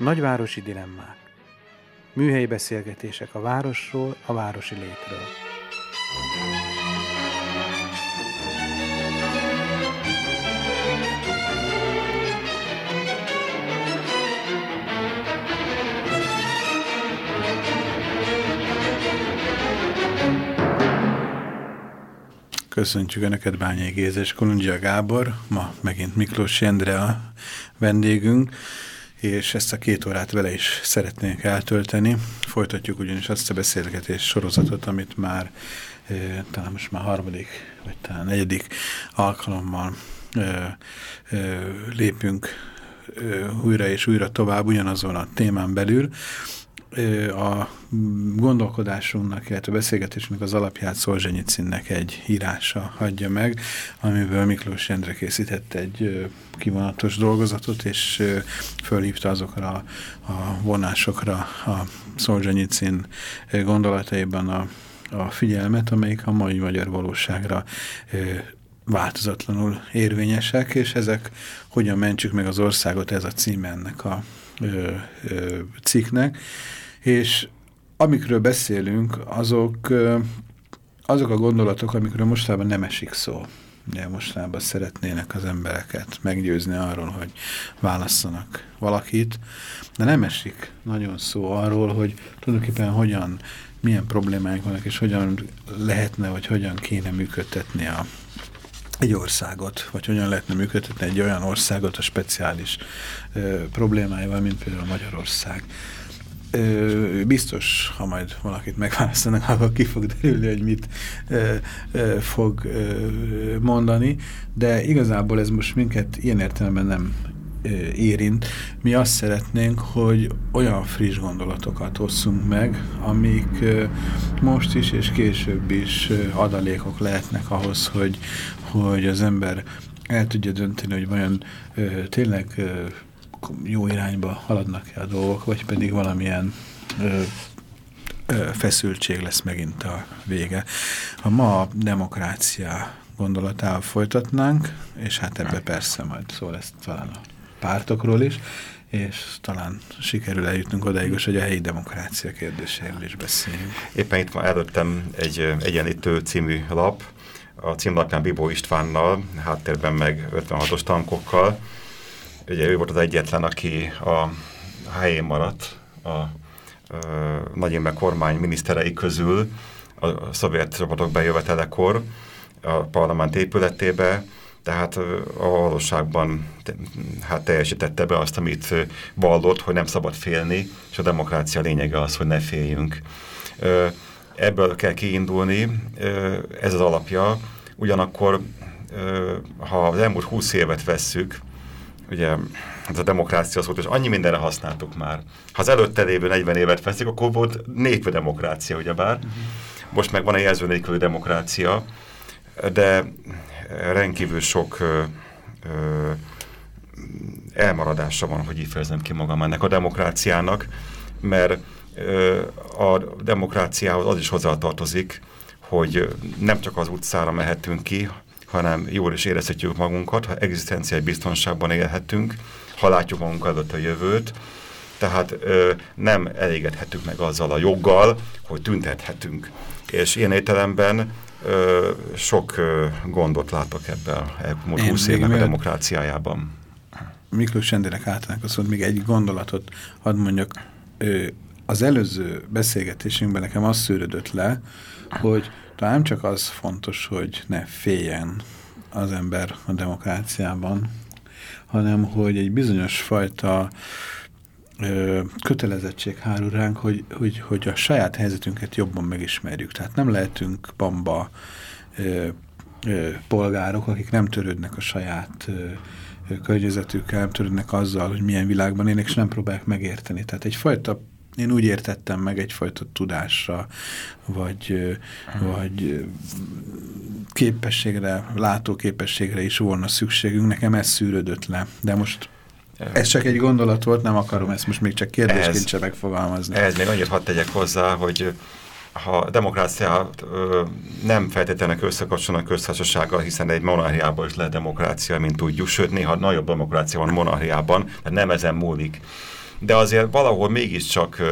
Nagyvárosi dilemmák. Műhelyi beszélgetések a városról, a városi létről. Köszöntjük Önöket Bányai Géz és Kolundzsia Gábor, ma megint Miklós Jendre a vendégünk és ezt a két órát vele is szeretnénk eltölteni. Folytatjuk ugyanis azt a beszélgetés sorozatot, amit már e, talán most már harmadik, vagy talán negyedik alkalommal e, e, lépünk újra és újra tovább ugyanazon a témán belül a gondolkodásunknak, illetve a beszélgetésünknek az alapját Szolzsenyicinnek egy írása adja meg, amiből Miklós Jendre készített egy kivonatos dolgozatot, és fölhívta azokra a, vonásokra a Szolzsenyicin gondolataiban a, a figyelmet, amelyik a mai magyar valóságra változatlanul érvényesek, és ezek hogyan mentsük meg az országot, ez a cím ennek a ö, cikknek és amikről beszélünk, azok, azok a gondolatok, amikről mostában nem esik szó. Ugye mostában szeretnének az embereket meggyőzni arról, hogy válasszanak valakit, de nem esik nagyon szó arról, hogy tulajdonképpen hogyan, milyen problémáink vannak, és hogyan lehetne, vagy hogyan kéne működtetni a, egy országot, vagy hogyan lehetne működtetni egy olyan országot a speciális ö, problémáival, mint például Magyarország. Ö, biztos, ha majd valakit megválasztanak, akkor ki fog derülni, hogy mit ö, ö, fog ö, mondani, de igazából ez most minket ilyen értelemben nem ö, érint. Mi azt szeretnénk, hogy olyan friss gondolatokat osszunk meg, amik ö, most is és később is ö, adalékok lehetnek ahhoz, hogy, hogy az ember el tudja dönteni, hogy vajon ö, tényleg ö, jó irányba haladnak-e a dolgok, vagy pedig valamilyen ö, ö, feszültség lesz megint a vége. Ha ma a demokrácia gondolatával folytatnánk, és hát ebbe persze majd szó lesz talán a pártokról is, és talán sikerül eljutnunk odaig, hogy a helyi demokrácia kérdéséről is beszéljünk. Éppen itt van előttem egy egyenlítő című lap, a címlapján Bibó Istvánnal, háttérben meg 56-os tankokkal, ugye ő volt az egyetlen, aki a helyén maradt a, a Imre kormány miniszterei közül a, a szovjet csapatok bejövetelekor a parlament épületébe, tehát a valóságban hát teljesítette be azt, amit vallott, hogy nem szabad félni, és a demokrácia lényege az, hogy ne féljünk. Ebből kell kiindulni, ez az alapja, ugyanakkor ha az elmúlt húsz évet vesszük, ugye ez a demokrácia szót, és annyi mindenre használtuk már. Ha az előtte lévő 40 évet veszik, akkor volt népű demokrácia, ugyebár. Uh mhm. -huh. Most meg van egy jelző nélkülű demokrácia, de rendkívül sok ö, ö, elmaradása van, hogy így fejezem ki magam ennek a demokráciának, mert ö, a demokráciához az is hozzátartozik, hogy nem csak az utcára mehetünk ki, hanem jól is érezhetjük magunkat, ha egzisztenciai biztonságban élhetünk, ha látjuk magunk előtt a jövőt, tehát ö, nem elégedhetünk meg azzal a joggal, hogy tüntethetünk. És ilyen értelemben ö, sok ö, gondot látok ebben a múlt húsz évnek a demokráciájában. Miklós Endének általánk azt mondta, még egy gondolatot hadd mondjak. Ö, az előző beszélgetésünkben nekem az szűrődött le, hogy talán csak az fontos, hogy ne féljen az ember a demokráciában, hanem hogy egy bizonyos fajta ö, kötelezettség hárul ránk, hogy, hogy, hogy a saját helyzetünket jobban megismerjük. Tehát nem lehetünk bamba ö, ö, polgárok, akik nem törődnek a saját ö, környezetükkel, nem törődnek azzal, hogy milyen világban élnek, és nem próbálják megérteni. Tehát egyfajta én úgy értettem meg egyfajta tudásra, vagy, vagy képességre, látóképességre is volna szükségünk. Nekem ez szűrődött le. De most ez csak egy gondolat volt, nem akarom ezt most még csak kérdésként sem megfogalmazni. Ez még annyit hadd tegyek hozzá, hogy ha a demokrácia ö, nem feltétlenül összekapcsolnak köztársasággal, hiszen egy monarchiában is lehet demokrácia, mint tudjuk, sőt néha nagyobb demokrácia van monarchiában, tehát nem ezen múlik. De azért valahol mégiscsak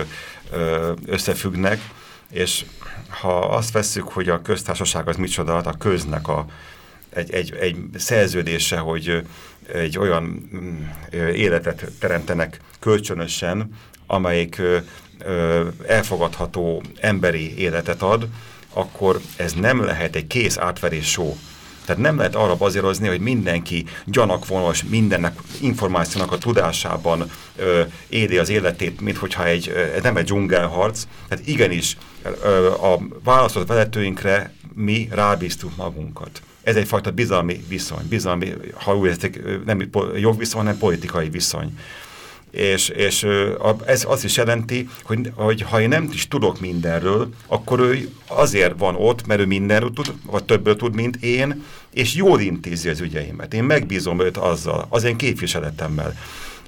összefüggnek, és ha azt vesszük, hogy a köztársaság az micsoda, a köznek a, egy, egy, egy szerződése, hogy egy olyan mm, életet teremtenek kölcsönösen, amelyik elfogadható emberi életet ad, akkor ez nem lehet egy kész átverés show. Tehát nem lehet arra bazírozni, hogy mindenki gyanakvonos, mindennek információnak a tudásában ö, éli az életét, mint hogyha egy, ö, nem egy dzsungelharc. Tehát igenis ö, a választott vezetőinkre mi rábíztuk magunkat. Ez egyfajta bizalmi viszony, bizalmi, ha úgy értek, nem jogviszony, hanem politikai viszony és, és ez azt is jelenti, hogy, hogy ha én nem is tudok mindenről, akkor ő azért van ott, mert ő mindenről tud, vagy többől tud, mint én, és jól intézi az ügyeimet. Én megbízom őt azzal, az én képviseletemmel.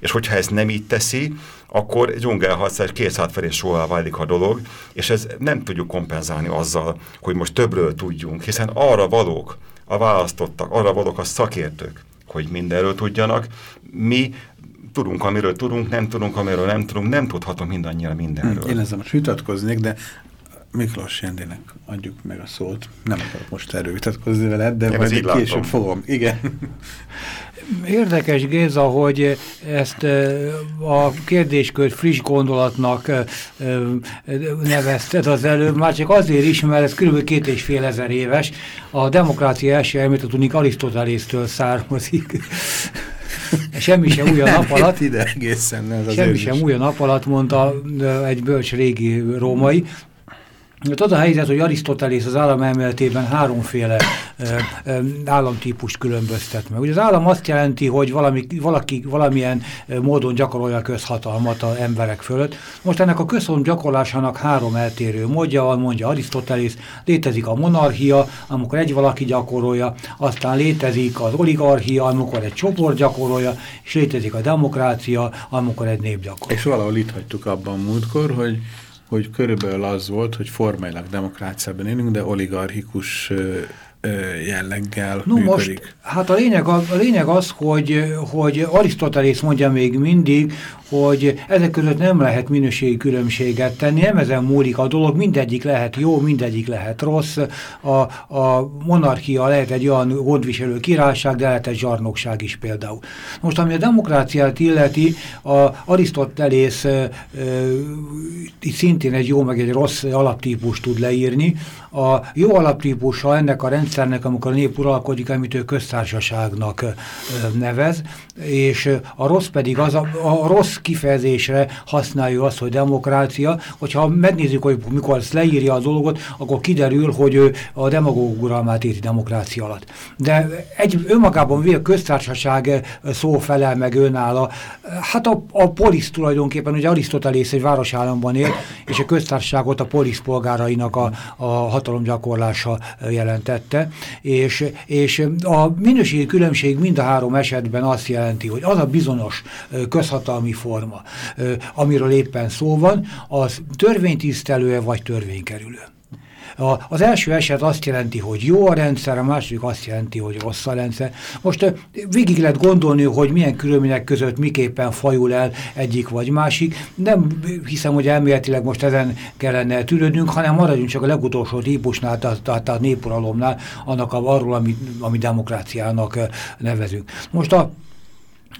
És hogyha ezt nem így teszi, akkor dzsungelharcás kész átverés soha válik a dolog, és ez nem tudjuk kompenzálni azzal, hogy most többről tudjunk, hiszen arra valók a választottak, arra valók a szakértők, hogy mindenről tudjanak. Mi tudunk, amiről tudunk, nem tudunk, amiről nem tudunk, nem tudhatunk mindannyian mindenről. Én ezzel most vitatkoznék, de Miklós Jendének adjuk meg a szót. Nem akarok most erről vitatkozni veled, de Én majd később fogom. Igen. Érdekes, Géza, hogy ezt a kérdéskört friss gondolatnak nevezted az előbb, már csak azért is, mert ez kb. két és fél ezer éves. A demokrácia első elmét, tudnik Arisztotelésztől származik. Semmi sem új a nap alatt. ide egészen. Ez semmi sem új a nap alatt, mondta egy bölcs régi római. Hát az a helyzet, hogy Arisztotelész az államelméletében háromféle államtípust különböztet meg. Ugye az állam azt jelenti, hogy valami, valaki valamilyen módon gyakorolja a közhatalmat az emberek fölött. Most ennek a közhatalom gyakorlásának három eltérő módja van, mondja Arisztotelész. Létezik a monarchia, amikor egy valaki gyakorolja, aztán létezik az oligarchia, amikor egy csoport gyakorolja, és létezik a demokrácia, amikor egy nép gyakorol. És valahol itt hagytuk abban múltkor, hogy hogy körülbelül az volt, hogy formailag demokráciában élünk, de oligarchikus jelleggel no működik. Most, hát a lényeg, a, lényeg az, hogy, hogy Arisztotelész mondja még mindig, hogy ezek között nem lehet minőségi különbséget tenni, nem ezen múlik a dolog, mindegyik lehet jó, mindegyik lehet rossz, a, a monarchia lehet egy olyan gondviselő királyság, de lehet egy zsarnokság is például. Most ami a demokráciát illeti, a Arisztotelész itt szintén egy jó meg egy rossz alaptípus tud leírni, a jó alaptípusa ennek a rendszernek, amikor a nép uralkodik, amit ő köztársaságnak nevez, és a rossz pedig az, a, a rossz kifejezésre használja azt, hogy demokrácia, hogyha megnézzük, hogy mikor ezt leírja a dolgot, akkor kiderül, hogy a demagóg uralmát érti demokrácia alatt. De egy önmagában vél köztársaság szó felel meg önálló. Hát a, a polisz tulajdonképpen, ugye Arisztotelész egy városállamban él, és a köztársaságot a polisz polgárainak a, a hatalomgyakorlása jelentette, és, és a minőségi különbség mind a három esetben azt jelenti, hogy az a bizonyos közhatalmi forma, amiről éppen szó van, az törvénytisztelő vagy törvénykerülő. Az első eset azt jelenti, hogy jó a rendszer, a második azt jelenti, hogy rossz a rendszer. Most végig lehet gondolni, hogy milyen körülmények között miképpen fajul el egyik vagy másik. Nem hiszem, hogy elméletileg most ezen kellene tűrődnünk, hanem maradjunk csak a legutolsó típusnál, tehát a népuralomnál, annak a, arról, amit ami demokráciának nevezünk. Most a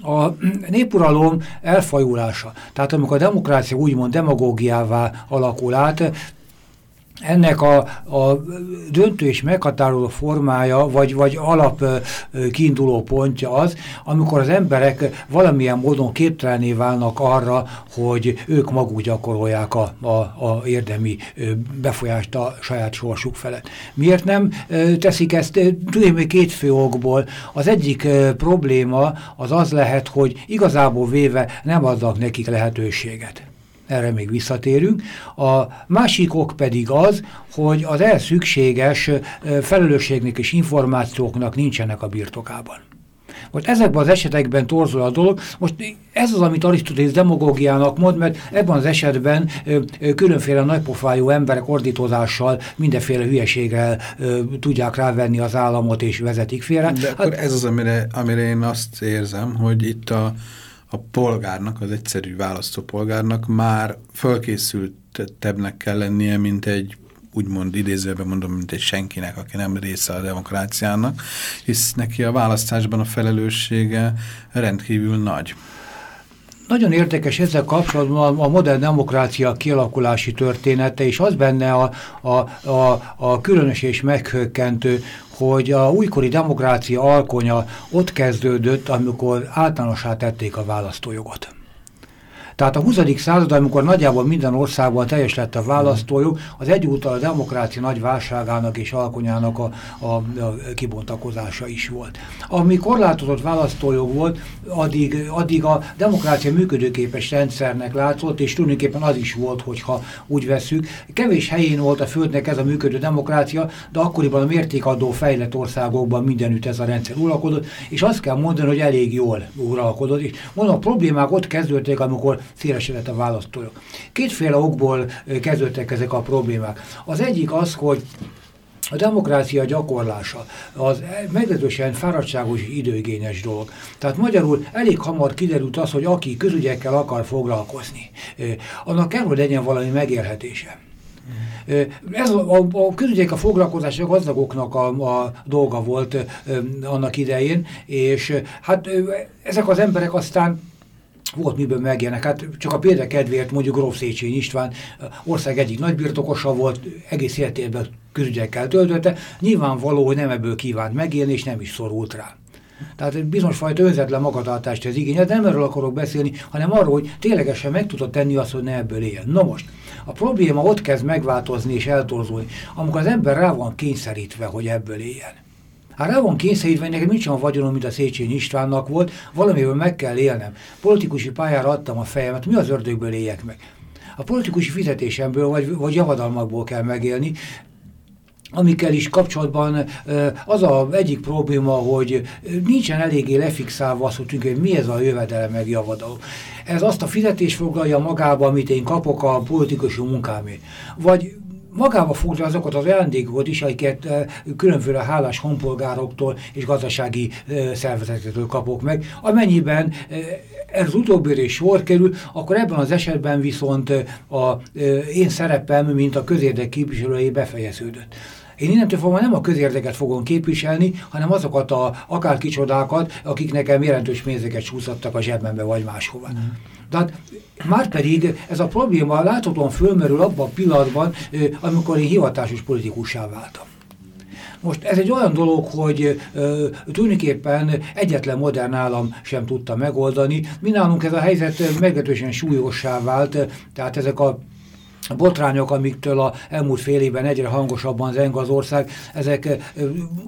a népuralom elfajulása. Tehát amikor a demokrácia úgymond demagógiává alakul át, ennek a, a döntő és meghatározó formája, vagy, vagy alap kiinduló pontja az, amikor az emberek valamilyen módon képtelené válnak arra, hogy ők maguk gyakorolják a, a, a érdemi befolyást a saját sorsuk felett. Miért nem teszik ezt? Hogy két fő okból. Az egyik probléma az az lehet, hogy igazából véve nem adnak nekik lehetőséget erre még visszatérünk. A másik ok pedig az, hogy az el szükséges felelősségnek és információknak nincsenek a birtokában. Most ezekben az esetekben torzul a dolog. Most ez az, amit Arisztotész demagógiának mond, mert ebben az esetben ö, ö, különféle nagypofájú emberek ordítozással mindenféle hülyeséggel ö, tudják rávenni az államot és vezetik félre. De hát, akkor ez az, amire, amire én azt érzem, hogy itt a, a polgárnak, az egyszerű választópolgárnak már fölkészültebbnek kell lennie, mint egy úgymond idézőben mondom, mint egy senkinek, aki nem része a demokráciának, hisz neki a választásban a felelőssége rendkívül nagy. Nagyon érdekes ezzel kapcsolatban a modern demokrácia kialakulási története, és az benne a, a, a, a különös és meghökkentő, hogy a újkori demokrácia alkonya ott kezdődött, amikor általánosá tették a választójogot. Tehát a 20. század, amikor nagyjából minden országban teljes lett a választójog, az egyúttal a demokrácia nagy válságának és alkonyának a, a, a kibontakozása is volt. Ami korlátozott választójog volt, addig, addig a demokrácia működőképes rendszernek látszott, és tulajdonképpen az is volt, hogyha úgy veszük. Kevés helyén volt a Földnek ez a működő demokrácia, de akkoriban a mértékadó fejlett országokban mindenütt ez a rendszer uralkodott, és azt kell mondani, hogy elég jól uralkodott. És mondom, a problémák ott kezdődtek, amikor szélesedett a választójog. Kétféle okból kezdődtek ezek a problémák. Az egyik az, hogy a demokrácia gyakorlása az meglehetősen fáradtságos és időigényes dolog. Tehát magyarul elég hamar kiderült az, hogy aki közügyekkel akar foglalkozni, annak kell, hogy legyen valami megélhetése. Ez a, a közügyek a foglalkozása gazdagoknak a, a dolga volt annak idején, és hát ezek az emberek aztán volt miből megjelennek. Hát csak a példa kedvéért mondjuk Gróf Széchenyi István ország egyik nagybirtokosa volt, egész életében közügyekkel töltötte. Nyilvánvaló, hogy nem ebből kívánt megélni, és nem is szorult rá. Tehát bizonyos fajta önzetlen magatartást ez igényel, de nem erről akarok beszélni, hanem arról, hogy ténylegesen meg tudod tenni azt, hogy ne ebből éljen. Na most, a probléma ott kezd megváltozni és eltorzulni, amikor az ember rá van kényszerítve, hogy ebből éljen. Hát rá van kényszerítve, nekem nincs olyan vagyonom, mint a Széchenyi Istvánnak volt, valamiből meg kell élnem. Politikusi pályára adtam a fejemet, mi az ördögből éljek meg? A politikusi fizetésemből vagy, vagy javadalmakból kell megélni, amikkel is kapcsolatban az a egyik probléma, hogy nincsen eléggé lefixálva azt, hogy mi ez a jövedelem meg javadalom. Ez azt a fizetést foglalja magába, amit én kapok a politikusi munkámért. Vagy magába fogja azokat az ajándékokat is, amiket különféle hálás honpolgároktól és gazdasági szervezetektől kapok meg. Amennyiben ez az utóbbi is sor kerül, akkor ebben az esetben viszont a én szerepem, mint a közérdek képviselői befejeződött. Én innentől fogva nem a közérdeket fogom képviselni, hanem azokat a akár kicsodákat, akik nekem jelentős pénzeket csúszattak a zsebembe vagy máshova. Mm. Tehát már pedig ez a probléma láthatóan fölmerül abban a pillanatban, amikor én hivatásos politikussá váltam. Most ez egy olyan dolog, hogy ö, tulajdonképpen egyetlen modern állam sem tudta megoldani. Mi nálunk ez a helyzet meglehetősen súlyossá vált, tehát ezek a botrányok, amiktől a elmúlt fél évben egyre hangosabban zeng az ország, ezek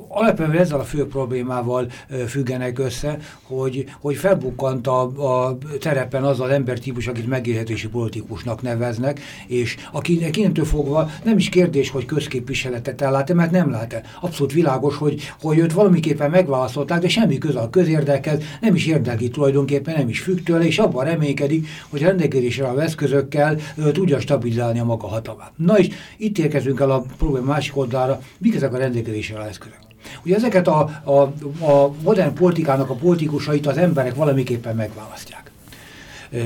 alapvetően ezzel a fő problémával függenek össze, hogy, hogy felbukkant a, a terepen az az embertípus, akit megélhetési politikusnak neveznek, és akinek innentől fogva nem is kérdés, hogy közképviseletet ellát, mert nem lát -e. Abszolút világos, hogy, hogy őt valamiképpen megválasztották, de semmi köze a közérdekhez, nem is érdekli tulajdonképpen, nem is függ tőle, és abban reménykedik, hogy rendelkezésre a eszközökkel tudja stabilizálni a maga hatalmát. Na és itt érkezünk el a probléma másik oldalára, mik ezek a rendelkezésre a eszközök. Ugye ezeket a, a, a modern politikának a politikusait az emberek valamiképpen megválasztják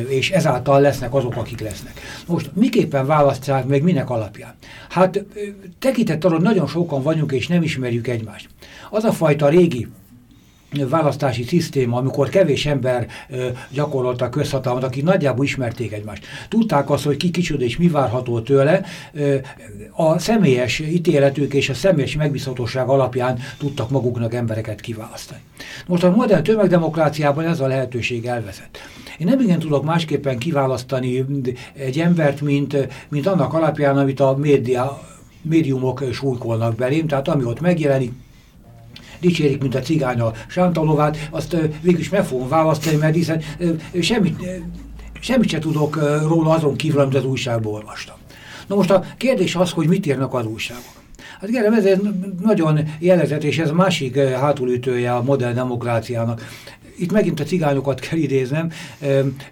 és ezáltal lesznek azok, akik lesznek. Most miképpen választják meg, minek alapján? Hát tekintett arra, nagyon sokan vagyunk, és nem ismerjük egymást. Az a fajta régi választási szisztéma, amikor kevés ember ö, gyakorolta a közhatalmat, akik nagyjából ismerték egymást. Tudták azt, hogy ki kicsoda és mi várható tőle, ö, a személyes ítéletük és a személyes megbízhatóság alapján tudtak maguknak embereket kiválasztani. Most a modern tömegdemokráciában ez a lehetőség elvezet. Én nem igen tudok másképpen kiválasztani egy embert, mint, mint annak alapján, amit a média, médiumok súlykolnak belém, tehát ami ott megjelenik, dicsérik, mint a cigány a sántalovát, azt végül is meg fogom választani, mert hiszen semmit semmit se tudok róla azon kívül, amit az újságból olvastam. Na most a kérdés az, hogy mit írnak az újságok. Hát kérem, ez egy nagyon jelezett, és ez másik hátulütője a modern demokráciának itt megint a cigányokat kell idéznem, e,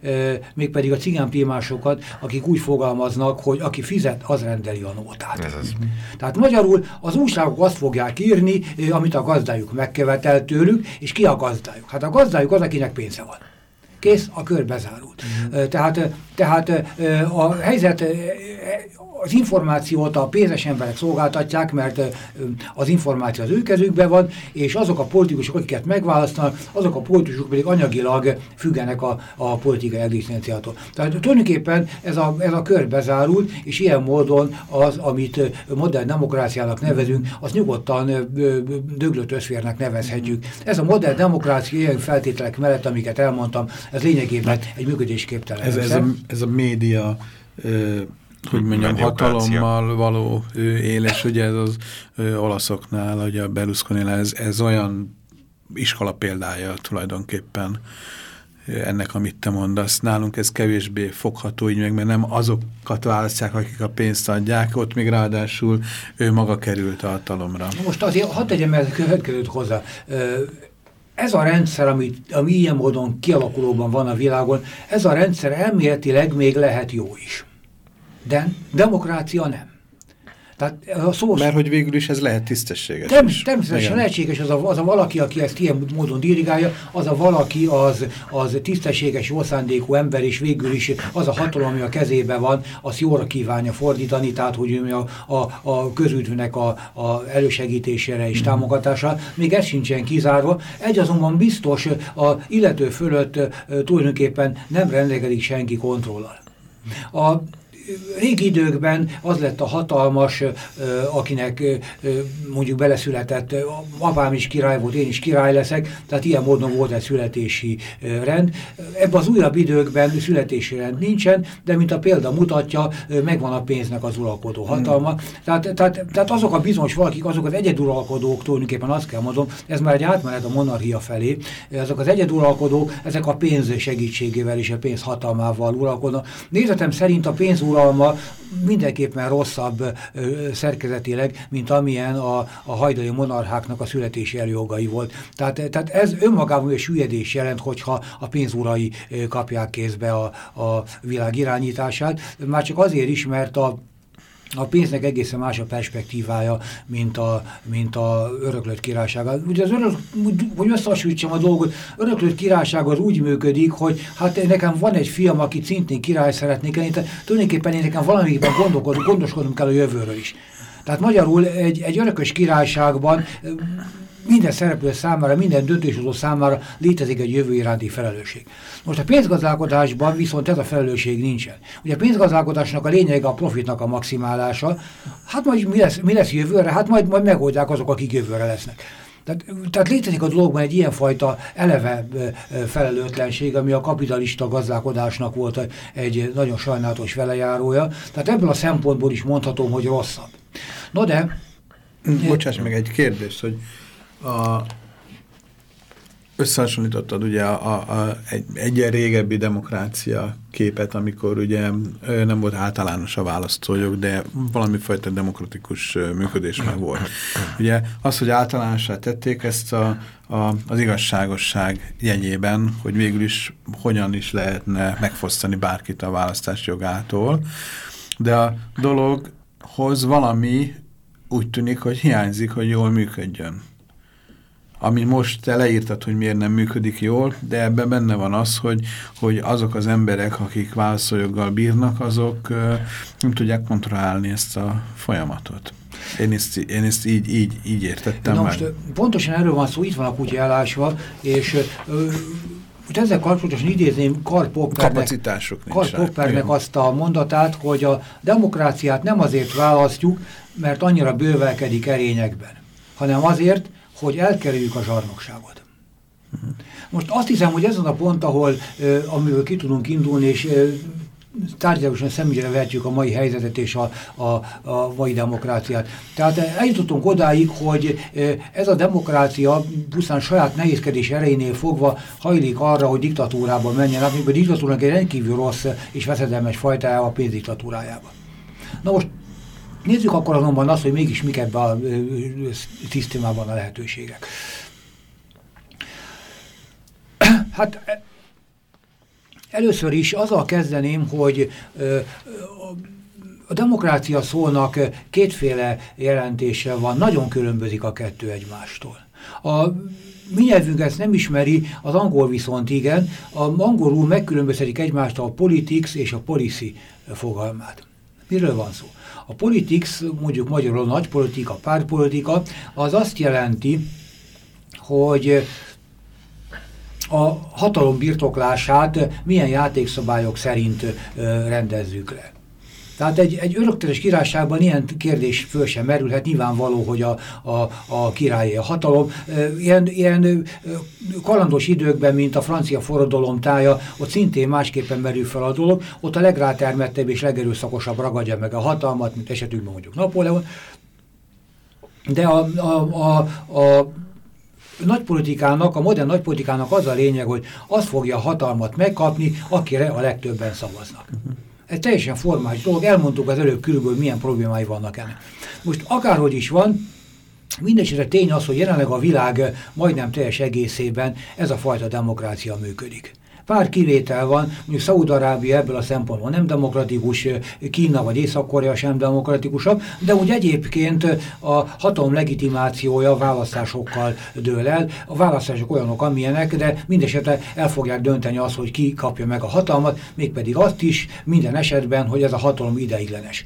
e, mégpedig a cigánpímásokat, akik úgy fogalmaznak, hogy aki fizet, az rendeli a nótát. Ez az. Tehát magyarul az újságok azt fogják írni, amit a gazdájuk megkövetelt tőlük, és ki a gazdájuk? Hát a gazdájuk az, akinek pénze van. Kész, a kör bezárult. Mm. Tehát, tehát a helyzet az információt a pénzes emberek szolgáltatják, mert az információ az ő kezükben van, és azok a politikusok, akiket megválasztanak, azok a politikusok pedig anyagilag függenek a, a politikai egzisztenciától. Tehát tulajdonképpen ez a, ez a kör bezárult, és ilyen módon az, amit modern demokráciának nevezünk, az nyugodtan döglött összférnek nevezhetjük. Ez a modern demokrácia ilyen feltételek mellett, amiket elmondtam, ez lényegében egy működésképtelen. Ez, ez, a, ez a média hogy mondjam, hatalommal való éles, ugye ez az ö, olaszoknál, ugye a berlusconi ez, ez olyan iskola példája tulajdonképpen ennek, amit te mondasz. Nálunk ez kevésbé fogható így meg, mert nem azokat választják, akik a pénzt adják, ott még ráadásul ő maga került a hatalomra. Most azért hadd tegyem el következőt hozzá. Ez a rendszer, ami, ami ilyen módon kialakulóban van a világon, ez a rendszer elméletileg még lehet jó is. De demokrácia nem. Tehát a szó... Mert hogy végül is ez lehet tisztességes. Term természetesen Igen. lehetséges, az a, az a valaki, aki ezt ilyen módon dirigálja, az a valaki az, az tisztességes, jó szándékú ember, és végül is az a hatalom, ami a kezében van, azt jóra kívánja fordítani, tehát hogy a, a, a közüdvnek a, a elősegítésére és mm. támogatásra. Még ez sincsen kizárva. Egy azonban biztos, a illető fölött tulajdonképpen nem rendelkezik senki kontrollal. A régi időkben az lett a hatalmas, akinek mondjuk beleszületett, apám is király volt, én is király leszek, tehát ilyen módon volt egy születési rend. Ebben az újabb időkben születési rend nincsen, de mint a példa mutatja, megvan a pénznek az uralkodó hatalma. Hmm. Tehát, tehát, tehát azok a bizonyos valakik, azok az egyeduralkodók, tulajdonképpen azt kell mondom, ez már egy átmenet a monarchia felé, ezek az egyeduralkodók, ezek a pénz segítségével és a pénz hatalmával uralkodnak. Nézetem szerint a pénz uralma mindenképpen rosszabb szerkezetileg, mint amilyen a, a hajdai monarcháknak a születési előjogai volt. Tehát, tehát ez önmagában egy süllyedés jelent, hogyha a pénzúrai kapják kézbe a, a világ irányítását. Már csak azért is, mert a a pénznek egészen más a perspektívája, mint a, mint a öröklött királyság. Ugye az örök, hogy összehasonlítsam a dolgot, öröklött királyság az úgy működik, hogy hát nekem van egy fiam, aki szintén király szeretnék lenni, tehát tulajdonképpen én nekem valamiben gondoskodnom kell a jövőről is. Tehát magyarul egy, egy örökös királyságban minden szereplő számára, minden döntéshozó számára létezik egy jövő iránti felelősség. Most a pénzgazdálkodásban viszont ez a felelősség nincsen. Ugye a pénzgazdálkodásnak a lényege a profitnak a maximálása. Hát majd mi lesz, mi lesz jövőre? Hát majd, majd megoldják azok, akik jövőre lesznek. Tehát, tehát létezik a dologban egy ilyenfajta eleve felelőtlenség, ami a kapitalista gazdálkodásnak volt egy nagyon sajnálatos velejárója. Tehát ebből a szempontból is mondhatom, hogy rosszabb. No de... Bocsáss meg egy kérdést, hogy a, összehasonlítottad ugye a, a, egy, egy régebbi demokrácia képet, amikor ugye nem volt általános a választójog, de valami fajta demokratikus működés meg volt. Ugye az, hogy általánosá tették ezt a, a, az igazságosság jegyében, hogy végül is hogyan is lehetne megfosztani bárkit a választás jogától, de a dologhoz valami úgy tűnik, hogy hiányzik, hogy jól működjön ami most te leírtad, hogy miért nem működik jól, de ebben benne van az, hogy, hogy azok az emberek, akik válaszoljóggal bírnak, azok nem tudják kontrollálni ezt a folyamatot. Én ezt, én ezt így, így, így értettem Na most pontosan erről van szó, itt van a kutya elásva, és uh, most ezzel kapcsolatosan idézném Karl Poppernek, Karl Poppernek azt a mondatát, hogy a demokráciát nem azért választjuk, mert annyira bővelkedik erényekben, hanem azért, hogy elkerüljük a zsarnokságot. Most azt hiszem, hogy ez az a pont, ahol, amiből ki tudunk indulni, és tárgyalagosan szemügyre vehetjük a mai helyzetet és a, a, a mai demokráciát. Tehát eljutottunk odáig, hogy ez a demokrácia pusztán saját nehézkedés erejénél fogva hajlik arra, hogy diktatúrába menjen, még a diktatúrának egy rendkívül rossz és veszedelmes fajtája a pénzdiktatúrájába. Na most nézzük akkor azonban azt, hogy mégis mik ebben a szisztémában a lehetőségek. Hát Először is azzal kezdeném, hogy a demokrácia szónak kétféle jelentése van, nagyon különbözik a kettő egymástól. A mi nyelvünk ezt nem ismeri, az angol viszont igen. A angolul megkülönböztetik egymástól a politics és a policy fogalmát. Miről van szó? A politics, mondjuk magyarul nagy politika, pártpolitika, az azt jelenti, hogy a hatalom birtoklását milyen játékszabályok szerint rendezzük le. Tehát egy, egy örökteres királyságban ilyen kérdés föl sem merülhet, nyilvánvaló, hogy a, a, a királyi a hatalom. Ilyen, ilyen kalandos időkben, mint a francia forradalom tája, ott szintén másképpen merül fel a dolog, ott a legrátermettebb és legerőszakosabb ragadja meg a hatalmat, mint esetünkben mondjuk Napóleon. De a, a, a, a nagypolitikának, a modern nagypolitikának az a lényeg, hogy az fogja a hatalmat megkapni, akire a legtöbben szavaznak. Uh -huh. Ez teljesen formális dolog, elmondtuk az előbb körülbelül milyen problémái vannak ennek. Most akárhogy is van, Mindenesetre tény az, hogy jelenleg a világ majdnem teljes egészében ez a fajta demokrácia működik. Pár kivétel van, mondjuk Szaúd-Arábia ebből a szempontból nem demokratikus, Kína vagy Észak-Korea sem demokratikusabb, de úgy egyébként a hatalom legitimációja választásokkal dől el. A választások olyanok, amilyenek, de mindesetre el fogják dönteni azt, hogy ki kapja meg a hatalmat, mégpedig azt is minden esetben, hogy ez a hatalom ideiglenes.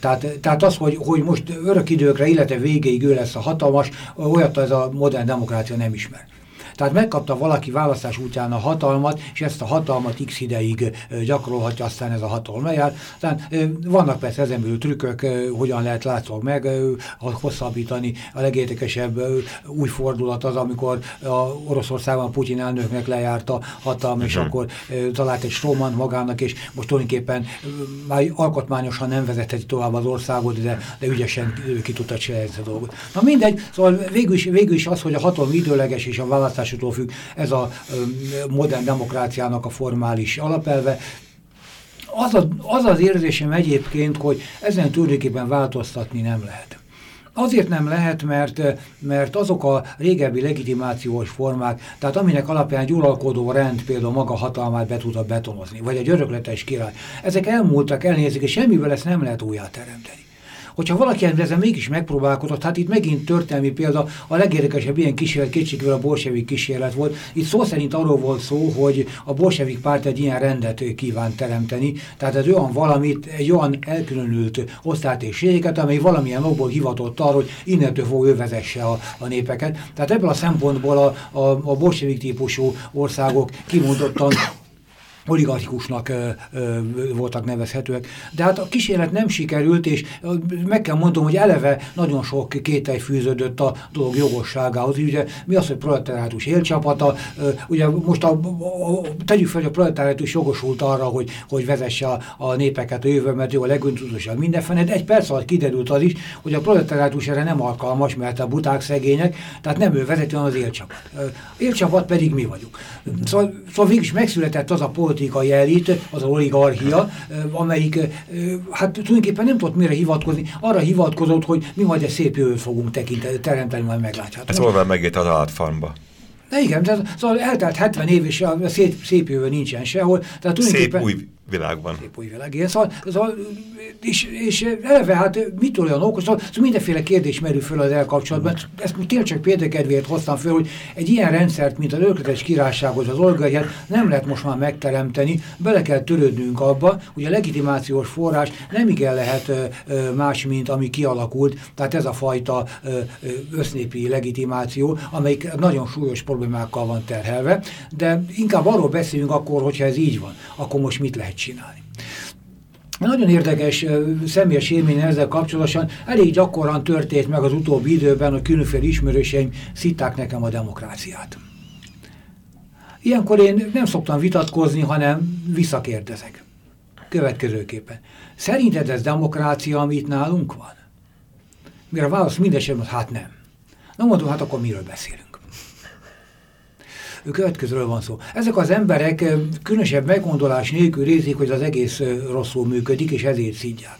Tehát, tehát az, hogy, hogy most örök időkre, illetve végéig ő lesz a hatalmas, olyat ez a modern demokrácia nem ismer. Tehát megkapta valaki választás útján a hatalmat, és ezt a hatalmat x ideig gyakorolhatja, aztán ez a hatalma jár. Tehát vannak persze ezen belül trükkök, hogyan lehet látszólag meg hosszabbítani. A legértékesebb új fordulat az, amikor a Oroszországban Putyin elnöknek lejárt a hatalma, és mhm. akkor talált egy stróman magának, és most tulajdonképpen már alkotmányosan nem vezetheti tovább az országot, de, de ügyesen ki tudta csinálni ezt a dolgot. Na mindegy, szóval végül is, végül is az, hogy a hatalom időleges és a választás választásától függ, ez a modern demokráciának a formális alapelve. Az, a, az az érzésem egyébként, hogy ezen tulajdonképpen változtatni nem lehet. Azért nem lehet, mert, mert azok a régebbi legitimációs formák, tehát aminek alapján egy uralkodó rend például maga hatalmát be tudta betonozni, vagy egy örökletes király, ezek elmúltak, elnézik, és semmivel ezt nem lehet újjá teremteni. Hogyha valaki ezzel mégis megpróbálkozott, hát itt megint történelmi példa, a legérdekesebb ilyen kísérlet kétségvel a bolsevik kísérlet volt. Itt szó szerint arról volt szó, hogy a bolsevik párt egy ilyen rendet kíván teremteni, tehát ez olyan valamit, egy olyan elkülönült osztályt és ségeket, amely valamilyen okból hivatott arra, hogy innentől fog ő vezesse a, a népeket. Tehát ebből a szempontból a, a, a bolsevik típusú országok kimondottan oligarchikusnak ö, voltak nevezhetőek. De hát a kísérlet nem sikerült, és meg kell mondom, hogy eleve nagyon sok kételj fűződött a dolog jogosságához. Ugye mi az, hogy proletariátus élcsapata, ugye most a, a, tegyük fel, hogy a proletariátus jogosult arra, hogy, hogy vezesse a, a népeket a jövő, mert jó a legöntudósabb mindenfene, de egy perc alatt kiderült az is, hogy a proletariátus erre nem alkalmas, mert a buták szegények, tehát nem ő vezeti, hanem az élcsapat. Élcsapat pedig mi vagyunk. Szóval, szóval végig is megszületett az a politikai elit, az oligarchia, amelyik hát tulajdonképpen nem tudott mire hivatkozni, arra hivatkozott, hogy mi majd egy szép jövőt fogunk tekinteni, teremteni, majd meglátjátok. Ez Orwell megért az állatfarmba. De igen, de, szóval eltelt 70 év, és a szép, szép jövő nincsen sehol. Tehát szép új világban. Szép új világ, igen. Szóval, szóval és, és eleve hát mit olyan okos, szóval, szóval mindenféle kérdés merül föl az elkapcsolatban. Ezt tényleg csak példakedvéért hoztam föl, hogy egy ilyen rendszert, mint az örökötes királysághoz, az olgaiát nem lehet most már megteremteni, bele kell törődnünk abba, hogy a legitimációs forrás nem igen lehet ö, ö, más, mint ami kialakult, tehát ez a fajta ö, össznépi legitimáció, amelyik nagyon súlyos problémákkal van terhelve, de inkább arról beszélünk akkor, hogyha ez így van, akkor most mit lehet csinálni. Nagyon érdekes személyes élmény ezzel kapcsolatosan, elég gyakran történt meg az utóbbi időben, hogy különféle ismerőseim szitták nekem a demokráciát. Ilyenkor én nem szoktam vitatkozni, hanem visszakérdezek. következőképpen. Szerinted ez demokrácia, amit nálunk van? Mire a válasz mindesetre, hát nem. Na mondom, hát akkor miről beszélünk? Következőről van szó. Ezek az emberek különösebb meggondolás nélkül részik, hogy az egész rosszul működik, és ezért szígyák.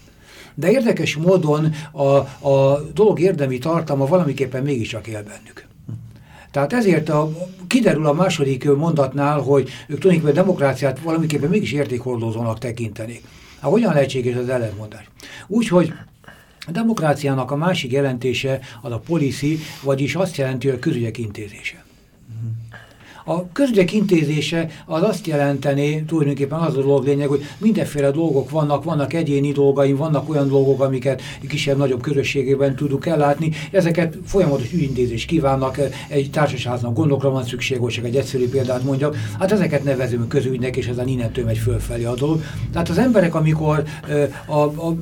De érdekes módon a, a dolog érdemi tartalma valamiképpen mégiscsak él bennük. Tehát ezért a, kiderül a második mondatnál, hogy ők tulajdonképpen a demokráciát valamiképpen mégis értékhordozónak tekintenék. Hát hogyan lehetséges az ellentmondás? Úgyhogy a demokráciának a másik jelentése az a policy, vagyis azt jelenti, hogy a közügyek intézése. A közügyek intézése az azt jelenteni, tulajdonképpen az a dolog lényeg, hogy mindenféle dolgok vannak, vannak egyéni dolgaim, vannak olyan dolgok, amiket kisebb-nagyobb közösségében tudunk ellátni, ezeket folyamatos ügyintézés kívánnak, egy társaságnak gondokra van szükség, hogy csak egy egyszerű példát mondjak, hát ezeket nevezünk közügynek, és ezen innentől megy fölfelé a dolog. Tehát az emberek, amikor a, a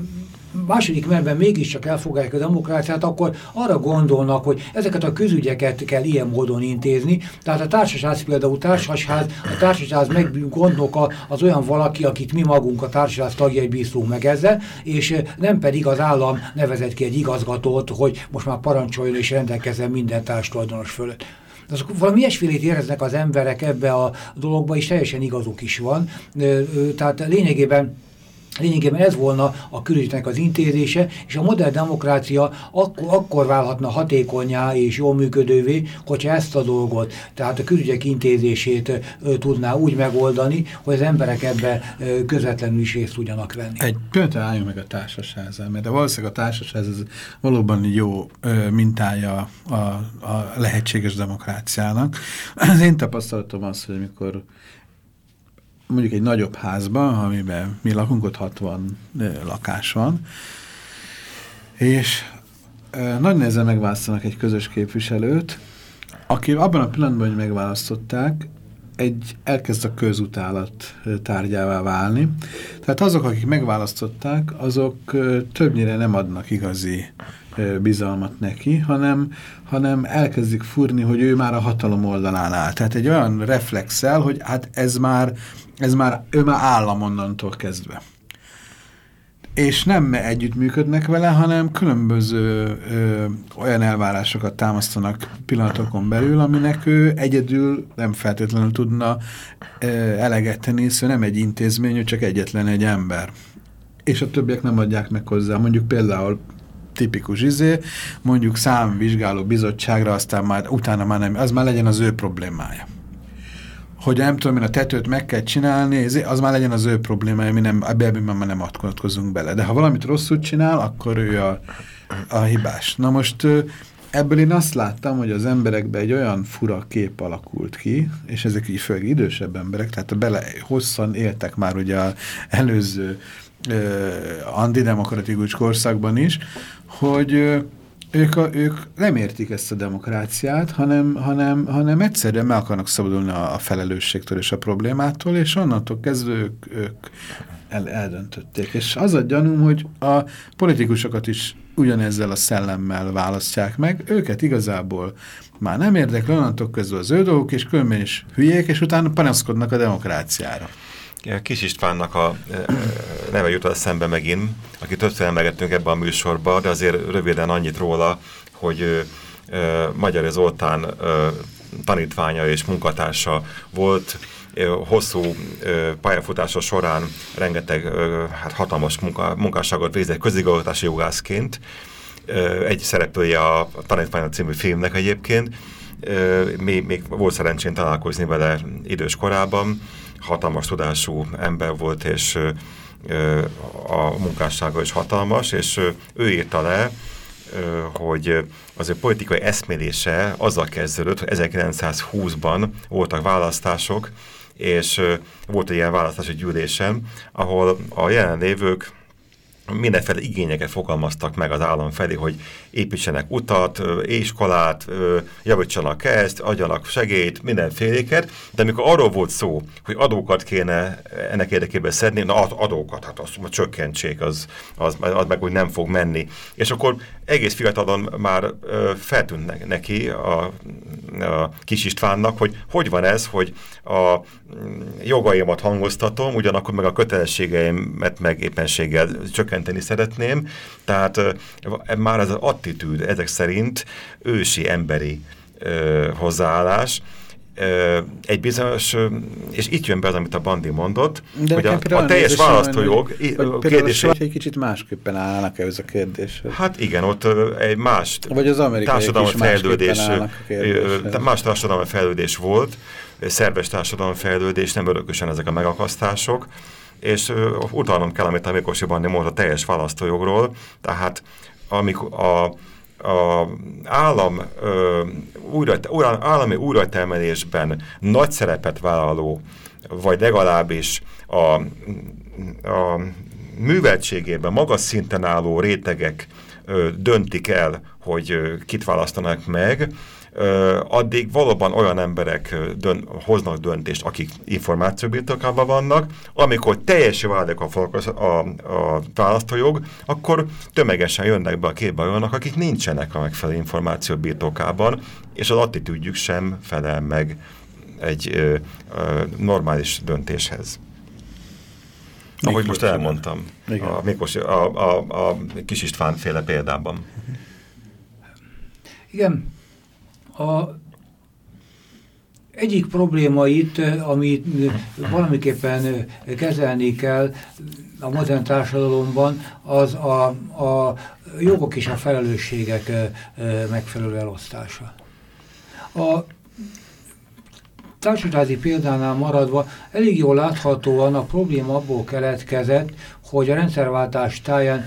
második merben mégiscsak elfogadják a demokráciát, akkor arra gondolnak, hogy ezeket a közügyeket kell ilyen módon intézni. Tehát a társaság például társasház, a társaság meggondnoka az olyan valaki, akit mi magunk a társaság tagjai bíztunk meg ezzel, és nem pedig az állam nevezett ki egy igazgatót, hogy most már parancsoljon és rendelkezzen minden társadalmas fölött. Azok valami ilyesfélét éreznek az emberek ebbe a dologba, és teljesen igazuk is van. Tehát lényegében Lényegében ez volna a külügynek az intézése, és a modern demokrácia akkor, akkor válhatna hatékonyá és jól működővé, hogyha ezt a dolgot, tehát a külügyek intézését ö, tudná úgy megoldani, hogy az emberek ebbe ö, közvetlenül is részt tudjanak venni. Egy pillanatra álljunk meg a társaságzal, mert de valószínűleg a társaság ez valóban jó ö, mintája a, a lehetséges demokráciának. Az én tapasztalatom az, hogy amikor mondjuk egy nagyobb házban, amiben mi lakunk, ott 60 lakás van, és nagy nehezen megválasztanak egy közös képviselőt, aki abban a pillanatban, hogy megválasztották, egy, elkezd a közutálat tárgyává válni. Tehát azok, akik megválasztották, azok többnyire nem adnak igazi bizalmat neki, hanem, hanem elkezdik furni, hogy ő már a hatalom oldalán áll. Tehát egy olyan reflexel, hogy hát ez már ez már, ő már állam onnantól kezdve. És nem együttműködnek vele, hanem különböző ö, olyan elvárásokat támasztanak pillanatokon belül, aminek ő egyedül nem feltétlenül tudna ö, eleget tenni, hiszen nem egy intézmény, ő csak egyetlen egy ember. És a többiek nem adják meg hozzá. Mondjuk például tipikus izé, mondjuk számvizsgáló bizottságra, aztán már utána már nem, az már legyen az ő problémája hogy nem tudom én a tetőt meg kell csinálni, az már legyen az ő problémája, mi nem, ebben már nem atkozunk bele. De ha valamit rosszul csinál, akkor ő a, a hibás. Na most ebből én azt láttam, hogy az emberekben egy olyan fura kép alakult ki, és ezek így főleg idősebb emberek, tehát bele hosszan éltek már ugye az előző antidemokratikus korszakban is, hogy ők, a, ők nem értik ezt a demokráciát, hanem, hanem, hanem egyszerűen meg akarnak szabadulni a, a felelősségtől és a problémától, és onnantól kezdve ők, ők el, eldöntötték. És az a gyanúm, hogy a politikusokat is ugyanezzel a szellemmel választják meg, őket igazából már nem érdekli, onnantól kezdve az ő dolgok, és különben is hülyék, és utána panaszkodnak a demokráciára. Kis Istvánnak a neve jut a szembe megint, aki többször emlegettünk ebbe a műsorba, de azért röviden annyit róla, hogy Magyar Zoltán tanítványa és munkatársa volt, hosszú pályafutása során rengeteg hát hatalmas munka, munkásságot végzett közigazgatási jogászként. Egy szereplője a Tanítványa című filmnek egyébként. Még, még volt szerencsén találkozni vele idős korában hatalmas tudású ember volt, és a munkássága is hatalmas, és ő írta le, hogy az ő politikai eszmélése azzal kezdődött, hogy 1920-ban voltak választások, és volt egy ilyen választási gyűlésem, ahol a jelenlévők mindenféle igényeket fogalmaztak meg az állam felé, hogy építsenek utat, iskolát, javítsanak ezt, adjanak segélyt, mindenféléket, de amikor arról volt szó, hogy adókat kéne ennek érdekében szedni, na adókat, hát azt csökkentsék, az, az, az meg úgy nem fog menni. És akkor egész fiatalon már feltűnt neki a, a kis Istvánnak, hogy hogy van ez, hogy a mm, jogaimat hangoztatom, ugyanakkor meg a kötelességeimet meg éppenséggel csökkenteni szeretném. Tehát már ez az attitűd ezek szerint ősi emberi hozzáállás, egy bizonyos, és itt jön be az, amit a Bandi mondott, De hogy a, a teljes választójog kérdése... egy kicsit másképpen állnak ez a kérdés. Hát igen, ott egy más Vagy az társadalmi fejlődés, más társadalmi fejlődés volt, szerves társadalmi fejlődés, nem örökösen ezek a megakasztások, és utalnom kell, amit a Mikosi Bandi mondta a teljes választójogról, tehát amikor a a állam, ö, újra, állami újratermelésben nagy szerepet vállaló, vagy legalábbis a, a műveltségében magas szinten álló rétegek ö, döntik el, hogy ö, kit választanak meg, addig valóban olyan emberek dön, hoznak döntést, akik információ birtokában vannak, amikor teljesen válik a, a, a választójog, akkor tömegesen jönnek be a képbe olyanok, akik nincsenek a megfelelő információ birtokában, és az attitűdjük sem felel meg egy ö, ö, normális döntéshez. Ahogy most elmondtam, Igen. a, Mikos, a, a, a Kis István féle példában. Igen, a egyik probléma itt, amit valamiképpen kezelni kell a modern társadalomban, az a, a jogok és a felelősségek megfelelő elosztása. A társadalmi példánál maradva elég jól láthatóan a probléma abból keletkezett, hogy a rendszerváltás táján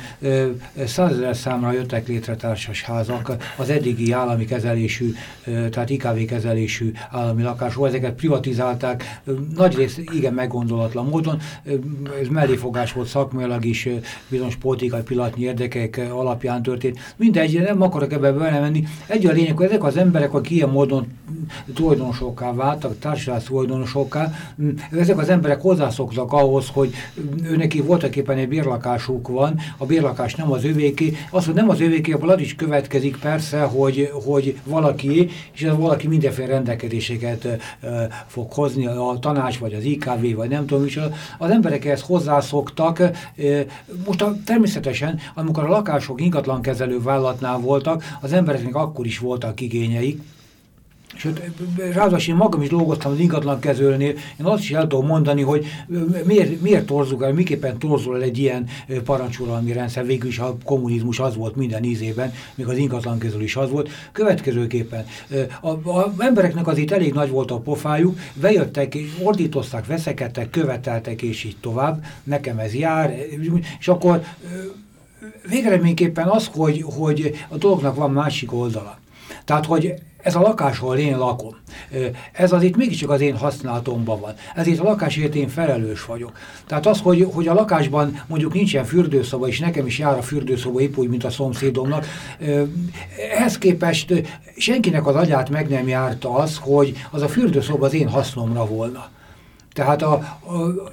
százezer számra jöttek létre társasházak, az eddigi állami kezelésű, tehát IKV kezelésű állami lakások, ezeket privatizálták, ö, nagy rész igen meggondolatlan módon, ö, ez melléfogás volt szakmailag is, bizonyos politikai pillanatnyi érdekek alapján történt. Mindegy, nem akarok ebbe belemenni. Egy a lényeg, hogy ezek az emberek, akik ilyen módon tulajdonosokká váltak, társadalmi tulajdonosokká, ezek az emberek hozzászoktak ahhoz, hogy őneki voltak éppen éppen egy bérlakásuk van, a bérlakás nem az övéké, az, hogy nem az övéké, abból az is következik persze, hogy, hogy valaki, és ez valaki mindenféle rendelkezéseket e, fog hozni, a tanács, vagy az IKV, vagy nem tudom is, az emberek ezt hozzászoktak, e, most a, természetesen, amikor a lakások ingatlankezelő vállalatnál voltak, az embereknek akkor is voltak igényeik, Sőt, ráadásul én magam is dolgoztam az ingatlan kezőlnél, én azt is el tudom mondani, hogy miért, miért torzul el, miképpen torzul el egy ilyen parancsuralmi rendszer, végül is a kommunizmus az volt minden ízében, még az ingatlan kezül is az volt. Következőképpen, a, a embereknek az itt elég nagy volt a pofájuk, bejöttek, ordítoztak, veszekedtek, követeltek, és így tovább, nekem ez jár, és akkor végeredményképpen az, hogy, hogy a dolognak van másik oldala. Tehát, hogy ez a lakás, ahol én lakom, ez az itt mégiscsak az én használatomban van. Ezért a lakásért én felelős vagyok. Tehát az, hogy, hogy a lakásban mondjuk nincsen fürdőszoba, és nekem is jár a fürdőszoba épp úgy, mint a szomszédomnak, ehhez képest senkinek az agyát meg nem járta az, hogy az a fürdőszoba az én hasznomra volna. Tehát a, a,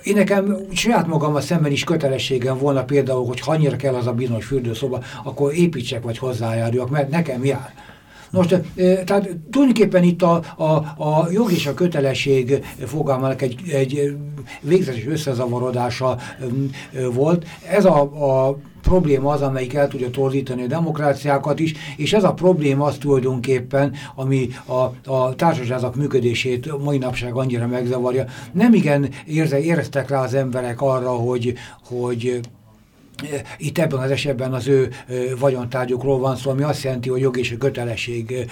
én nekem saját magam a szemben is kötelességem volna például, hogy ha annyira kell az a bizonyos fürdőszoba, akkor építsek vagy hozzájárjak, mert nekem jár. Most, tehát tulajdonképpen itt a, a, a jog és a kötelesség fogalmának egy, egy végzetes összezavarodása volt. Ez a, a probléma az, amelyik el tudja torzítani a demokráciákat is, és ez a probléma az tulajdonképpen, ami a, a társaságok működését mai napság annyira megzavarja. Nem igen érze, éreztek rá az emberek arra, hogy, hogy itt ebben az esetben az ő vagyontárgyukról van szó, ami azt jelenti, hogy jog és kötelesség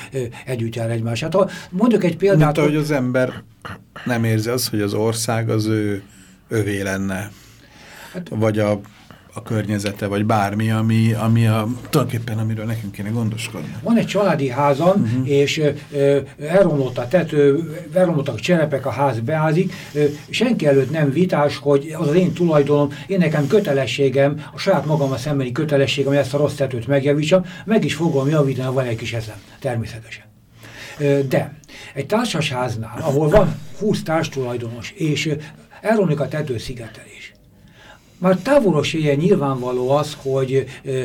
együtt jár egymás. Hát mondjuk egy példát... Mint ahogy az ember nem érzi az, hogy az ország az ő övé lenne. Hát, vagy a a környezete, vagy bármi, ami, ami a, tulajdonképpen amiről nekünk kéne gondoskodni. Van egy családi házam, uh -huh. és ö, elromlott a tető, elromlottak a cserepek, a ház beázik. Ö, senki előtt nem vitás, hogy az az én tulajdonom, én nekem kötelességem, a saját magam a szembeni kötelességem, hogy ezt a rossz tetőt megjavítsam, meg is fogom javítani, ha van egy kis eszem, természetesen. Ö, de egy társasháznál, ahol van 20 társtulajdonos, és elromlik a tetőszigetelés, már távolos ilyen nyilvánvaló az, hogy ö, ö,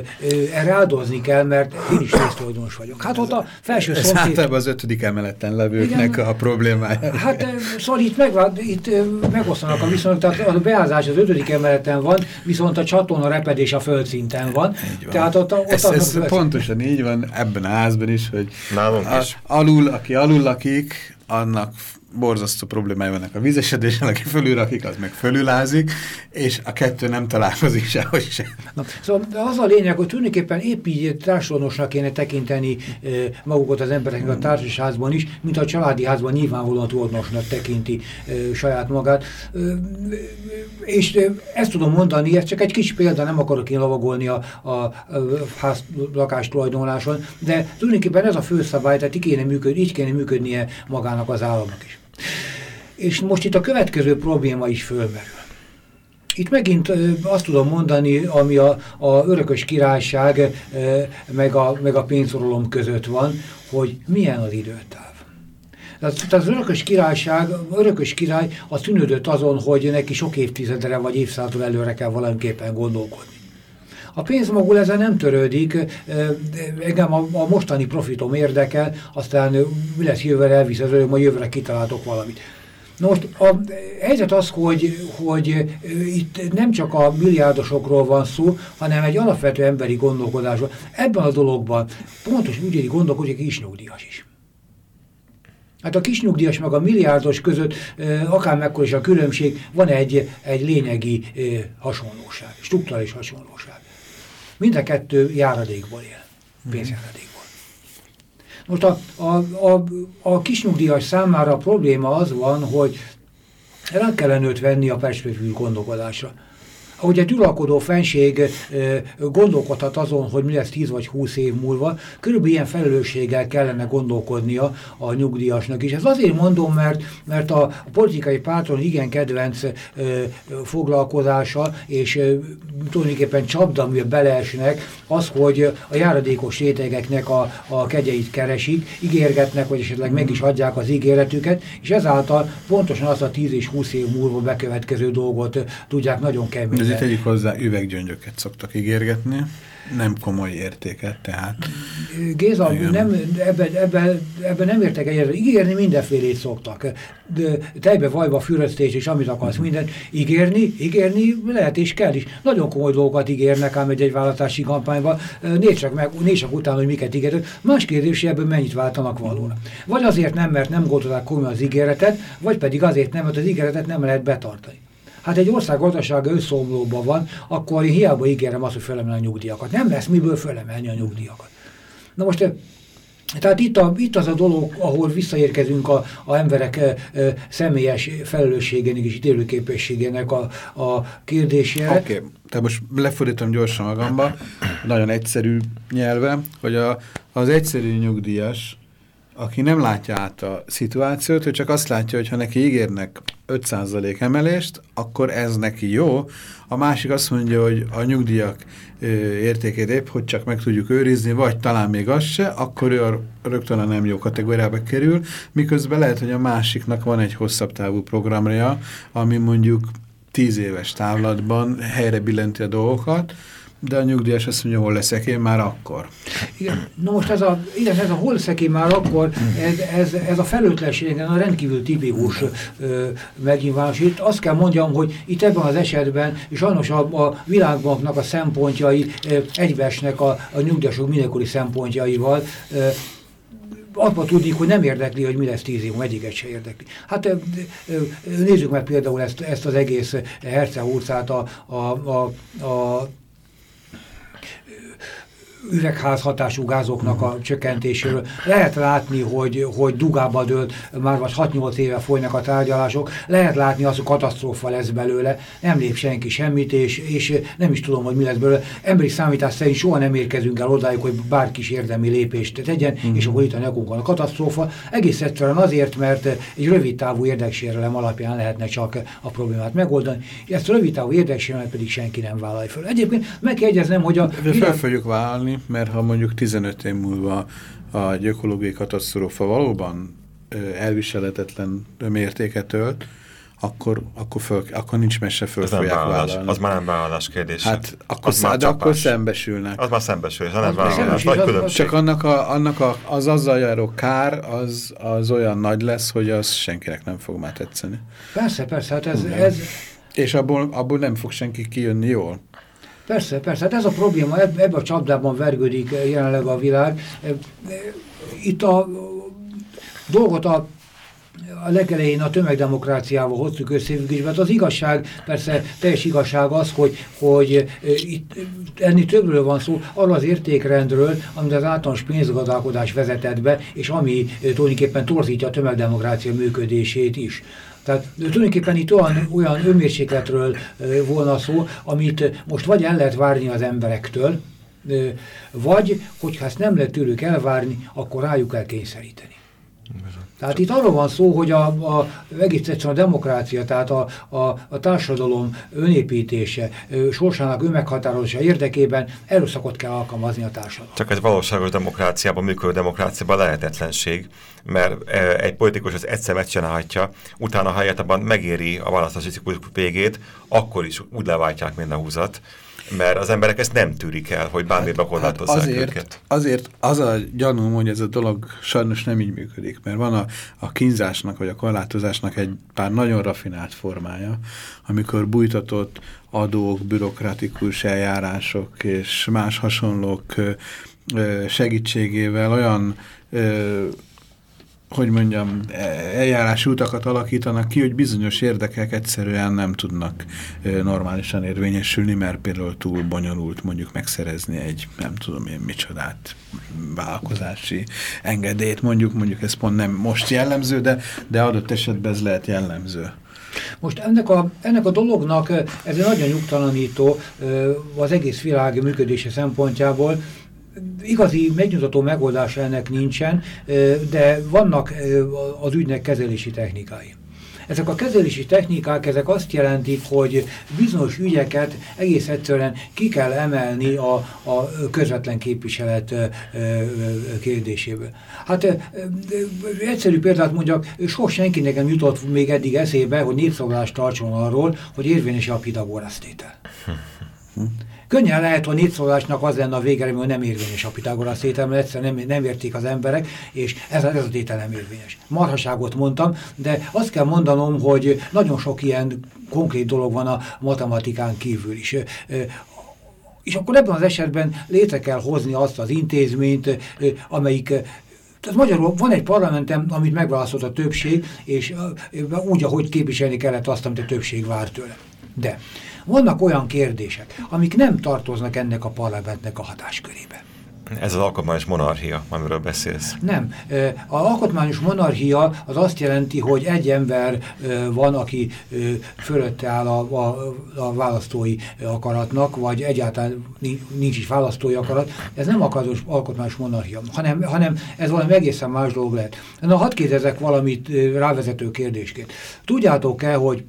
erre áldozni kell, mert én is résztulajdonos vagyok. Hát ott a felső Ez szomszéd... általában az ötödik emeleten levőknek Igen, a problémája. Hát szóval itt, meg, itt megosztanak a viszonyok, tehát a beázás az ötödik emeleten van, viszont a csatorna repedés a földszinten van. van. Tehát ott, ott ez, ez pontosan így van ebben a házban is, hogy Nálunk a, is. alul, aki alul lakik, annak borzasztó problémája vannak a vízesedésen, aki fölülrakik, az meg fölülázik, és a kettő nem találkozik sehogy sem. Na, szóval az a lényeg, hogy tulajdonképpen épp így társadalmasnak kéne tekinteni e, magukat az embereknek a társasházban is, mint a családi házban nyilvánvalóan tulajdonosnak tekinti e, saját magát. E, és e, ezt tudom mondani, ez csak egy kis példa, nem akarok én lavagolni a, a, a ház lakás tulajdonláson, de tulajdonképpen ez a főszabály, tehát így kéne, működni, így kéne működnie magának az államnak is. És most itt a következő probléma is fölmerül. Itt megint azt tudom mondani, ami a, a örökös királyság meg a, meg a pénzorolom között van, hogy milyen az időtáv. Tehát az örökös királyság, örökös király az tűnődött azon, hogy neki sok évtizedre vagy évszázadra előre kell valamiképpen gondolkodni. A pénzmagul ezzel nem törődik, engem a, a mostani profitom érdekel, aztán mi lesz jövőre elvisz az majd jövőre kitaláltok valamit. Na most a helyzet az, hogy, hogy itt nem csak a milliárdosokról van szó, hanem egy alapvető emberi gondolkodásról. Ebben a dologban pontos úgy gondolkodik kis nyugdíjas is. Hát a kisnyugdíjas meg a milliárdos között akár mekkora is a különbség, van egy, egy lényegi hasonlóság, struktúrális hasonlóság. Mind a kettő járadékból él, pénzjáradékból. Most a, a, a, a kisnyugdíjas számára a probléma az van, hogy rá kellene őt venni a perspektív gondolkodásra ahogy egy uralkodó fenség gondolkodhat azon, hogy mi lesz 10 vagy 20 év múlva, körülbelül ilyen felelősséggel kellene gondolkodnia a nyugdíjasnak is. Ez azért mondom, mert, mert a, politikai párton igen kedvenc foglalkozása, és tulajdonképpen csapda, amivel beleesnek, az, hogy a járadékos rétegeknek a, a kegyeit keresik, ígérgetnek, vagy esetleg meg is adják az ígéretüket, és ezáltal pontosan azt a 10 és 20 év múlva bekövetkező dolgot tudják nagyon keményen Azért tegyük hozzá, üveggyöngyöket szoktak ígérgetni, nem komoly értéket, tehát... Géza, nem, ebben, ebben, ebben nem értek egyet, ígérni mindenfélét szoktak. De tejbe, vajba, füröztés és amit akarsz, minden. Ígérni, ígérni lehet és kell is. Nagyon komoly dolgokat ígérnek ám egy, egy választási kampányban. Nézd csak, meg, nézd csak utána, hogy miket ígérnek. Más kérdés, hogy ebből mennyit váltanak valóra. Vagy azért nem, mert nem gondolták komolyan az ígéretet, vagy pedig azért nem, mert az ígéretet nem lehet betartani. Hát egy ország gazdasága összeomlóban van, akkor én hiába ígérem azt, hogy fölemelni a nyugdíjakat. Nem lesz miből fölemelni a nyugdíjakat. Na most tehát itt, a, itt az a dolog, ahol visszaérkezünk a, a emberek e, e, személyes felelősségének és ítélőképességének a, a kérdésére. Oké, okay. te most lefordítom gyorsan magamba, nagyon egyszerű nyelve, hogy a, az egyszerű nyugdíjas aki nem látja át a szituációt, ő csak azt látja, hogy ha neki ígérnek 5% emelést, akkor ez neki jó. A másik azt mondja, hogy a nyugdíjak ö, értékét épp, hogy csak meg tudjuk őrizni, vagy talán még az se, akkor ő a rögtön a nem jó kategóriába kerül, miközben lehet, hogy a másiknak van egy hosszabb távú programja, ami mondjuk 10 éves távlatban helyre billenti a dolgokat, de a nyugdíjas azt mondja, hol leszek én már akkor. Igen, na most ez a, igen, ez a hol leszek én már akkor, ez, ez, ez a felőtlenség, a rendkívül tipikus megnyilvánulás. Itt azt kell mondjam, hogy itt ebben az esetben sajnos a, a világbanknak a szempontjai egybeesnek a, a nyugdíjasok mindenkori szempontjaival, abba tudni, hogy nem érdekli, hogy mi lesz tíz év, egyiket se érdekli. Hát nézzük meg például ezt, ezt az egész Herce a, a, a, a üvegházhatású gázoknak a csökkentéséről. Lehet látni, hogy, hogy dugába dőlt, már vagy 6-8 éve folynak a tárgyalások, lehet látni az, hogy katasztrófa lesz belőle, nem lép senki semmit, és, és nem is tudom, hogy mi lesz belőle. Emberi számítás szerint soha nem érkezünk el odáig, hogy bárki is érdemi lépést tegyen, mm. és akkor itt a nekunk a katasztrófa. Egész egyszerűen azért, mert egy rövid távú érdeksérelem alapján lehetne csak a problémát megoldani, ezt a rövid távú érdeksérelmet pedig senki nem vállalja föl. Egyébként meg kell jegyeznem, hogy a... De fel fogjuk mert ha mondjuk 15 év múlva a ökológiai katasztrófa valóban elviselhetetlen mértéket ölt, akkor, akkor, föl, akkor nincs mese föl fogják vállalni. Az már nem vállalás kérdés. Hát akkor, az már akkor szembesülnek. Az már szembesül, az nem vállalás. Nagy különbség. Csak annak, a, annak a, az azzal járó kár az, az olyan nagy lesz, hogy az senkinek nem fog már tetszeni. Persze, persze, hát ez... ez... És abból, abból nem fog senki kijönni jól. Persze, persze, hát ez a probléma, ebbe a csapdában vergődik jelenleg a világ. Itt a dolgot a a legelején a tömegdemokráciával hoztuk összefüggésbe. Hát az igazság, persze teljes igazság az, hogy, hogy itt ennél többről van szó, arról az értékrendről, amit az általános pénzgazdálkodás vezetett be, és ami tulajdonképpen torzítja a tömegdemokrácia működését is. Tehát tulajdonképpen itt olyan, olyan önmérsékletről volna szó, amit most vagy el lehet várni az emberektől, vagy, hogyha ezt nem lehet tőlük elvárni, akkor rájuk kell kényszeríteni. Tehát itt arról van szó, hogy a, a, egész egyszerűen a demokrácia, tehát a, a, a társadalom önépítése, sorsának önmeghatározása érdekében erőszakot kell alkalmazni a társadalom. Csak egy valóságos demokráciában, működő demokráciában lehetetlenség, mert egy politikus az egyszer megcsinálhatja, utána ha abban megéri a választási ciklus végét, akkor is úgy leváltják minden húzat mert az emberek ezt nem tűrik el, hogy bármibe hát, korlátozzák hát azért, őket. Azért az a gyanúm, hogy ez a dolog sajnos nem így működik, mert van a, a kínzásnak vagy a korlátozásnak egy pár nagyon rafinált formája, amikor bújtatott adók, bürokratikus eljárások és más hasonlók segítségével olyan hogy mondjam, eljárási utakat alakítanak ki, hogy bizonyos érdekek egyszerűen nem tudnak normálisan érvényesülni, mert például túl bonyolult mondjuk megszerezni egy, nem tudom én micsodát, vállalkozási engedélyt, mondjuk, mondjuk ez pont nem most jellemző, de, de adott esetben ez lehet jellemző. Most ennek a, ennek a dolognak ez egy nagyon nyugtalanító az egész világ működése szempontjából, igazi megnyugtató megoldás ennek nincsen, de vannak az ügynek kezelési technikái. Ezek a kezelési technikák, ezek azt jelentik, hogy bizonyos ügyeket egész egyszerűen ki kell emelni a, a közvetlen képviselet kérdéséből. Hát egyszerű példát mondjak, soha senkinek nem jutott még eddig eszébe, hogy népszavazást tartson arról, hogy érvényes a Pitagórasz tétel. Könnyen lehet, hogy népszólásnak az lenne a vége, hogy nem érvényes a Pitagorasz tétel, mert egyszerűen nem, nem érték az emberek, és ez, ez a tétel nem érvényes. Marhaságot mondtam, de azt kell mondanom, hogy nagyon sok ilyen konkrét dolog van a matematikán kívül is. És akkor ebben az esetben létre kell hozni azt az intézményt, amelyik tehát magyarul van egy parlamentem, amit megválaszolt a többség, és úgy, ahogy képviselni kellett azt, amit a többség vár tőle. De vannak olyan kérdések, amik nem tartoznak ennek a parlamentnek a hatáskörébe. Ez az alkotmányos monarchia, amiről beszélsz. Nem. Az alkotmányos monarchia az azt jelenti, hogy egy ember van, aki fölötte áll a, a, a választói akaratnak, vagy egyáltalán nincs is választói akarat. Ez nem akados, alkotmányos monarchia, hanem, hanem ez valami egészen más dolog lehet. Na, hadd kérdezek valamit rávezető kérdésként. Tudjátok-e, hogy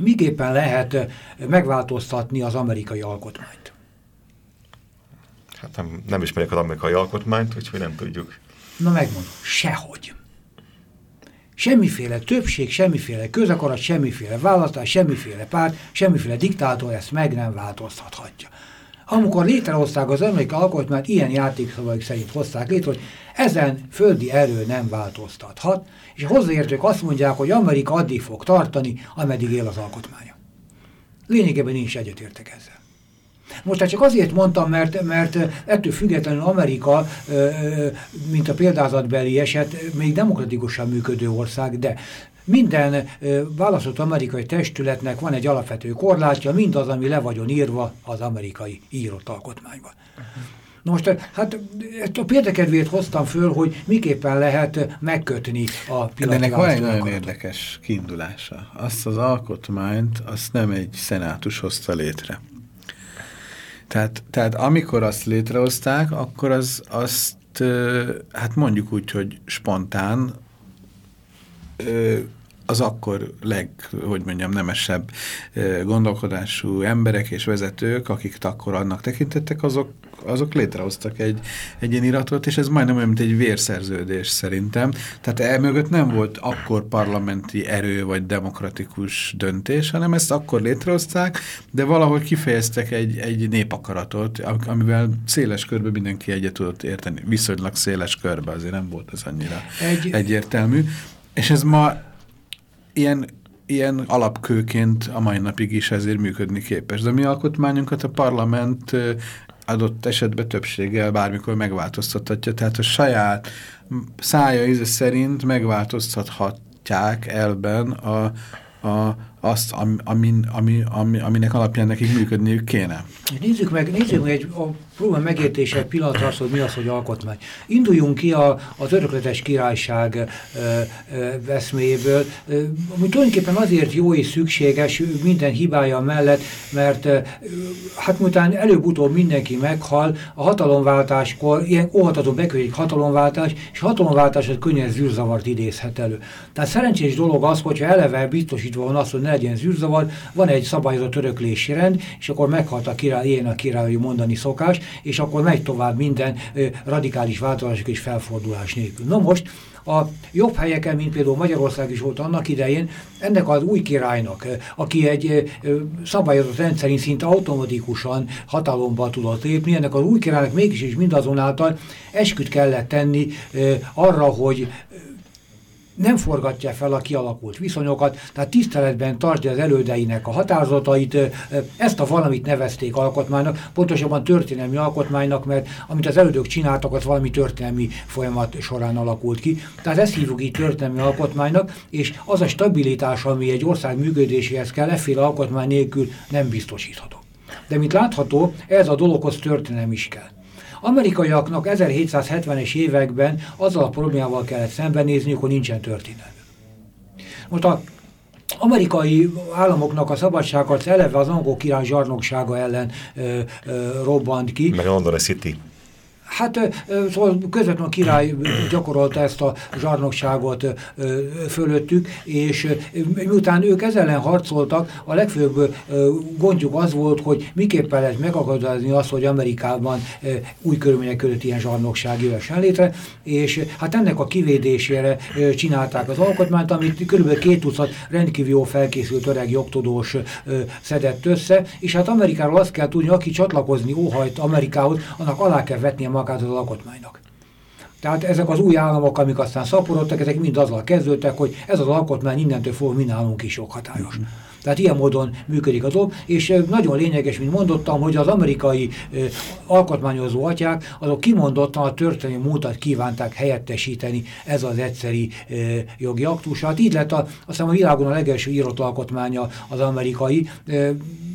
miképpen lehet megváltoztatni az amerikai alkotmányt? Hát nem, nem ismerjük az amerikai alkotmányt, úgyhogy nem tudjuk. Na megmondom, sehogy. Semmiféle többség, semmiféle közakarat, semmiféle választás, semmiféle párt, semmiféle diktátor ezt meg nem változtathatja. Amikor létrehozták az amerikai alkotmányt, ilyen játékszavaik szerint hozták létre, hogy ezen földi erő nem változtathat, és hozzáértők azt mondják, hogy Amerika addig fog tartani, ameddig él az alkotmánya. Lényegében nincs egyetértek ezzel. Most hát csak azért mondtam, mert, mert ettől függetlenül Amerika, mint a példázatbeli eset, még demokratikusan működő ország, de minden választott amerikai testületnek van egy alapvető korlátja, mindaz, ami le vagyon írva az amerikai írott alkotmányban. Na most hát ezt a példakedvét hoztam föl, hogy miképpen lehet megkötni a pillanatban. Ennek van egy nagyon érdekes kiindulása. Azt az alkotmányt, azt nem egy szenátus hozta létre. Tehát, tehát amikor azt létrehozták, akkor az, azt, hát mondjuk úgy, hogy spontán, az akkor leg, hogy mondjam, nemesebb gondolkodású emberek és vezetők, akik akkor annak tekintettek, azok azok létrehoztak egy, egy ilyen iratot, és ez majdnem olyan, mint egy vérszerződés szerintem. Tehát elmögött nem volt akkor parlamenti erő vagy demokratikus döntés, hanem ezt akkor létrehozták, de valahogy kifejeztek egy, egy népakaratot, amivel széles körbe mindenki egyet tudott érteni. Viszonylag széles körbe, azért nem volt ez annyira egy... egyértelmű. És ez ma ilyen ilyen alapkőként a mai napig is ezért működni képes. De mi alkotmányunkat a parlament adott esetben többséggel bármikor megváltoztathatja. Tehát a saját szája íze szerint megváltoztathatják elben a, a, azt, ami, ami, ami, aminek alapján nekik működniük kéne. Nézzük meg, nézzük meg egy, próbál megértése egy pillanatra az, hogy mi az, hogy alkotmány. Induljunk ki a, az örökletes királyság ö, ö, veszméjéből, ö, ami tulajdonképpen azért jó és szükséges minden hibája mellett, mert ö, hát miután előbb-utóbb mindenki meghal, a hatalomváltáskor ilyen óhatatlan bekövetkezik hatalomváltás, és a hatalomváltás az könnyen zűrzavart idézhet elő. Tehát szerencsés dolog az, hogyha eleve biztosítva van az, hogy ne legyen zűrzavar, van egy szabályozott öröklési rend, és akkor meghalt a király, ilyen a király mondani szokás, és akkor megy tovább minden radikális változások és felfordulás nélkül. Na most a jobb helyeken, mint például Magyarország is volt annak idején, ennek az új királynak, aki egy szabályozott rendszerint szinte automatikusan hatalomba tudott lépni, ennek az új királynak mégis is mindazonáltal esküt kellett tenni arra, hogy nem forgatja fel a kialakult viszonyokat, tehát tiszteletben tartja az elődeinek a határozatait, ezt a valamit nevezték alkotmánynak, pontosabban történelmi alkotmánynak, mert amit az elődök csináltak, az valami történelmi folyamat során alakult ki. Tehát ezt hívjuk így történelmi alkotmánynak, és az a stabilitás, ami egy ország működéséhez kell, efféle alkotmány nélkül nem biztosítható. De mint látható, ez a dologhoz történelmi is kell. Amerikaiaknak 1770-es években azzal a problémával kellett szembenézniük, hogy nincsen történelmük. Most a amerikai államoknak a szabadságharc eleve az angol király zsarnoksága ellen ö, ö, robbant ki. Meg London City. Hát szóval közvetlenül a király gyakorolta ezt a zsarnokságot fölöttük, és miután ők ezzel ellen harcoltak, a legfőbb gondjuk az volt, hogy miképpen lehet megakadályozni azt, hogy Amerikában új körülmények között ilyen zsarnokság jöhessen létre, és hát ennek a kivédésére csinálták az alkotmányt, amit kb. két tucat rendkívül jó felkészült öreg jogtudós szedett össze, és hát Amerikáról azt kell tudni, aki csatlakozni óhajt Amerikához, annak alá kell vetnie magát az alkotmánynak. Tehát ezek az új államok, amik aztán szaporodtak, ezek mind azzal kezdődtek, hogy ez az alkotmány innentől fog mi nálunk is joghatályos. Mm -hmm. Tehát ilyen módon működik a dolog, és nagyon lényeges, mint mondottam, hogy az amerikai alkotmányozó atyák, azok kimondottan a történelmi múltat kívánták helyettesíteni ez az egyszeri jogi aktus. Hát így lett a, azt hiszem a világon a legelső írott alkotmánya az amerikai,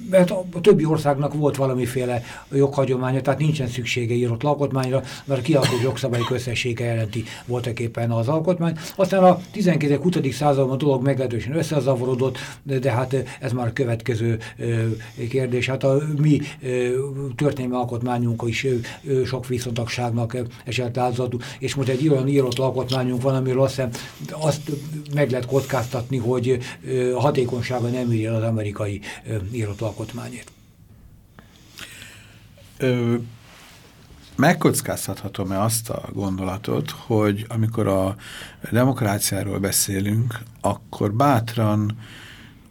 mert a többi országnak volt valamiféle joghagyománya, tehát nincsen szüksége írott alkotmányra, mert a kialakult jogszabályi összessége jelenti voltak éppen az alkotmány. Aztán a 19.-20. században a dolog meglehetősen összezavarodott, de, de hát ez már a következő kérdés. Hát a mi történelmi alkotmányunk is sok viszontagságnak esett áldozatul, és most egy olyan írott alkotmányunk van, amiről azt, hiszem, azt meg lehet kockáztatni, hogy a hatékonysága nem írja az amerikai írott alkotmányét. Ö, megkockáztathatom-e azt a gondolatot, hogy amikor a demokráciáról beszélünk, akkor bátran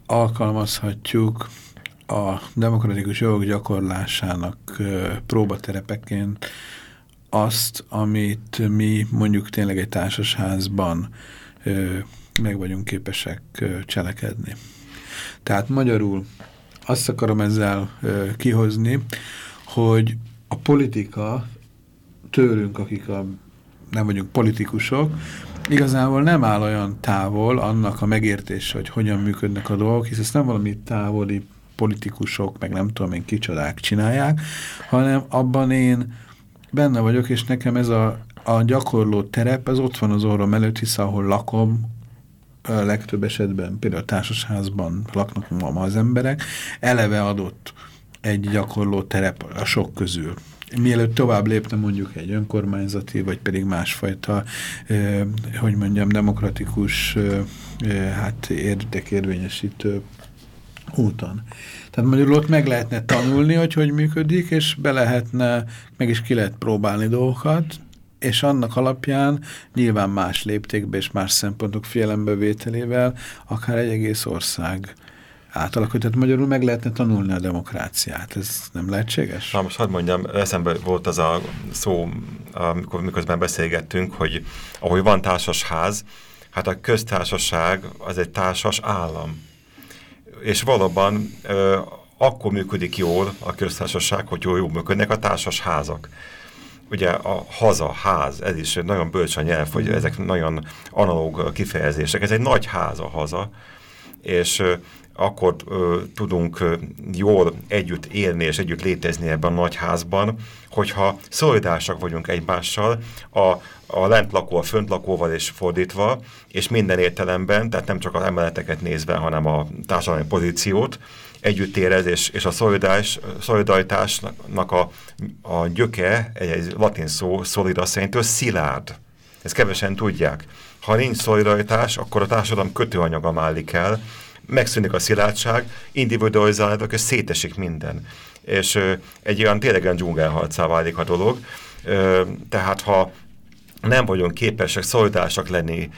alkalmazhatjuk a demokratikus jogok gyakorlásának próbaterepeként azt, amit mi mondjuk tényleg egy társasházban meg vagyunk képesek cselekedni. Tehát magyarul azt akarom ezzel kihozni, hogy a politika tőlünk, akik a, nem vagyunk politikusok, igazából nem áll olyan távol annak a megértése, hogy hogyan működnek a dolgok, hisz ezt nem valami távoli politikusok, meg nem tudom én kicsodák csinálják, hanem abban én benne vagyok, és nekem ez a, a gyakorló terep, ez ott van az orrom előtt, hisz ahol lakom, a legtöbb esetben, például társasházban laknak ma az emberek, eleve adott egy gyakorló terep a sok közül. Mielőtt tovább lépne mondjuk egy önkormányzati, vagy pedig másfajta, eh, hogy mondjam, demokratikus eh, hát érdekérvényesítő úton. Tehát magyarul ott meg lehetne tanulni, hogy hogy működik, és be lehetne, meg is ki lehet próbálni dolgokat, és annak alapján nyilván más léptékbe és más szempontok figyelembevételével akár egy egész ország átalakul. Tehát magyarul meg lehetne tanulni a demokráciát. Ez nem lehetséges? Na most hadd mondjam, eszembe volt az a szó, amikor miközben beszélgettünk, hogy ahogy van társasház, hát a köztársaság az egy társas állam. És valóban ö, akkor működik jól a köztársaság, hogy jól, jól működnek a társas házak ugye a haza, ház, ez is nagyon bölcs a nyelv, hogy ezek nagyon analóg kifejezések. Ez egy nagy ház a haza, és akkor ö, tudunk ö, jól együtt élni és együtt létezni ebben a nagy házban, hogyha szolidásak vagyunk egymással, a, a lent lakó a fönt lakóval és fordítva, és minden értelemben, tehát nem csak az emeleteket nézve, hanem a társadalmi pozíciót, együtt és, a szolidás, szolidaritásnak a, a gyöke, egy, egy latin szó, szolida szerintől szilárd. Ezt kevesen tudják. Ha nincs szolidaritás, akkor a társadalom kötőanyaga málik el, megszűnik a szilárdság, individualizálódok, és szétesik minden. És ö, egy olyan tényleg dzsungelharcá válik a dolog. Ö, tehát ha nem vagyunk képesek szolidásak lenni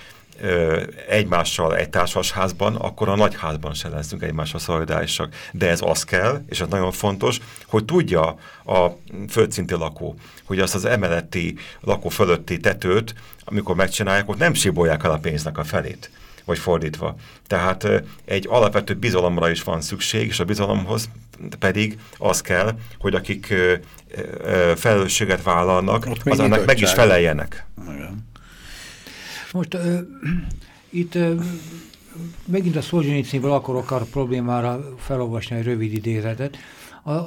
ö, egymással egy társasházban, akkor a nagyházban se leszünk egymással szolidárisak. De ez az kell, és ez nagyon fontos, hogy tudja a földszinti lakó, hogy azt az emeleti lakó fölötti tetőt, amikor megcsinálják, ott nem sibolják el a pénznek a felét vagy fordítva. Tehát egy alapvető bizalomra is van szükség, és a bizalomhoz pedig az kell, hogy akik felelősséget vállalnak, az annak meg is feleljenek. Igen. Most uh, itt uh, megint a Szolzsenyicínből akarok a problémára felolvasni egy rövid idézetet. A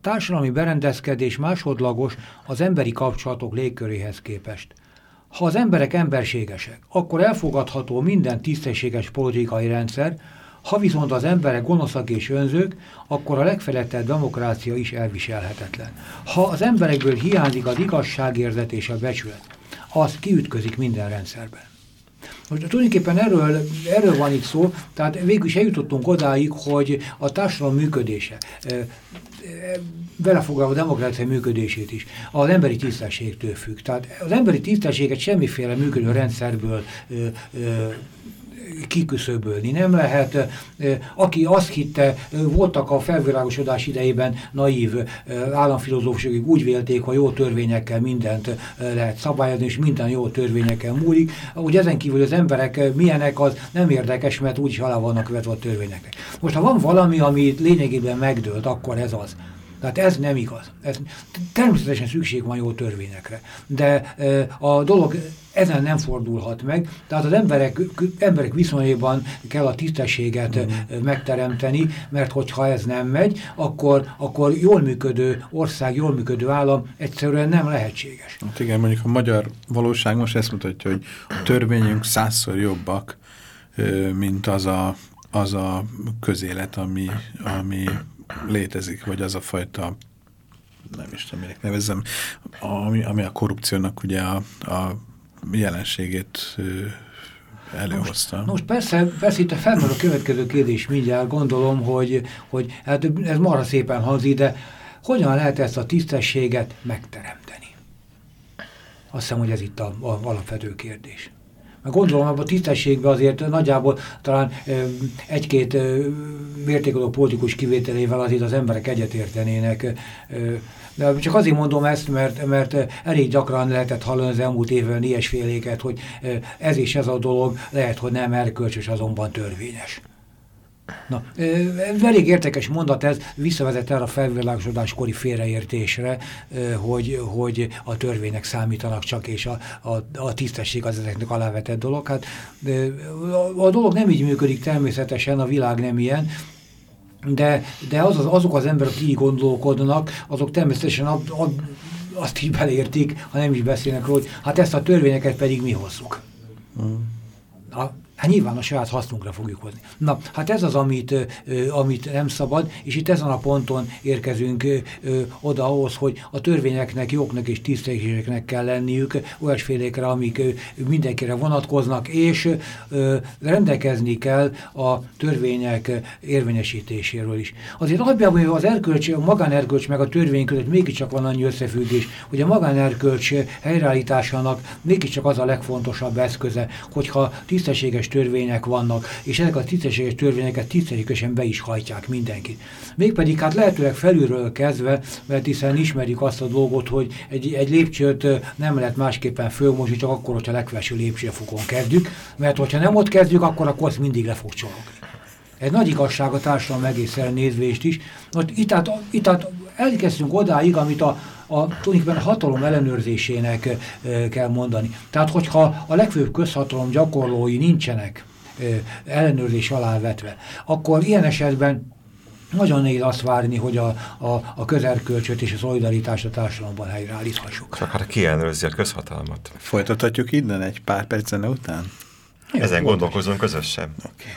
társadalmi berendezkedés másodlagos az emberi kapcsolatok légköréhez képest. Ha az emberek emberségesek, akkor elfogadható minden tisztességes politikai rendszer, ha viszont az emberek gonoszak és önzők, akkor a legfelettebb demokrácia is elviselhetetlen. Ha az emberekből hiányzik az igazságérzet és a becsület, az kiütközik minden rendszerben. Most tulajdonképpen erről, erről van itt szó, tehát végül is eljutottunk odáig, hogy a társadalom működése, belefoglalva a demokrácia működését is, az emberi tisztességtől függ. Tehát az emberi tisztességet semmiféle működő rendszerből ö, ö, kiküszöbölni. Nem lehet, aki azt hitte, voltak a felvilágosodás idejében naív államfilozófusok, úgy vélték, hogy jó törvényekkel mindent lehet szabályozni, és minden jó törvényekkel múlik. Úgy ezen kívül az emberek milyenek, az nem érdekes, mert úgyis alá vannak vetve a törvényeknek. Most ha van valami, ami lényegében megdőlt, akkor ez az. Tehát ez nem igaz. Ez, természetesen szükség van jó törvényekre, de a dolog ezen nem fordulhat meg, tehát az emberek, emberek viszonyában kell a tisztességet mm megteremteni, mert hogyha ez nem megy, akkor, akkor jól működő ország, jól működő állam egyszerűen nem lehetséges. Hát igen, mondjuk a magyar valóság most ezt mutatja, hogy a törvényünk százszor jobbak, mint az a, az a közélet, ami, ami létezik, vagy az a fajta nem is tudom, minek nevezzem, ami, ami a korrupciónak ugye a, a jelenségét előhozta. Most, most persze, persze itt felmerül a következő kérdés mindjárt, gondolom, hogy, hogy hát ez marha szépen hangzik, de hogyan lehet ezt a tisztességet megteremteni? Azt hiszem, hogy ez itt a, a alapvető kérdés. Mert gondolom, abban a tisztességben azért nagyjából talán egy-két mértékodó politikus kivételével azért az emberek egyetértenének. De csak azért mondom ezt, mert, mert elég gyakran lehetett hallani az elmúlt évben ilyesféléket, hogy ez és ez a dolog lehet, hogy nem erkölcsös, azonban törvényes. Na, elég értékes mondat ez, visszavezet el a felvilágosodáskori félreértésre, hogy, hogy a törvények számítanak csak, és a, a, a tisztesség az ezeknek alávetett dolog. Hát, a, a dolog nem így működik természetesen, a világ nem ilyen, de, de az, az, azok az emberek, akik így gondolkodnak, azok természetesen ab, ab, azt is beleértik, ha nem is beszélnek róla, hogy hát ezt a törvényeket pedig mi hozzuk. Mm. Na, Hát nyilván a saját hasznunkra fogjuk hozni. Na, hát ez az, amit, amit nem szabad, és itt ezen a ponton érkezünk oda ahhoz, hogy a törvényeknek, jognak és tisztességeknek kell lenniük olyasfélékre, amik mindenkire vonatkoznak, és rendelkezni kell a törvények érvényesítéséről is. Azért alapjában az erkölcs, a magánerkölcs meg a törvény között mégiscsak van annyi összefüggés, hogy a magánerkölcs helyreállításának mégiscsak az a legfontosabb eszköze, hogyha tisztességes törvények vannak, és ezek a tisztességes törvényeket tisztességesen be is hajtják mindenki. Mégpedig hát lehetőleg felülről kezdve, mert hiszen ismerjük azt a dolgot, hogy egy, egy lépcsőt nem lehet másképpen fölmosni, csak akkor, hogyha legfelső lépcsőfokon kezdjük, mert hogyha nem ott kezdjük, akkor a kosz mindig le fog csorogni. Ez nagy igazság a társadalom egészen nézvést is. Most itt, át, itt át elkezdtünk odáig, amit a, a, tulajdonképpen hatalom ellenőrzésének e, kell mondani. Tehát, hogyha a legfőbb közhatalom gyakorlói nincsenek e, ellenőrzés alá vetve, akkor ilyen esetben nagyon nehéz azt várni, hogy a, a, a közerkölcsöt és a szolidaritást a társadalomban helyreállíthassuk. Csak hát ki ellenőrzi a közhatalmat? Folytathatjuk innen egy pár perc után? Ezen gondolkozunk közösen. Okay.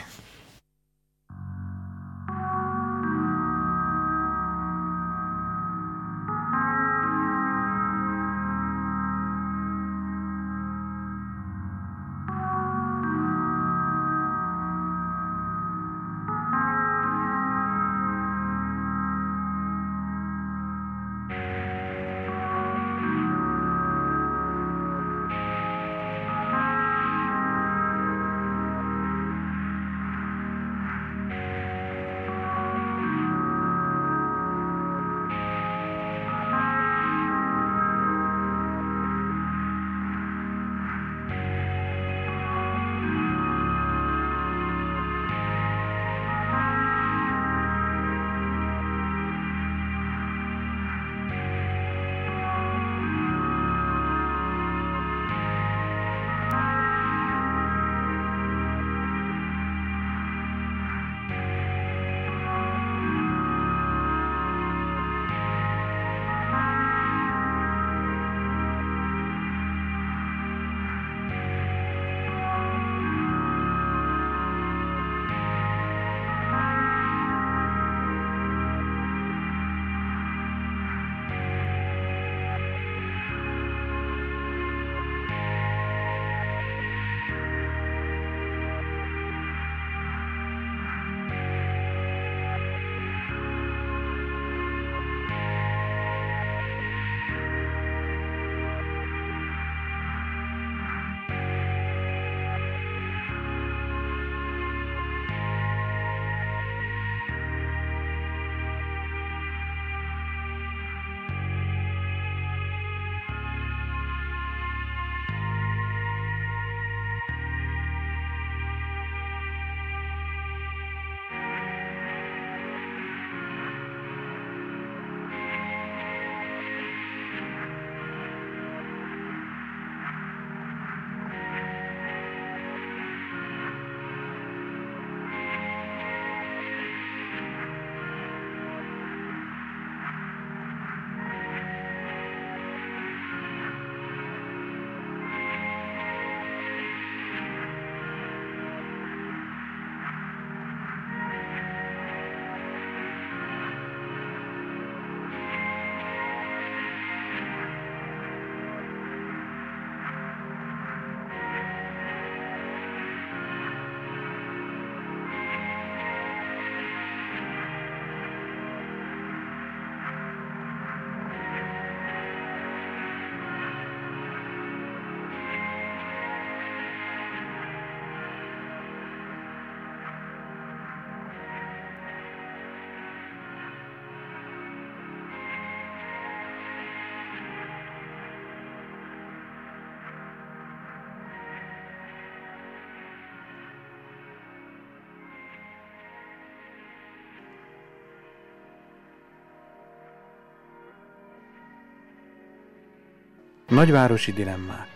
Nagyvárosi dilemmák.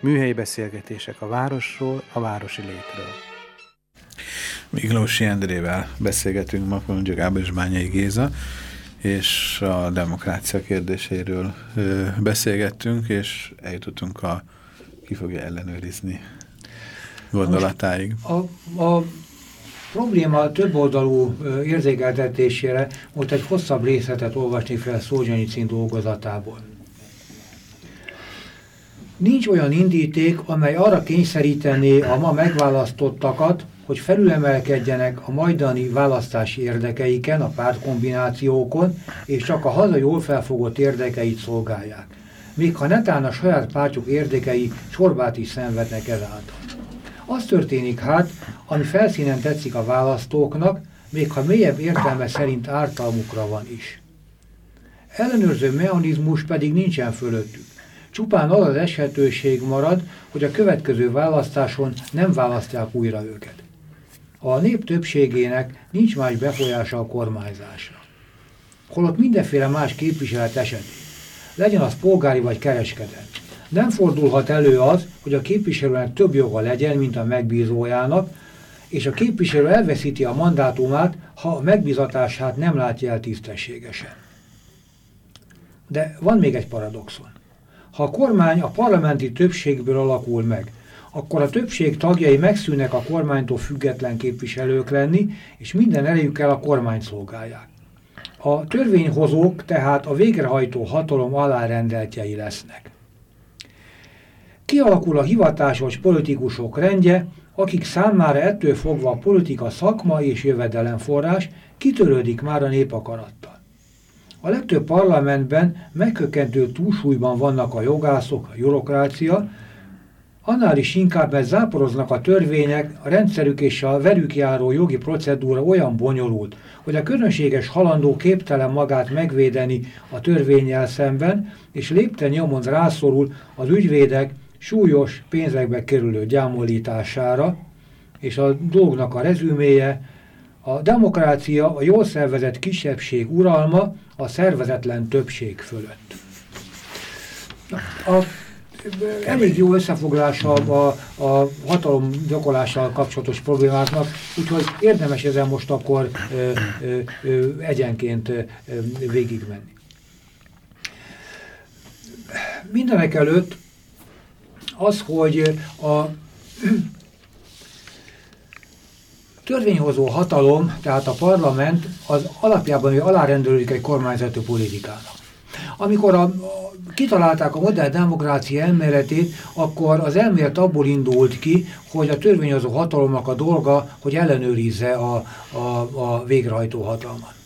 Műhelyi beszélgetések a városról, a városi létről. Miklósi Endrével beszélgetünk ma, mondjuk és Bányai Géza, és a demokrácia kérdéséről ö, beszélgettünk, és eljutottunk a ki fogja ellenőrizni gondolatáig. A, a probléma többoldalú érzékeltetésére volt egy hosszabb részletet olvasni fel Szózsanyi cín dolgozatából. Nincs olyan indíték, amely arra kényszerítené a ma megválasztottakat, hogy felülemelkedjenek a majdani választási érdekeiken, a pártkombinációkon, és csak a haza jól felfogott érdekeit szolgálják. Még ha netán a saját pártjuk érdekei sorbát is szenvednek ezáltal. Az történik hát, ami felszínen tetszik a választóknak, még ha mélyebb értelme szerint ártalmukra van is. Ellenőrző mechanizmus pedig nincsen fölöttük. Csupán az az eshetőség marad, hogy a következő választáson nem választják újra őket. A nép többségének nincs más befolyása a kormányzásra. Holott mindenféle más képviselet esetén, legyen az polgári vagy kereskedelmi. Nem fordulhat elő az, hogy a képviselőnek több joga legyen, mint a megbízójának, és a képviselő elveszíti a mandátumát, ha a megbízatását nem látja el tisztességesen. De van még egy paradoxon. Ha a kormány a parlamenti többségből alakul meg, akkor a többség tagjai megszűnnek a kormánytól független képviselők lenni, és minden erejükkel a kormány szolgálják. A törvényhozók tehát a végrehajtó hatalom alárendeltjei lesznek. Kialakul a hivatásos politikusok rendje, akik számára ettől fogva a politika szakma és jövedelemforrás kitörődik már a népakarattal. A legtöbb parlamentben megkökkentő túlsúlyban vannak a jogászok, a bürokrácia, annál is inkább, mert záporoznak a törvények, a rendszerük és a velük járó jogi procedúra olyan bonyolult, hogy a közönséges halandó képtelen magát megvédeni a törvényel szemben, és lépten nyomon rászorul az ügyvédek súlyos pénzekbe kerülő gyámolítására, és a dolgnak a rezüméje, a demokrácia a jól szervezett kisebbség uralma a szervezetlen többség fölött. A elég jó összefoglalása a, a hatalom gyakorlással kapcsolatos problémáknak, úgyhogy érdemes ezen most akkor ö, ö, ö, egyenként ö, végigmenni. Mindenek előtt az, hogy a törvényhozó hatalom, tehát a parlament az alapjában hogy alárendelődik egy kormányzati politikának. Amikor a, a, kitalálták a modern demokrácia elméletét, akkor az elmélet abból indult ki, hogy a törvényhozó hatalomnak a dolga, hogy ellenőrizze a, a, a végrehajtó hatalmat.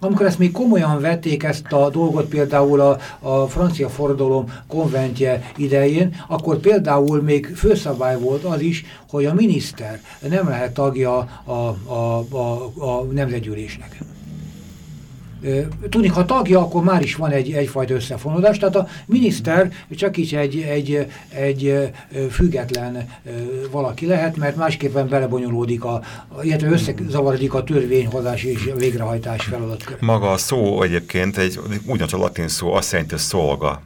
Amikor ezt még komolyan vették ezt a dolgot például a, a francia forradalom konventje idején, akkor például még főszabály volt az is, hogy a miniszter nem lehet tagja a, a, a, a nemzetgyűlésnek. Tudni, ha tagja, akkor már is van egy, egyfajta összefonódás, tehát a miniszter csak így egy, egy, egy független valaki lehet, mert másképpen belebonyolódik, a, illetve összezavarodik a törvényhozás és a végrehajtás feladatkör. Maga a szó egyébként egy ugyanaz a latin szó, azt jelenti, hogy szolga.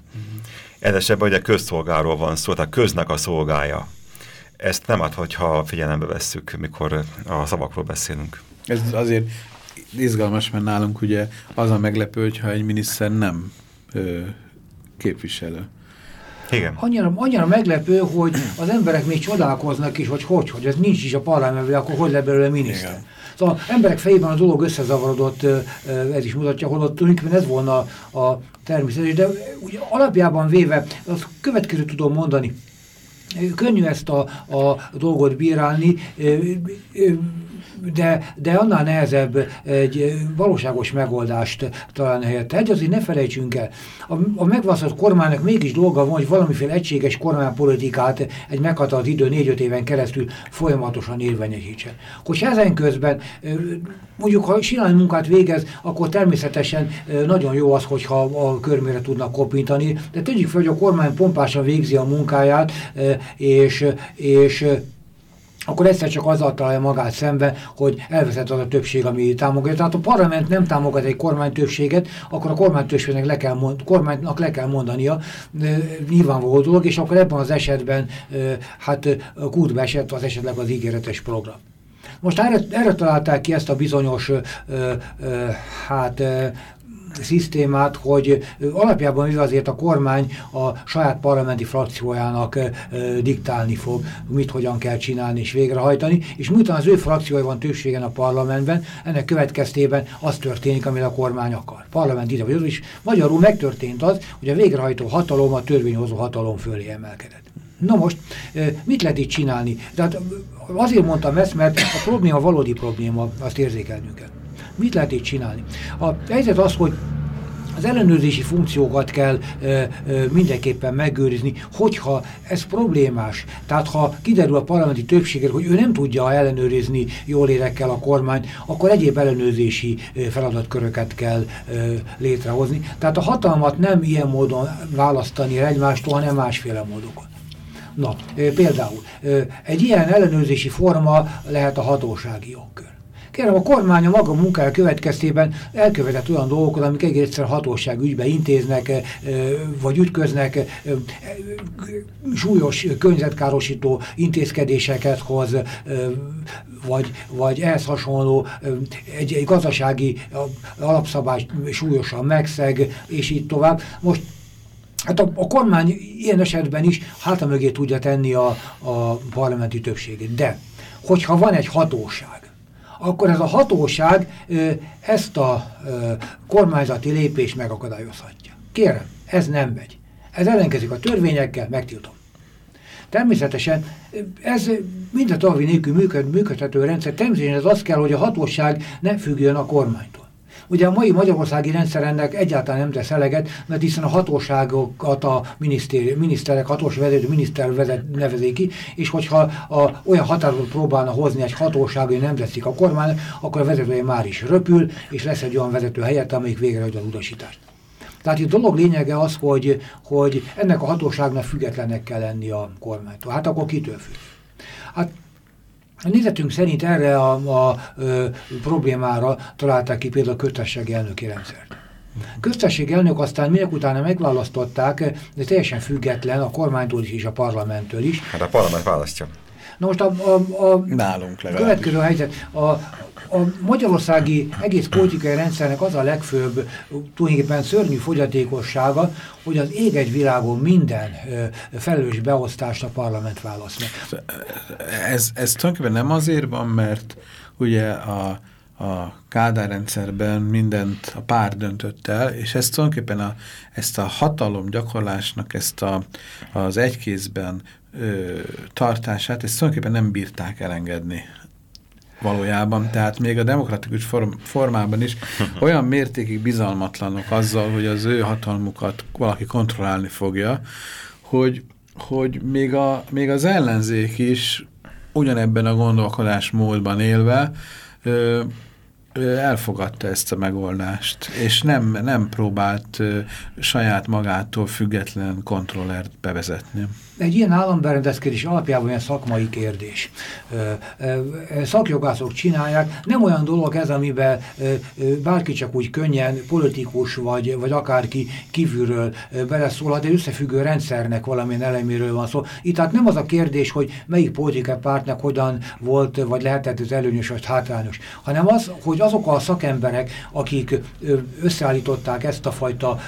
Ez esetben ugye közszolgáról van szó, tehát köznek a szolgája. Ezt nem ad, hogyha figyelembe vesszük, mikor a szavakról beszélünk. Ez azért izgalmas, mert nálunk ugye az a meglepő, hogyha egy miniszter nem ö, képviselő. Igen. Annyira, annyira meglepő, hogy az emberek még csodálkoznak is, hogy hogy, hogy ez nincs is a parlamentben, akkor hogy lesz belőle miniszter. Igen. Szóval az emberek fejében a dolog összezavarodott, ez is mutatja, holott tulajdonképpen ez volna a természetes, de ugye alapjában véve, azt következő tudom mondani, könnyű ezt a, a dolgot bírálni, de, de annál nehezebb egy valóságos megoldást talán helyette. Egy azért ne felejtsünk el, a, a megválasztott kormánynak mégis dolga van, hogy valamiféle egységes kormánypolitikát egy meghatározott idő négy-öt éven keresztül folyamatosan érvényesítsen. Hogy ezen közben mondjuk, ha sinálni munkát végez, akkor természetesen nagyon jó az, hogyha a körmére tudnak kopintani, de tegyük fel, hogy a kormány pompásan végzi a munkáját, és, és akkor egyszer csak azzal találja magát szembe, hogy elveszett az a többség, ami támogatja. Tehát a parlament nem támogat egy kormány többséget, akkor a kormány többségnek le kell, mond, kormánynak le kell mondania e, nyilvánvaló dolog, és akkor ebben az esetben hát kútbe esett az esetleg az ígéretes program. Most erre, erre találták ki ezt a bizonyos, ö, ö, hát ö, szisztémát, hogy alapjában mivel azért a kormány a saját parlamenti frakciójának diktálni fog, mit hogyan kell csinálni és végrehajtani, és miután az ő frakciója van többségen a parlamentben, ennek következtében az történik, amit a kormány akar. Parlament ide vagy is. Magyarul megtörtént az, hogy a végrehajtó hatalom a törvényhozó hatalom fölé emelkedett. Na most, mit lehet itt csinálni? Tehát azért mondtam ezt, mert a probléma valódi probléma, azt érzékelnünk kell. Mit lehet itt csinálni? A helyzet az, hogy az ellenőrzési funkciókat kell ö, ö, mindenképpen megőrizni, hogyha ez problémás. Tehát ha kiderül a parlamenti többséget, hogy ő nem tudja ellenőrizni jól érekkel a kormány, akkor egyéb ellenőrzési feladatköröket kell ö, létrehozni. Tehát a hatalmat nem ilyen módon választani egymástól, hanem másféle módokon. Na, például egy ilyen ellenőrzési forma lehet a hatósági jogkör. Kérem, a kormány a maga munkája következtében elkövetett olyan dolgokat, amik egészen hatóság ügybe intéznek, vagy ütköznek, súlyos környezetkárosító intézkedéseket hoz, vagy, vagy ehhez hasonló egy, egy gazdasági alapszabály súlyosan megszeg, és így tovább. Most Hát a, a kormány ilyen esetben is háta mögé tudja tenni a, a parlamenti többségét. De, hogyha van egy hatóság, akkor ez a hatóság ezt a kormányzati lépést megakadályozhatja. Kérem, ez nem megy. Ez ellenkezik a törvényekkel, megtiltom. Természetesen ez minden további nélkül működ, működhető rendszer. Természetesen ez az kell, hogy a hatóság ne függjön a kormánytól. Ugye a mai magyarországi rendszer ennek egyáltalán nem tesz eleget, mert hiszen a hatóságokat a miniszterek, hatós vezető miniszter vezet, nevezik ki, és hogyha a, olyan határozatot próbálna hozni egy hatóság, hogy nem teszik a kormány, akkor a vezetője már is röpül, és lesz egy olyan vezető helyett, amelyik végrehajtja az utasítást. Tehát itt dolog lényege az, hogy, hogy ennek a hatóságnak függetlennek kell lenni a kormánytól. Hát akkor kitől függ? Hát nézetünk szerint erre a, a, a problémára találták ki például a kötességi elnöki rendszert. Köztességi elnök aztán minek utána megválasztották, de teljesen független a kormánytól is és a parlamenttől is. Hát a parlament választja. Na most a, a, a Nálunk legalábbis. következő helyzet, a, a magyarországi egész politikai rendszernek az a legfőbb, tulajdonképpen szörnyű fogyatékossága, hogy az ég egy világon minden felelős beosztást a parlament választ meg. Ez, ez tulajdonképpen nem azért van, mert ugye a a Kádár rendszerben mindent a pár döntött el, és ezt tulajdonképpen a, ezt a hatalom gyakorlásnak, ezt a, az egykézben ö, tartását, ezt tulajdonképpen nem bírták elengedni valójában, tehát még a demokratikus form formában is olyan mértékig bizalmatlanok azzal, hogy az ő hatalmukat valaki kontrollálni fogja, hogy, hogy még, a, még az ellenzék is ugyanebben a gondolkodásmódban élve ö, elfogadta ezt a megoldást, és nem, nem próbált saját magától független kontrollert bevezetni. Egy ilyen államberendezkedés alapjában ilyen szakmai kérdés. Szakjogászok csinálják, nem olyan dolog ez, amiben bárki csak úgy könnyen politikus vagy, vagy akárki kívülről beleszólhat, de összefüggő rendszernek valamilyen eleméről van szó. Itt tehát nem az a kérdés, hogy melyik politikai pártnak hogyan volt, vagy lehetett az előnyös vagy hátrányos, hanem az, hogy azok a szakemberek, akik összeállították ezt a fajta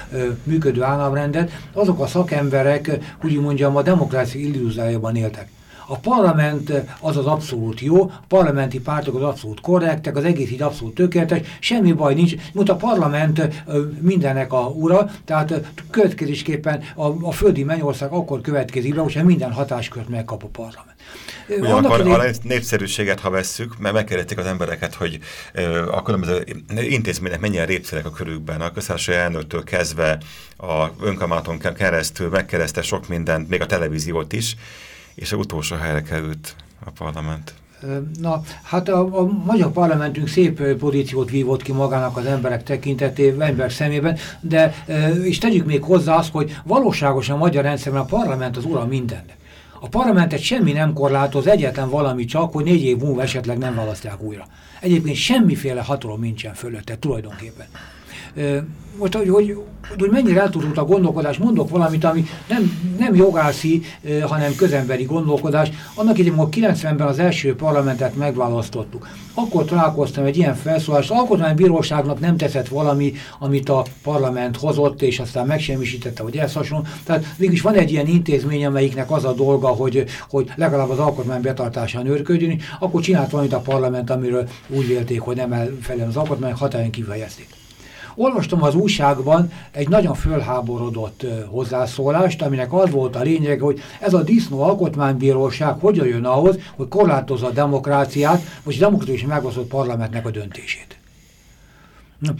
működő államrendet, azok a szakemberek, úgy mondjam, a demokrácia illúzájában éltek. A parlament az az abszolút jó, a parlamenti pártok az abszolút korrektek, az egész így abszolút tökéletes, semmi baj nincs, mert a parlament mindennek a ura, tehát következésképpen a, a földi mennyország akkor következik be, hogyha minden hatáskört megkap a parlament. Ugyanakkor a népszerűséget, ha vesszük, mert megkérdezték az embereket, hogy a különböző intézmények mennyire répszerek a körükben, a köztársasági elnöktől kezdve a önkormányzaton keresztül megkereszte sok mindent, még a televíziót is, és a utolsó helyre került a parlament. Na, hát a, a magyar parlamentünk szép pozíciót vívott ki magának az emberek tekintetében, ember szemében, de és tegyük még hozzá azt, hogy valóságosan a magyar rendszerben a parlament az ura mindennek. A parlamentet semmi nem korlátoz, egyetlen valami csak, hogy négy év múlva esetleg nem választják újra. Egyébként semmiféle hatalom nincsen fölötte tulajdonképpen. Most, hogy, hogy, hogy mennyire eltudult a gondolkodás, mondok valamit, ami nem, nem jogászi, hanem közemberi gondolkodás. Annak idején, hogy 90-ben az első parlamentet megválasztottuk. Akkor találkoztam egy ilyen felszólást, az alkotmánybíróságnak nem teszett valami, amit a parlament hozott, és aztán megsemmisítette, hogy ez hasonló. Tehát mégis van egy ilyen intézmény, amelyiknek az a dolga, hogy, hogy legalább az alkotmány betartásán őrködjön, akkor csinált valamit a parlament, amiről úgy vélték, hogy nem elfelel az alkotmány, határon kívül helyezték. Olvastam az újságban egy nagyon fölháborodott hozzászólást, aminek az volt a lényeg, hogy ez a disznó alkotmánybíróság hogyan jön ahhoz, hogy korlátozza a demokráciát, vagy a demokratikus megosztott parlamentnek a döntését. Na,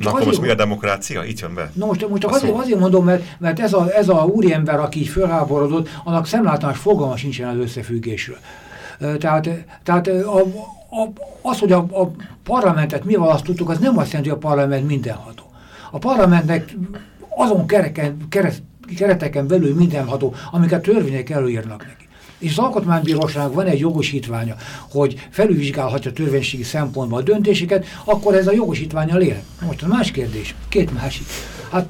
Na akkor most mi a demokrácia? Itt jön be. Na most, most csak azért, azért mondom, mert, mert ez, a, ez a úriember, aki így fölháborodott, annak szemlátomás fogalma sincsen az összefüggésről. Tehát, tehát a, a, az, hogy a, a parlamentet mi választottuk, az nem azt jelenti, hogy a parlament mindenható. A parlamentnek azon kereken, keret, kereteken belül mindenható, amiket törvények előírnak neki. És az Alkotmánybíróságnak van egy jogosítványa, hogy felülvizsgálhatja törvénységi szempontból a döntéseket, akkor ez a jogosítványa léle. Most a más kérdés, két másik. Hát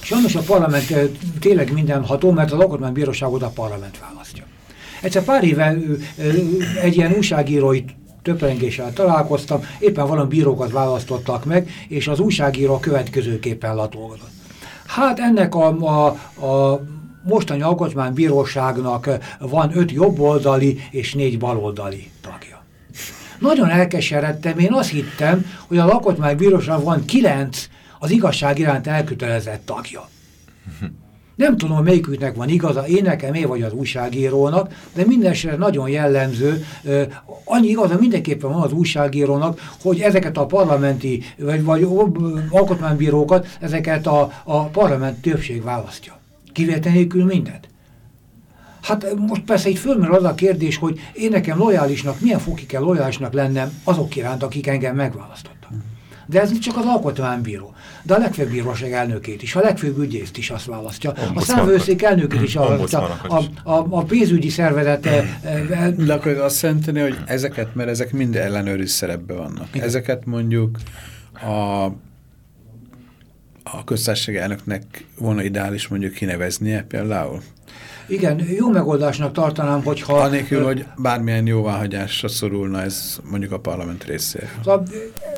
sajnos a parlament tényleg mindenható, mert az Alkotmánybíróságot a parlament választja. Egyszer pár éve egy ilyen újságírói töprengéssel találkoztam, éppen valami bírókat választottak meg, és az újságíró következőképpen latolgatott. Hát ennek a, a, a mostani alkotmánybíróságnak van öt jobboldali és négy baloldali tagja. Nagyon elkeseredtem, én azt hittem, hogy a alkotmánybíróság van kilenc az igazság iránt elkötelezett tagja. Nem tudom, melyiküknek van igaza, én nekem, én vagy az újságírónak, de mindenesetre nagyon jellemző, annyi igaza mindenképpen van az újságírónak, hogy ezeket a parlamenti, vagy, vagy alkotmánybírókat, ezeket a, a parlament többség választja. Kivétel nélkül mindent. Hát most persze itt fölmerül az a kérdés, hogy én nekem lojálisnak, milyen fokig kell lojálisnak lennem azok iránt, akik engem megválasztottak. De ez csak az alkotmánybíró de a legfőbb bíróság elnökét is, a legfőbb ügyészt is azt választja. A számvőszék elnökét is választja. A, a, a pénzügyi szervezet... De akkor azt jelenteni, hogy ezeket, mert ezek mind ellenőriz szerepben vannak. Igen. Ezeket mondjuk a a köztársaság elnöknek volna ideális mondjuk kineveznie például? Igen, jó megoldásnak tartanám, hogyha... Anélkül, hogy bármilyen jóváhagyásra szorulna ez mondjuk a parlament részéről.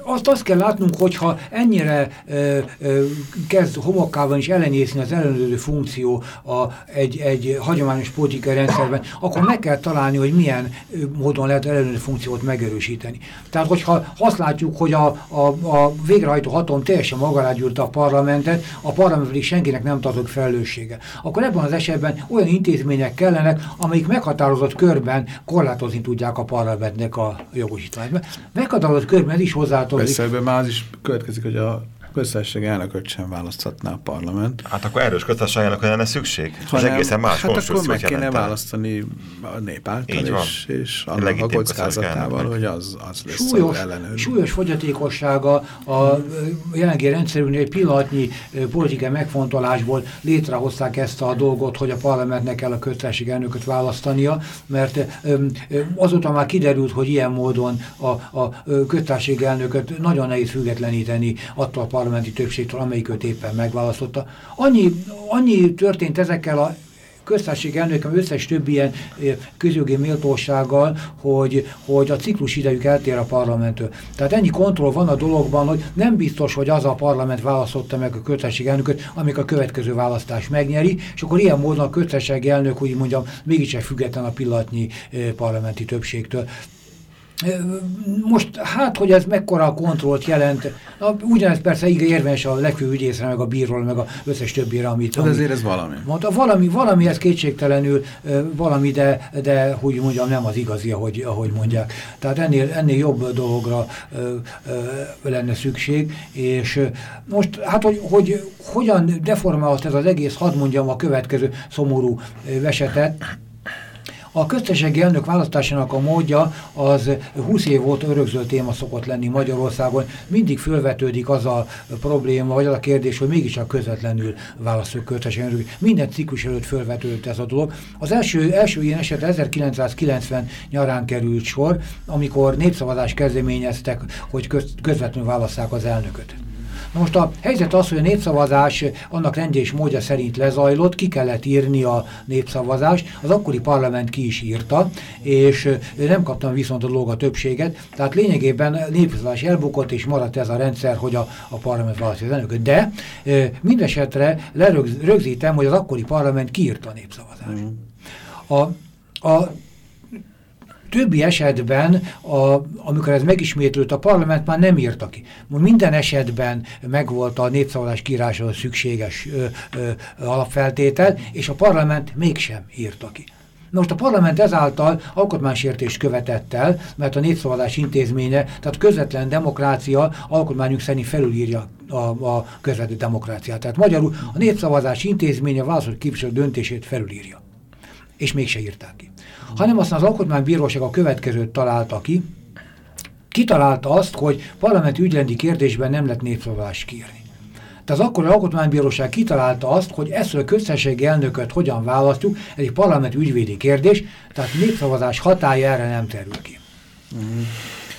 Azt, azt kell látnunk, hogyha ennyire ö, ö, kezd homokkában is ellenyészni az ellenőrző funkció a, egy, egy hagyományos politikai rendszerben, akkor meg kell találni, hogy milyen módon lehet ellenőrző funkciót megerősíteni. Tehát, hogyha azt látjuk, hogy a, a, a végrehajtó hatalom teljesen magára gyűlt a parlamentet, a parlament pedig senkinek nem tartott felelőssége, akkor ebben az esetben olyan intézmények kellenek, amelyik meghatározott körben korlátozni tudják a parlamentnek a jogosítványt. Meghatározott körben is hozzátartozik. Persze, már az is következik, hogy a köztársaság elnököt sem választhatná a parlament. Hát akkor erős köztársaság elnökön lenne szükség? Ha az egészen más hát akkor meg kéne választani a nép által, Így és, és annak a kockázatával, hogy az, az lesz súlyos, súlyos fogyatékossága a jelenlegi rendszerűnél egy pillanatnyi politikai megfontolásból létrehozták ezt a dolgot, hogy a parlamentnek kell a köztársaság elnököt választania, mert azóta már kiderült, hogy ilyen módon a, a köztársaság elnököt nagyon nehéz függetleníteni attól a parlamenti többségtől, amelyik éppen megválasztotta. Annyi, annyi történt ezekkel a köztársaság elnökem összes több ilyen közjogi méltósággal, hogy, hogy a ciklus idejük eltér a parlamenttől. Tehát ennyi kontroll van a dologban, hogy nem biztos, hogy az a parlament választotta meg a köztársaság elnököt, amik a következő választás megnyeri, és akkor ilyen módon a köztársaság elnök, úgy mondjam, mégiscsak független a pillanatnyi parlamenti többségtől. Most hát, hogy ez mekkora a kontrollt jelent, ugyanez persze igen érvényes a legfőbb ügyészre, meg a bírról, meg a összes többire, amit... Hát ezért ez valami. Mondta, valami, valami ez kétségtelenül valami, de, de hogy mondjam, nem az igazi, ahogy, ahogy mondják. Tehát ennél, ennél jobb dologra ö, ö, lenne szükség, és most hát, hogy, hogy hogyan deformált ez az egész, hadd mondjam a következő szomorú esetet, a köztességi elnök választásának a módja az 20 év volt örökző téma szokott lenni Magyarországon. Mindig fölvetődik az a probléma, vagy az a kérdés, hogy mégiscsak közvetlenül választjuk köztességi elnök. Minden ciklus előtt fölvetődött ez a dolog. Az első, első ilyen eset 1990 nyarán került sor, amikor népszavazást kezdeményeztek, hogy köz, közvetlenül válasszák az elnököt. Na most a helyzet az, hogy a népszavazás annak rendje és módja szerint lezajlott, ki kellett írni a népszavazást, az akkori parlament ki is írta, és nem kaptam viszont a dolga többséget, tehát lényegében népszavazás elbukott, és maradt ez a rendszer, hogy a, a parlament választja az elnököt. De mindesetre lerögzítem, hogy az akkori parlament kiírta a népszavazást. Mm. A, a többi esetben, a, amikor ez megismétlült, a parlament már nem írta ki. Minden esetben megvolt a népszavazás kíráshoz szükséges ö, ö, alapfeltétel, és a parlament mégsem írta ki. Most a parlament ezáltal alkotmánysértést követett el, mert a népszavazás intézménye, tehát közvetlen demokrácia alkotmányunk szerint felülírja a, a közvetlen demokráciát. Tehát magyarul a népszavazás intézménye választott képviselő döntését felülírja. És mégse írták ki hanem aztán az Alkotmánybíróság a következőt találta ki, kitalálta azt, hogy parlamenti ügyrendi kérdésben nem lett népszavazást kérni. Tehát az akkori alkotmánybíróság kitalálta azt, hogy ezt a köztársasági elnököt hogyan választjuk, ez egy parlamenti ügyvédi kérdés, tehát népszavazás hatája erre nem terül ki. Mm.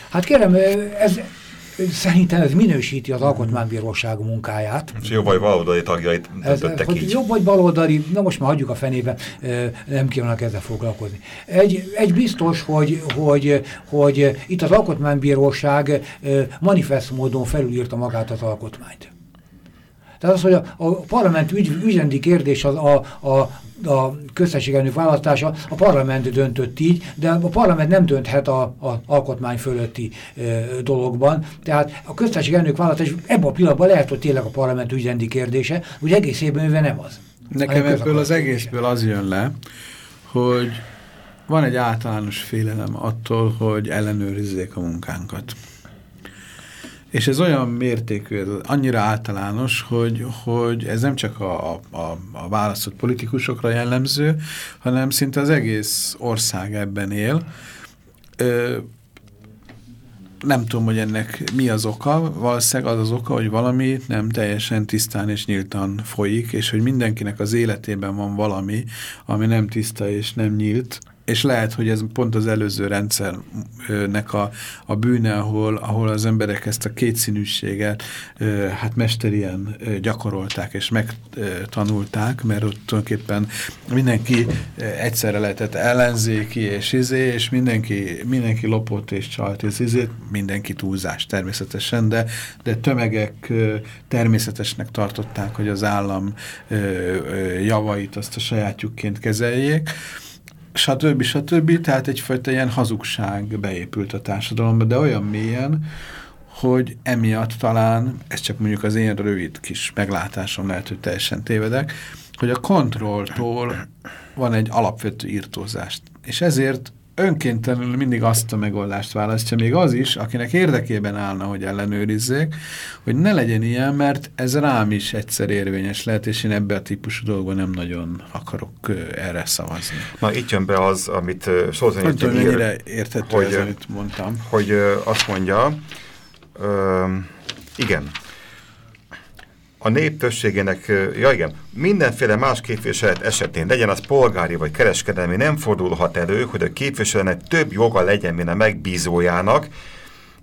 Hát kérem, ez, Szerintem ez minősíti az alkotmánybíróság munkáját. És jobb vagy baloldali tagjait döntöttek így. Jobb vagy baloldali, na most már hagyjuk a fenébe, nem kívánnak ezzel foglalkozni. Egy, egy biztos, hogy, hogy, hogy itt az alkotmánybíróság manifest módon felülírta magát az alkotmányt. Tehát az, hogy a, a parlament ügy, ügyrendi kérdés az a, a, a köztársasági választása, a parlament döntött így, de a parlament nem dönthet a, a alkotmány fölötti e, dologban. Tehát a köztársasági elnök választás ebben a pillanatban lehet, hogy tényleg a parlament ügyrendi kérdése, úgy egész évben nem az. Nekem ebből az egészből az jön le, hogy van egy általános félelem attól, hogy ellenőrizzék a munkánkat. És ez olyan mértékű, annyira általános, hogy, hogy ez nem csak a, a, a választott politikusokra jellemző, hanem szinte az egész ország ebben él. Ö, nem tudom, hogy ennek mi az oka, valószínűleg az az oka, hogy valami nem teljesen tisztán és nyíltan folyik, és hogy mindenkinek az életében van valami, ami nem tiszta és nem nyílt, és lehet, hogy ez pont az előző rendszernek a, a bűne, ahol, ahol az emberek ezt a kétszínűséget hát mesterien gyakorolták és megtanulták, mert ott tulajdonképpen mindenki egyszerre lehetett ellenzéki és izé, és mindenki, mindenki lopott és csalt és izét, mindenki túlzás természetesen, de, de tömegek természetesnek tartották, hogy az állam javait azt a sajátjukként kezeljék, stb. stb. Tehát egyfajta ilyen hazugság beépült a társadalomba, de olyan mélyen, hogy emiatt talán, ez csak mondjuk az én rövid kis meglátásom lehet, hogy teljesen tévedek, hogy a kontrolltól van egy alapvető írtózást. És ezért önkéntelenül mindig azt a megoldást választja, még az is, akinek érdekében állna, hogy ellenőrizzék, hogy ne legyen ilyen, mert ez rám is egyszer érvényes lehet, és én ebbe a típusú dolgokban nem nagyon akarok erre szavazni. Na, itt jön be az, amit Solzhenitsyn ír, mennyire érthető hogy, ez, amit mondtam. Hogy azt mondja, ö, igen, a nép többségének, ja igen, mindenféle más képviselet esetén, legyen az polgári vagy kereskedelmi, nem fordulhat elő, hogy a képviselőnek több joga legyen, mint a megbízójának,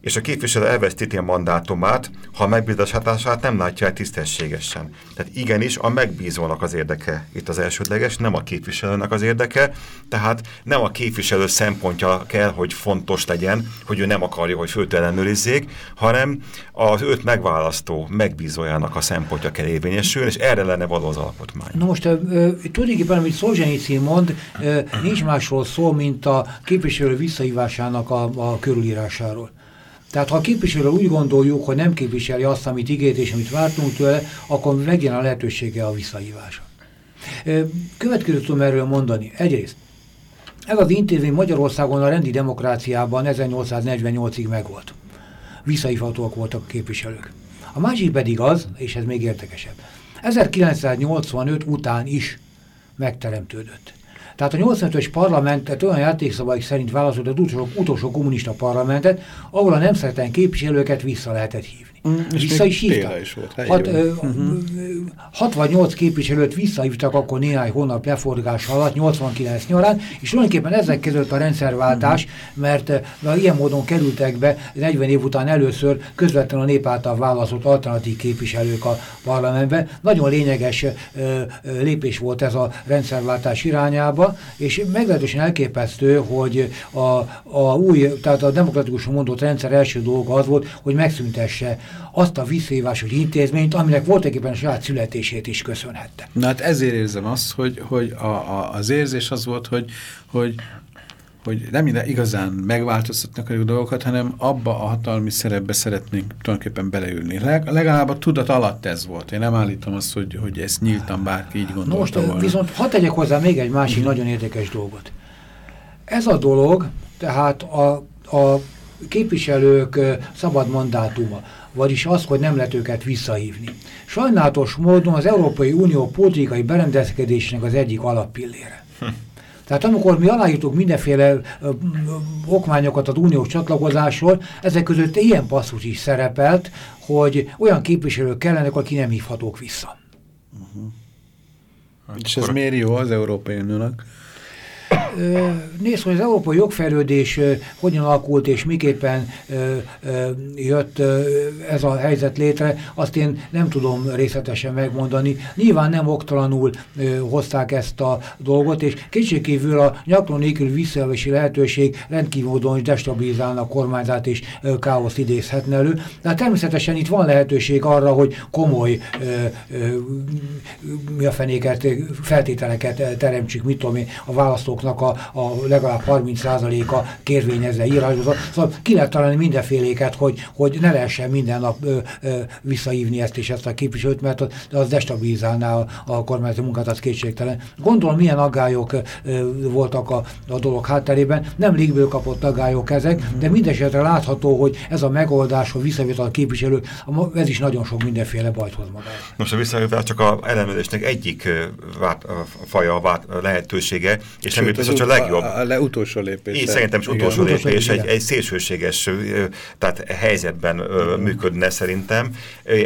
és a képviselő elvesztíti a mandátumát, ha a megbízás hatását nem látja el tisztességesen. Tehát igenis a megbízónak az érdeke itt az elsődleges, nem a képviselőnek az érdeke, tehát nem a képviselő szempontja kell, hogy fontos legyen, hogy ő nem akarja, hogy főt ellenőrizzék, hanem az őt megválasztó megbízójának a szempontja kell érvényesülni, és erre lenne való az alkotmány. Na most tulajdonképpen, amit Szolzsenyicin mond, nincs másról szó, mint a képviselő visszahívásának a, a körülírásáról. Tehát ha a képviselő úgy gondoljuk, hogy nem képviseli azt, amit ígért és amit vártunk tőle, akkor megjen a lehetősége a visszahívása. Következő tudom erről mondani. Egyrészt, ez az intézmény Magyarországon a rendi demokráciában 1848-ig megvolt. Visszahívhatóak voltak a képviselők. A másik pedig az, és ez még érdekesebb, 1985 után is megteremtődött. Tehát a 85-ös parlamentet olyan játékszabályok szerint választott az utolsó, utolsó kommunista parlamentet, ahol a nemzetlen képviselőket vissza lehetett hívni. Mm, vissza is hívtak. Is volt, hát Hat, ö, uh -huh. 68 képviselőt visszahívtak akkor néhány hónap leforgás alatt, 89 nyarán, és tulajdonképpen ezek között a rendszerváltás, uh -huh. mert, mert ilyen módon kerültek be 40 év után először közvetlenül a nép által választott alternatív képviselők a parlamentbe. Nagyon lényeges ö, ö, lépés volt ez a rendszerváltás irányába, és meglehetősen elképesztő, hogy a, a új, tehát a demokratikusan mondott rendszer első dolga az volt, hogy megszüntesse azt a visszaívásos intézményt, aminek voltaképpen a saját születését is köszönhette. Na hát ezért érzem azt, hogy, hogy a, a, az érzés az volt, hogy, hogy hogy nem minden igazán megváltoztatnak a dolgokat, hanem abba a hatalmi szerepbe szeretnénk tulajdonképpen beleülni. Leg, legalább a tudat alatt ez volt. Én nem állítom azt, hogy, hogy ezt nyíltan bárki így gondolta Most, volna. Viszont hadd tegyek hozzá még egy másik -huh. nagyon érdekes dolgot. Ez a dolog, tehát a, a képviselők szabad mandátuma, vagyis az, hogy nem lehet őket visszahívni. Sajnálatos módon az Európai Unió politikai berendezkedésnek az egyik alappillére. Hm. Tehát amikor mi aláírtuk mindenféle ö, ö, okmányokat az uniós csatlakozásról, ezek között ilyen passzus is szerepelt, hogy olyan képviselők kellenek, akik nem hívhatók vissza. Uh -huh. Hát És ez miért jó az Európai Uniónak? Nézd, hogy az európai jogfejlődés hogyan alakult és miképpen jött ez a helyzet létre, azt én nem tudom részletesen megmondani. Nyilván nem oktalanul hozták ezt a dolgot, és kétségkívül a nyakron nélkül visszajövési lehetőség rendkívül módon destabilizálna a kormányzát és káoszt idézhetne elő. De hát természetesen itt van lehetőség arra, hogy komoly mi a fenéket, feltételeket teremtsük, mit tudom én, a választóknak a, a legalább 30%-a kérvényezze írásba. Szóval ki lehet találni mindenféléket, hogy, hogy ne lehessen minden nap ö, ö, visszaívni ezt és ezt a képviselőt, mert az, az destabilizálná a, a kormányzati munkát, az kétségtelen. Gondolom, milyen aggályok ö, voltak a, a dolog hátterében. Nem légből kapott aggályok ezek, de mindesetre látható, hogy ez a megoldás, hogy visszavétel a képviselő, ez is nagyon sok mindenféle bajt hoz magára. Most a visszavétel csak a ellenőrzésnek egyik várt, faja várt, lehetősége, és nem ez a legjobb. A, a, a utolsó lépés. Én szerintem is utolsó igen. lépés, egy, egy szélsőséges tehát helyzetben működne szerintem.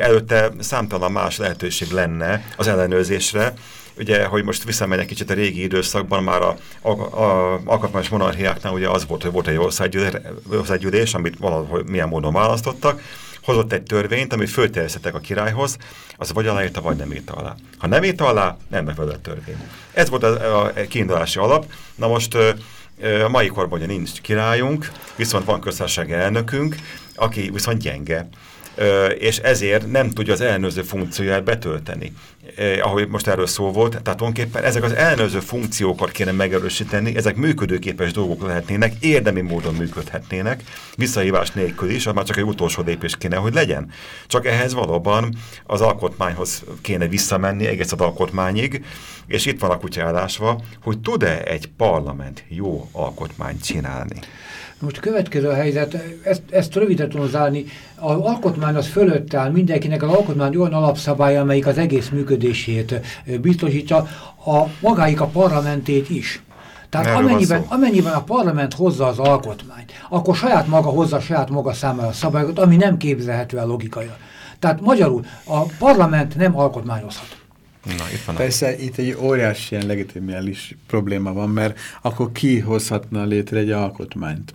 Előtte számtalan más lehetőség lenne az ellenőrzésre, ugye, hogy most visszamegyek kicsit a régi időszakban, már a, a, a alkotmányos monarchiáknál ugye az volt, hogy volt egy országgyűlés, amit valahogy milyen módon választottak, hozott egy törvényt, amit fölterjesztettek a királyhoz, az vagy aláírta, vagy nem írta alá. Ha nem írta alá, nem megfelelő törvény. Ez volt a, a kiindulási alap. Na most a mai korban ugye nincs királyunk, viszont van köztársasági elnökünk, aki viszont gyenge és ezért nem tudja az ellenőrző funkcióját betölteni. Ahogy most erről szó volt, tehát tulajdonképpen ezek az ellenőrző funkciókat kéne megerősíteni, ezek működőképes dolgok lehetnének, érdemi módon működhetnének, visszahívás nélkül is, az már csak egy utolsó lépés kéne, hogy legyen. Csak ehhez valóban az alkotmányhoz kéne visszamenni, egész az alkotmányig, és itt van a kutya hogy tud-e egy parlament jó alkotmányt csinálni. Most következő a helyzet, ezt, ezt röviden tudom zárni, az alkotmány az fölött áll mindenkinek, az alkotmány olyan alapszabály, amelyik az egész működését biztosítja, a magáik a parlamentét is. Tehát amennyiben, amennyiben a parlament hozza az alkotmányt, akkor saját maga hozza saját maga számára a szabályokat, ami nem képzelhető el logikaja. Tehát magyarul a parlament nem alkotmányozhat. Na, itt van Persze a... itt egy óriási ilyen legitimális probléma van, mert akkor ki hozhatna létre egy alkotmányt?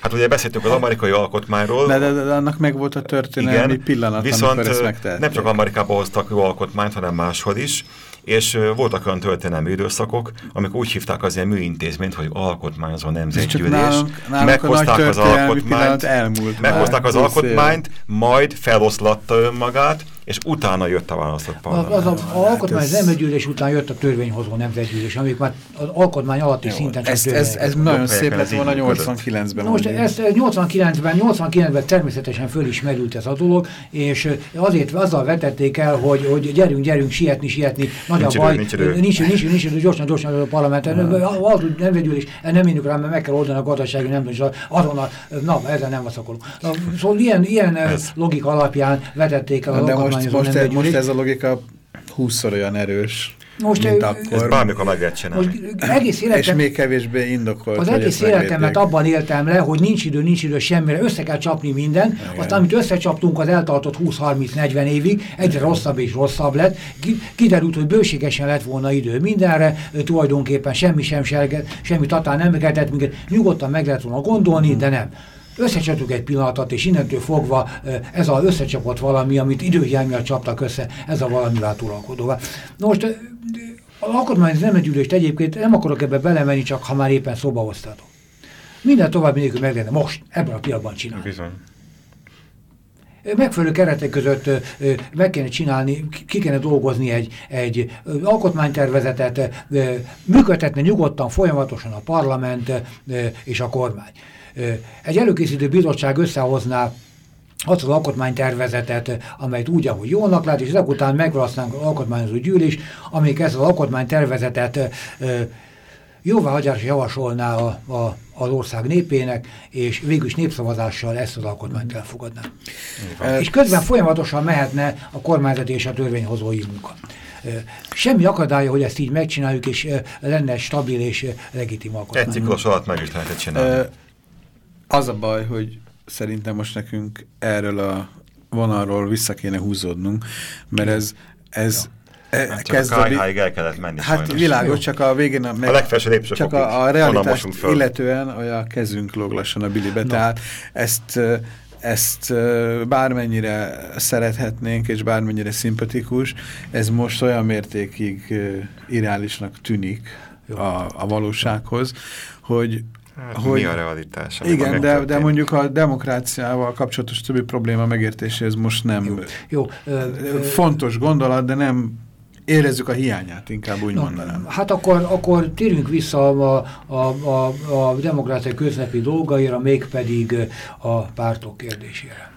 Hát ugye beszéltünk az amerikai alkotmányról. De, de, de, annak meg volt a történelmi igen, pillanat, viszont nem csak Amerikában hoztak jó alkotmányt, hanem máshol is, és voltak olyan történelmi időszakok, amikor úgy hívták az ilyen műintézményt, hogy alkotmányozó nemzetgyűlés. Nálunk, nálunk meghozták az alkotmányt, elmúlt meghozták az alkotmányt, majd feloszlatta önmagát, és utána jött a választott parlament. Az, az a, a alkotmány hát ez... nemzetgyűlés után jött a törvényhozó nemzetgyűlés, amik már az alkotmány alatti Jó, szinten ez, ez, ez nagyon szép lett volna 89-ben. Most ez 89-ben, 89-ben természetesen föl is merült ez a dolog, és azért azzal vetették el, hogy, hogy gyerünk, gyerünk, sietni, sietni, nagy nincs a baj, nincs idő, nincs, nincs, nincs, nincs, gyorsan, gyorsan a parlamenten, az nemzetgyűlés, nem indul rá, mert meg kell oldani a gazdasági nem, és azon a, na, ezzel nem vaszakolunk. Szóval ilyen, ilyen logika alapján vetették el a most, most, most ez a logika 20 olyan erős. most, mint akkor. Ez bármikor meg lehet csinálni. Most egész életem, És még kevésbé indokolt. Az egész életemet abban éltem le, hogy nincs idő, nincs idő semmire, össze kell csapni minden. Igen. Aztán, amit összecsaptunk, az eltartott 20-30-40 évig, egyre rosszabb és rosszabb lett. Kiderült, hogy bőségesen lett volna idő mindenre, tulajdonképpen semmi sem serget, semmi tatán nem kellett minket. Nyugodtan meg lehet volna gondolni, de nem összecsaptuk egy pillanatot, és innentől fogva ez az összecsapott valami, amit időhiány miatt csaptak össze, ez a valami uralkodó. Most az alkotmányos nemzetgyűlést egyébként nem akarok ebbe belemenni, csak ha már éppen szóba hoztatok. Minden további nélkül meg lehetne most, ebben a pillanatban csinálni. Bizony. Megfelelő keretek között meg kéne csinálni, ki kéne dolgozni egy, egy alkotmánytervezetet, működtetne nyugodtan, folyamatosan a parlament és a kormány. Egy előkészítő bizottság összehozná azt az alkotmánytervezetet, amelyet úgy, ahogy jónak lát, és ezek után megválasztanánk az alkotmányozó gyűlés, amelyik ezt az alkotmánytervezetet jóváhagyásra javasolná a, a, az ország népének, és végül is népszavazással ezt az alkotmányt elfogadná. E, és közben folyamatosan mehetne a kormányzati és a törvényhozói munka. Semmi akadálya, hogy ezt így megcsináljuk, és lenne stabil és legitim alkotmány. Egy ciklus alatt meg is lehet csinálni. E, az a baj, hogy szerintem most nekünk erről a vonalról vissza kéne húzódnunk, mert ez, ez ja. hát kezdődik. el kellett menni Hát sajnos. világos, csak a végén a, meg, a legfelső csak a, a realitást illetően a kezünk lóg lassan a bilibe. No. Tehát ezt, ezt bármennyire szerethetnénk, és bármennyire szimpatikus, ez most olyan mértékig irreálisnak tűnik a, a valósághoz, hogy Hát, hogy, mi a realitás? Igen, de, de mondjuk a demokráciával kapcsolatos többi probléma megértéséhez most nem jó, jó, ö, fontos gondolat, de nem érezzük a hiányát, inkább úgy no, mondanám. Hát akkor, akkor térjünk vissza a, a, a, a demokrácia köznapi dolgaira, mégpedig a pártok kérdésére.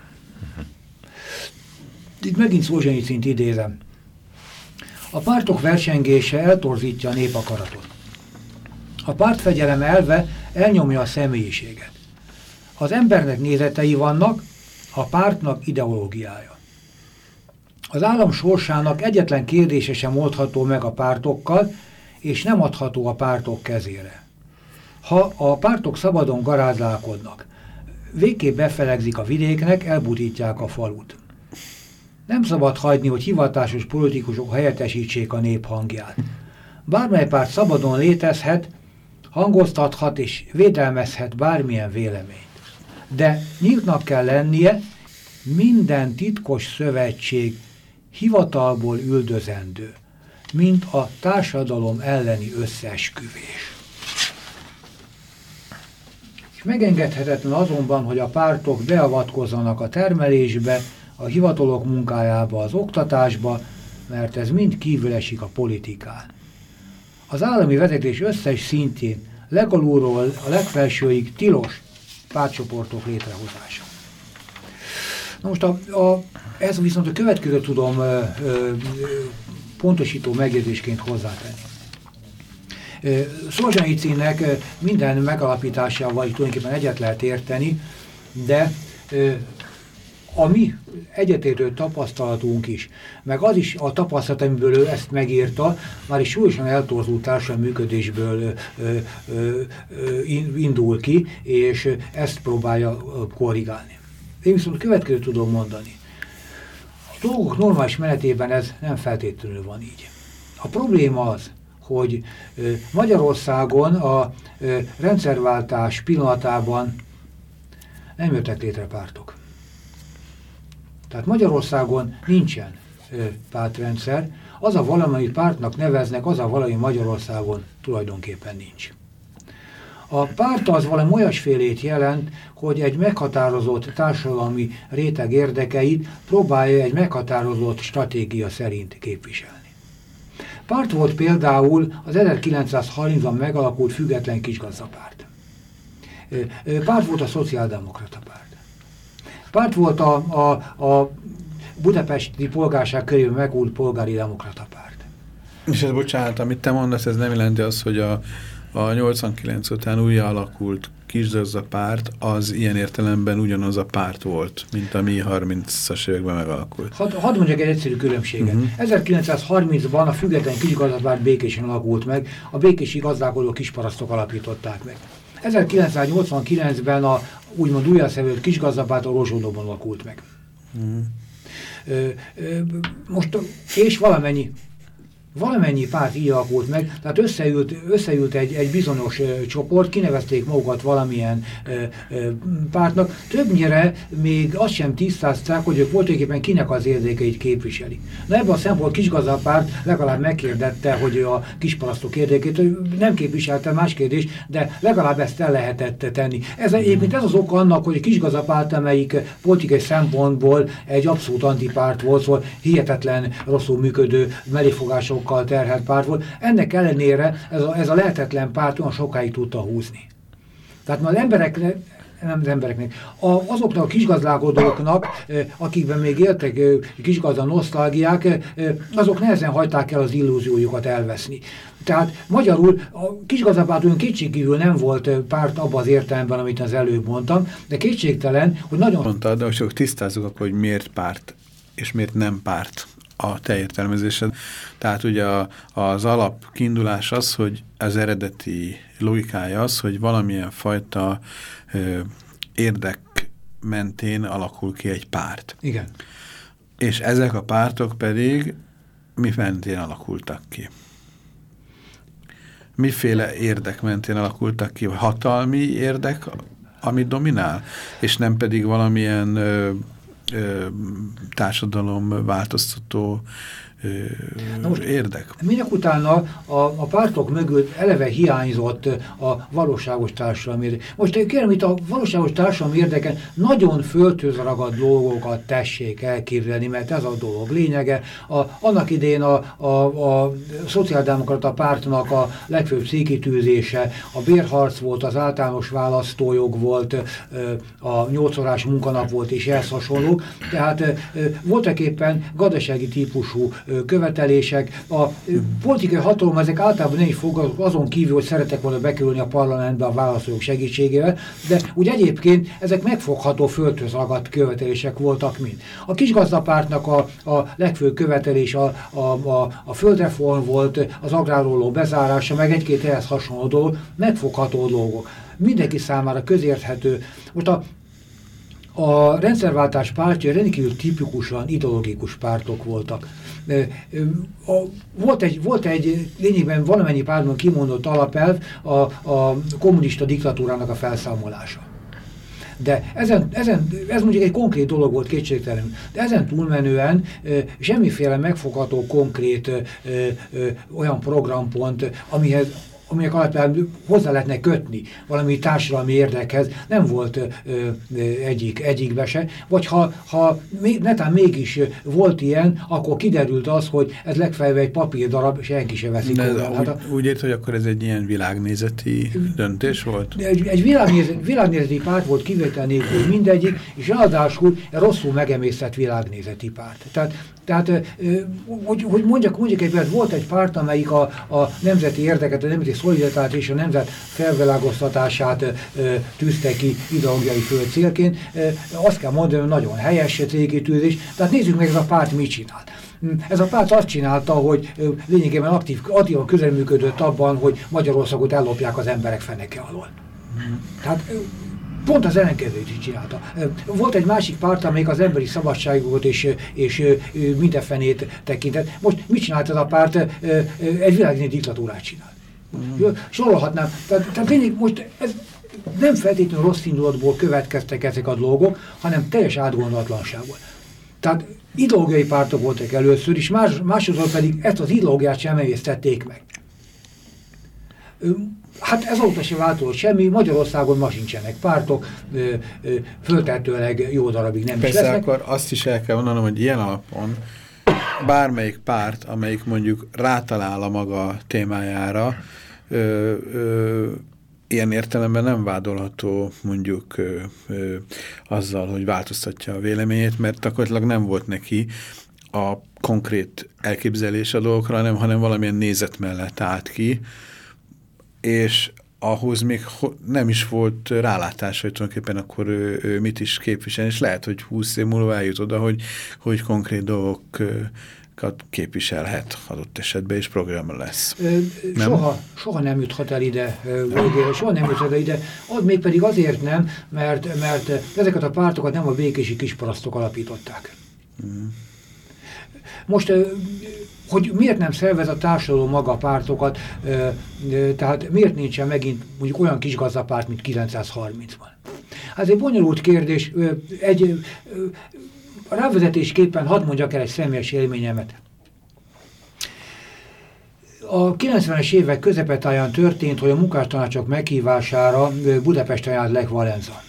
Itt megint Szolzsenyicint idézem. A pártok versengése eltorzítja a népakaratot. A pártfegyelem elve elnyomja a személyiséget. Az embernek nézetei vannak, a pártnak ideológiája. Az állam sorsának egyetlen kérdése sem oldható meg a pártokkal, és nem adható a pártok kezére. Ha a pártok szabadon garázlálkodnak, végképp befelegzik a vidéknek, elbutítják a falut. Nem szabad hagyni, hogy hivatásos politikusok helyettesítsék a nép hangját. Bármely párt szabadon létezhet, hangoztathat és védelmezhet bármilyen véleményt. De nyíltnak kell lennie minden titkos szövetség hivatalból üldözendő, mint a társadalom elleni összeesküvés. És megengedhetetlen azonban, hogy a pártok beavatkozzanak a termelésbe, a hivatalok munkájába, az oktatásba, mert ez mind kívül esik a politikán az állami vezetés összes szintjén, legalulról a legfelsőig tilos pártcsoportok létrehozása. Na most a, a, ez viszont a következő tudom ö, ö, pontosító megjegyzésként hozzátenni. Szolzsanyicínnek minden megalapításával tulajdonképpen egyet lehet érteni, de a mi egyetértő tapasztalatunk is, meg az is a tapasztalat, amiből ő ezt megírta, már is súlyosan eltorzult társadalmi működésből ö, ö, ö, indul ki, és ezt próbálja korrigálni. Én viszont következőt tudom mondani. A dolgok normális menetében ez nem feltétlenül van így. A probléma az, hogy Magyarországon a rendszerváltás pillanatában nem jöttek létre pártok. Tehát Magyarországon nincsen ö, pártrendszer, az a valami pártnak neveznek, az a valami Magyarországon tulajdonképpen nincs. A párt az valami olyasfélét jelent, hogy egy meghatározott társadalmi réteg érdekeit próbálja egy meghatározott stratégia szerint képviselni. Párt volt például az 1930-ban megalakult független kisgazdapárt. Párt volt a szociáldemokrata párt. Párt volt a, a, a budapesti polgárság körül megúlt polgári demokrata párt. És ez bocsánat, amit te mondasz, ez nem jelenti azt, hogy a, a 89 után újra alakult kisgazda párt az ilyen értelemben ugyanaz a párt volt, mint ami 30-as években megalakult. Hadd had mondjak egy egyszerű különbséget. Uh -huh. 1930-ban a független kisgazdapárt békésen alakult meg, a békési gazdálkodó kisparasztok alapították meg. 1989-ben a úgymond újjászevőt kisgazdapárt a Rozsódóban alakult meg. Ö, most, és valamennyi valamennyi párt így alakult meg, tehát összeült, összeült egy, egy bizonyos ö, csoport, kinevezték magukat valamilyen ö, ö, pártnak, többnyire még azt sem tisztázták, hogy ők voltaképpen kinek az érdekeit képviseli. Na ebben a szempont kisgazdapárt legalább megkérdette, hogy a kisparasztok érdekét, nem képviselte más kérdés, de legalább ezt el lehetett tenni. Ez egyébként ez az oka annak, hogy a kisgazdapárt, amelyik politikai szempontból egy abszolút antipárt volt, szóval hihetetlen rosszul működő melléfogásokkal terhelt párt volt. Ennek ellenére ez a, ez a lehetetlen párt olyan sokáig tudta húzni. Tehát már az embereknek, nem az embereknek, a, azoknak a kisgazdálkodóknak, akikben még éltek kisgazda nosztalgiák, azok nehezen hagyták el az illúziójukat elveszni. Tehát magyarul a kisgazdapárt olyan kétségkívül nem volt párt abban az értelemben, amit az előbb mondtam, de kétségtelen, hogy nagyon... Mondtad, de csak tisztázzuk akkor, hogy miért párt, és miért nem párt a te értelmezésed. Tehát ugye a, az alap kiindulás az, hogy az eredeti logikája az, hogy valamilyen fajta ö, érdek mentén alakul ki egy párt. Igen. És ezek a pártok pedig mi mentén alakultak ki? Miféle érdek mentén alakultak ki? Hatalmi érdek, ami dominál? És nem pedig valamilyen ö, társadalom változtató Na most érdek. Minek utána a, a pártok mögött eleve hiányzott a valóságos társadalmi. Most kérem, itt a valóságos társadalmi érdeken nagyon földhöz ragad dolgokat tessék elképzelni, mert ez a dolog lényege. A, annak idén a, a, a szociáldemokrata pártnak a legfőbb székítőzése, a bérharc volt, az általános választójog volt, a nyolcorás munkanap volt és ehhez hasonló. Tehát voltak éppen gazdasági típusú követelések. A politikai hatalom ezek általában nem is fog azon kívül, hogy szeretek volna bekerülni a parlamentbe a válaszolók segítségével, de úgy egyébként ezek megfogható földhöz ragadt követelések voltak mind. A kisgazdapártnak a, a legfőbb követelés a, a, a, a földreform volt, az agráróló bezárása, meg egy-két ehhez hasonló dolog, megfogható dolgok. Mindenki számára közérthető. Most a a rendszerváltás pártja rendkívül tipikusan ideológikus pártok voltak. Volt egy, volt egy lényegben valamennyi pártban kimondott alapelv a, a kommunista diktatúrának a felszámolása. De ezen, ezen, ez mondjuk egy konkrét dolog volt kétségtelen. De ezen túlmenően e, semmiféle megfogható konkrét e, e, olyan programpont, amihez aminek alapján hozzá lehetne kötni valami társadalmi érdekhez, nem volt ö, ö, egyik, egyikbe se. Vagy ha, ha netán mégis volt ilyen, akkor kiderült az, hogy ez legfeljebb egy papírdarab, senki se veszik De oda. Hát a, úgy ért, hogy akkor ez egy ilyen világnézeti döntés volt? Egy, egy világnézeti, világnézeti párt volt kivétel nélkül mindegyik, és ráadásul rosszul megemésztett világnézeti párt. Tehát tehát, hogy, hogy mondjak, mondjak egy volt egy párt, amelyik a, a nemzeti érdeket, a nemzeti szolidaritát és a nemzet felvilágoztatását tűzte ki ideológiai fő. Azt kell mondani, hogy nagyon helyes célkitűzés. Tehát nézzük meg, ez a párt mit csinált. Ez a párt azt csinálta, hogy lényegében aktív, aktívan közelműködött abban, hogy Magyarországot ellopják az emberek feneke alól. Tehát pont az ellenkezőt csinálta. Volt egy másik párt, amelyik az emberi szabadságot és, és mindenfenét tekintett. Most mit csinált ez a párt? Egy világnél diktatúrát csinált. Mm. Sorolhatnám. Tehát, tehát tényleg most ez nem feltétlenül rossz indulatból következtek ezek a dolgok, hanem teljes átgondolatlanságból. Tehát ideológiai pártok voltak először, és más, másodszor pedig ezt az ideológiát sem emésztették meg. Hát ezóta sem változott semmi, Magyarországon ma sincsenek pártok, föltetőleg jó darabig nem Persze, is lesznek. akkor azt is el kell mondanom, hogy ilyen alapon bármelyik párt, amelyik mondjuk rátalál a maga témájára, ö, ö, ilyen értelemben nem vádolható mondjuk ö, ö, azzal, hogy változtatja a véleményét, mert gyakorlatilag nem volt neki a konkrét elképzelés a dolgokra, hanem, hanem valamilyen nézet mellett állt ki, és ahhoz még nem is volt rálátás, hogy tulajdonképpen akkor ő, ő mit is képvisel, és lehet, hogy 20 év múlva eljut oda, hogy, hogy konkrét dolgokat képviselhet adott esetben, és program lesz. nem? Soha, soha nem juthat el ide végére, soha nem juthat el ide, az még pedig azért nem, mert, mert ezeket a pártokat nem a békési kisparasztok alapították. Mm. Most hogy miért nem szervez a társadalom maga pártokat, tehát miért nincsen megint mondjuk olyan kis gazdapárt, mint 930-ban. Hát egy bonyolult kérdés, egy rávezetésképpen hadd mondjak el egy személyes élményemet. A 90-es évek közepetáján történt, hogy a munkástanácsok meghívására Budapesten járt Lech Valenza.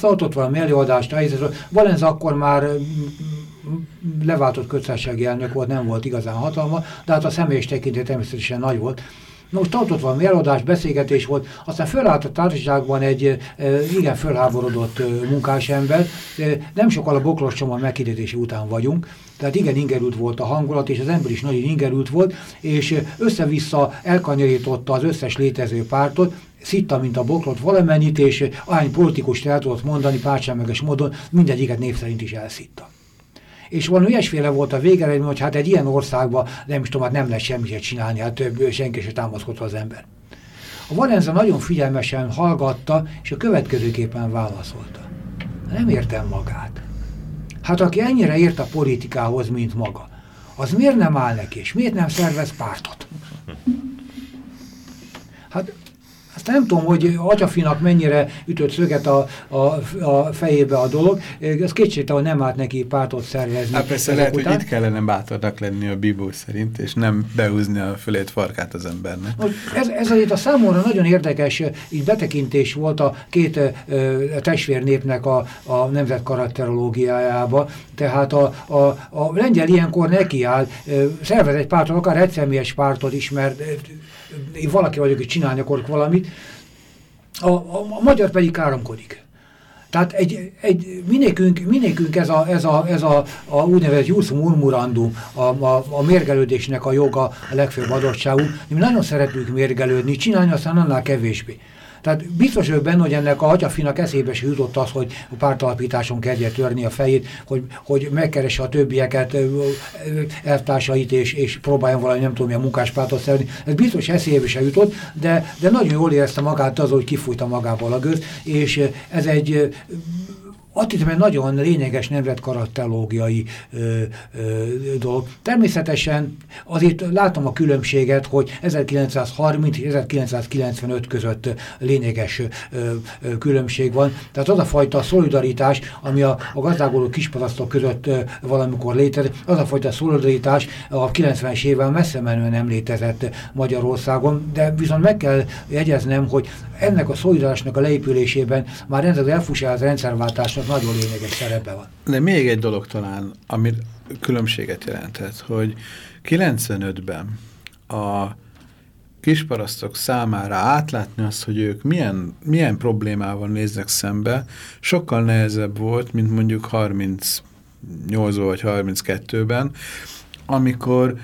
Tartott valami előadást, Valenza akkor már leváltott köztársasági elnök volt, nem volt igazán hatalma, de hát a személyes tekintet természetesen nagy volt. Most tartott valami előadás, beszélgetés volt, aztán fölállt a társaságban egy igen fölháborodott munkásember, nem sokkal a bokros csomag megkirdetési után vagyunk, tehát igen ingerült volt a hangulat, és az ember is nagyon ingerült volt, és össze-vissza elkanyarította az összes létező pártot, szitta, mint a bokrot valamennyit, és ahány politikust el tudott mondani pártsámeges módon, mindegyiket név szerint is elszitta és valami ilyesféle volt a végeredmény, hogy hát egy ilyen országban nem is tudom, hát nem lehet semmit csinálni, hát több, senki se támaszkodta az ember. A Valenza nagyon figyelmesen hallgatta, és a következőképpen válaszolta. Nem értem magát. Hát aki ennyire ért a politikához, mint maga, az miért nem áll neki, és miért nem szervez pártot? Hát nem tudom, hogy atyafinak mennyire ütött szöget a, a, a fejébe a dolog, ez kétségtelen nem állt neki pártot szervezni. Hát persze lehet, után. hogy itt kellene bátornak lenni a bíbó szerint, és nem behúzni a fölét farkát az embernek. Ez, ez azért a számomra nagyon érdekes így betekintés volt a két a testvérnépnek a, a nemzet karakterológiájába, tehát a, a, a lengyel ilyenkor nekiáll, szervez egy pártot, akár egyszemélyes pártot is, mert én valaki vagyok, hogy csinálni akarok valamit, a, a, a magyar pedig káromkodik. Tehát egy, egy, minékünk, minékünk ez a, ez a, ez a, a úgynevezett jus murmurandum, a, a, a mérgelődésnek a joga a legfőbb adottságú. Mi nagyon szeretünk mérgelődni, csinálni aztán annál kevésbé. Tehát biztos vagyok benne, hogy ennek a atyafinak eszébe se jutott az, hogy a pártalapításon kezdje törni a fejét, hogy, hogy megkeresse a többieket, elvtársait, és, és próbáljon valami, nem tudom, milyen munkáspártot szerni. Ez biztos eszébe se jutott, de, de nagyon jól érezte magát az, hogy kifújta magából a gőz, és ez egy azt hiszem, egy nagyon lényeges nemzetkarakterológiai dolog. Természetesen azért látom a különbséget, hogy 1930 és 1995 között lényeges ö, ö, különbség van. Tehát az a fajta szolidaritás, ami a, a gazdálkodó kisparasztok között ö, valamikor létezett, az a fajta szolidaritás a 90-es évvel messze menően nem létezett Magyarországon, de viszont meg kell jegyeznem, hogy ennek a szolidaritásnak a leépülésében már ez az elfusált rendszerváltásnak nagyon lényeges szerepe van. De még egy dolog talán, ami különbséget jelentett, hogy 95-ben a kisparasztok számára átlátni azt, hogy ők milyen, milyen problémával néznek szembe, sokkal nehezebb volt, mint mondjuk 38 vagy 32-ben, amikor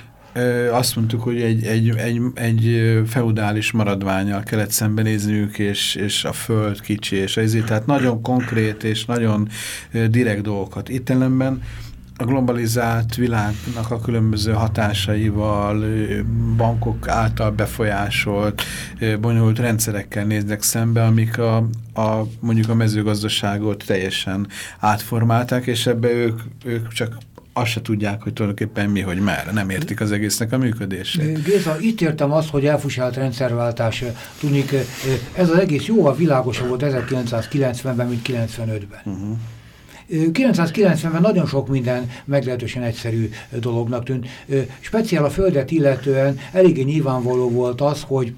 azt mondtuk, hogy egy, egy, egy, egy feudális maradványal kellett szembenézniük, és, és a föld kicsi, és ezért, tehát nagyon konkrét és nagyon direkt dolgokat. Itt ellenben a globalizált világnak a különböző hatásaival, bankok által befolyásolt, bonyolult rendszerekkel néznek szembe, amik a, a mondjuk a mezőgazdaságot teljesen átformálták, és ebbe ők, ők csak azt se tudják, hogy tulajdonképpen mi, hogy merre. Nem értik az egésznek a működését. Géza, itt értem azt, hogy elfusált rendszerváltás. Tudnik, ez az egész jóval világosabb volt 1990-ben, mint 95-ben. Uh -huh. 990-ben nagyon sok minden meglehetősen egyszerű dolognak tűnt. Speciál a földet illetően eléggé nyilvánvaló volt az, hogy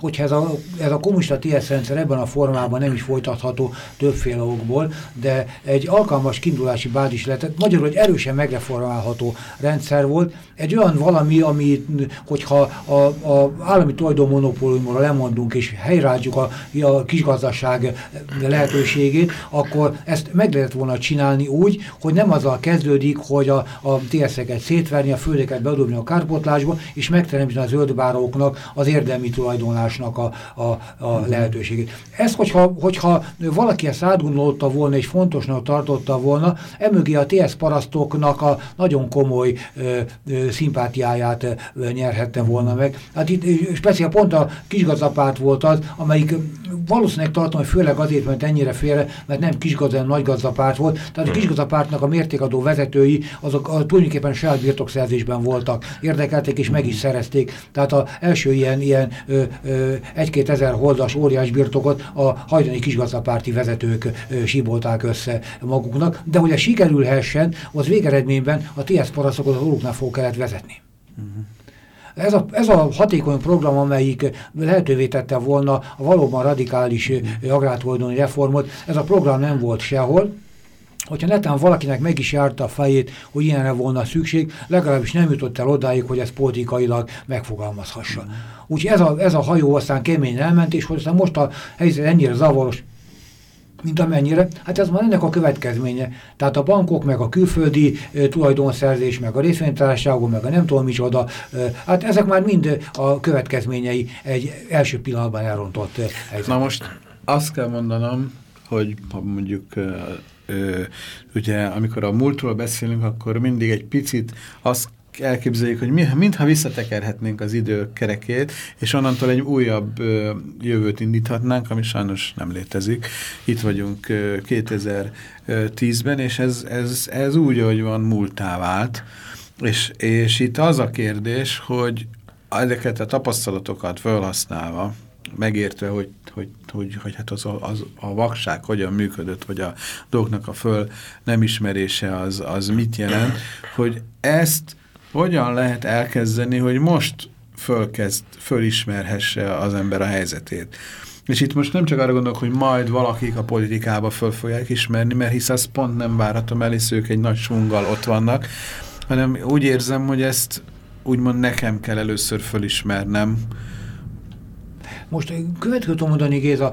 hogyha ez a, ez a kommunista TS rendszer ebben a formában nem is folytatható többféle okból, de egy alkalmas kiindulási bázis lehetett, magyarul egy erősen megreformálható rendszer volt, egy olyan valami, ami, hogyha a, a állami tulajdonmonopóliumra lemondunk és helyreállítjuk a, a kisgazdaság lehetőségét, akkor ezt meg lehet volna csinálni úgy, hogy nem azzal kezdődik, hogy a, a TS-eket szétverni, a földeket bedobni a kárpotlásba, és megteremteni az zöldbáróknak az érdemi tulajdonlás mozgásnak a, a, a lehetőségét. Ezt, hogyha, hogyha valaki ezt átgondolta volna és fontosnak tartotta volna, emögé a TS parasztoknak a nagyon komoly ö, ö, szimpátiáját ö, nyerhette volna meg. Hát itt speciál pont a kisgazapárt volt az, amelyik valószínűleg tartom, hogy főleg azért, mert ennyire félre, mert nem kisgazda, hanem nagygazdapárt volt. Tehát a kisgazdapártnak a mértékadó vezetői, azok a, tulajdonképpen saját birtokszerzésben voltak, érdekelték és meg is szerezték. Tehát az első ilyen, ilyen egy-két ezer holdas óriás birtokot a hajdani kisgazdapárti vezetők síbolták össze maguknak, de hogy ez sikerülhessen, az végeredményben a TS parasztokat az orruknál fog kellett vezetni. Uh -huh. Ez a, ez a hatékony program, amelyik lehetővé tette volna a valóban radikális agrártulajdoni reformot, ez a program nem volt sehol, hogyha netán valakinek meg is járta a fejét, hogy ilyenre volna szükség, legalábbis nem jutott el odáig, hogy ez politikailag megfogalmazhassa. Úgyhogy ez a, ez a hajó aztán kemény elment, és aztán most a helyzet ennyire zavaros, mint amennyire, hát ez már ennek a következménye. Tehát a bankok, meg a külföldi e, tulajdonszerzés, meg a részvénytársaságok, meg a nem tudom micsoda, e, hát ezek már mind a következményei egy első pillanatban elrontott helyzet. Na most azt kell mondanom, hogy mondjuk ö, ugye amikor a múltról beszélünk, akkor mindig egy picit azt elképzeljük, hogy mi, mintha visszatekerhetnénk az idő kerekét, és onnantól egy újabb ö, jövőt indíthatnánk, ami sajnos nem létezik. Itt vagyunk 2010-ben, és ez, ez, ez úgy, hogy van, múltá vált. És, és itt az a kérdés, hogy ezeket a tapasztalatokat felhasználva, megértve, hogy, hogy, hogy, hogy hát az, az, a vakság hogyan működött, vagy a dolgoknak a föl nem ismerése az, az mit jelent, hogy ezt hogyan lehet elkezdeni, hogy most fölkezd, fölismerhesse az ember a helyzetét. És itt most nem csak arra gondolok, hogy majd valakik a politikába föl fogják ismerni, mert hisz azt pont nem várhatom el, ők egy nagy sunggal ott vannak, hanem úgy érzem, hogy ezt úgymond nekem kell először fölismernem, most következő tudom mondani, Géza.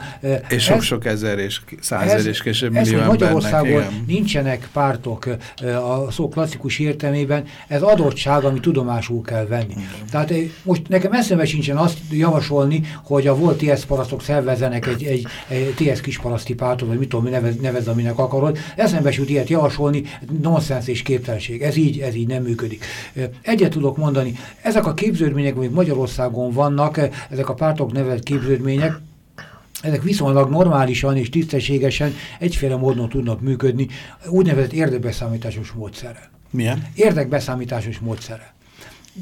És sok-sok ezer és százezer és később millió embernek. Magyarországon nincsenek pártok a szó klasszikus értelmében, ez adottság, ami tudomásul kell venni. Igen. Tehát most nekem eszembe sincsen azt javasolni, hogy a volt TS parasztok szervezenek egy, egy, egy TS kisparaszti pártot, vagy mit tudom, nevez, nevez aminek akarod. Eszembe jut ilyet javasolni, nonsens és képtelenség. Ez így, ez így nem működik. Egyet tudok mondani, ezek a képződmények, amik Magyarországon vannak, ezek a pártok nevet képződmények, ezek viszonylag normálisan és tisztességesen egyféle módon tudnak működni, úgynevezett érdekbeszámításos módszerrel. Milyen? Érdekbeszámításos módszerrel.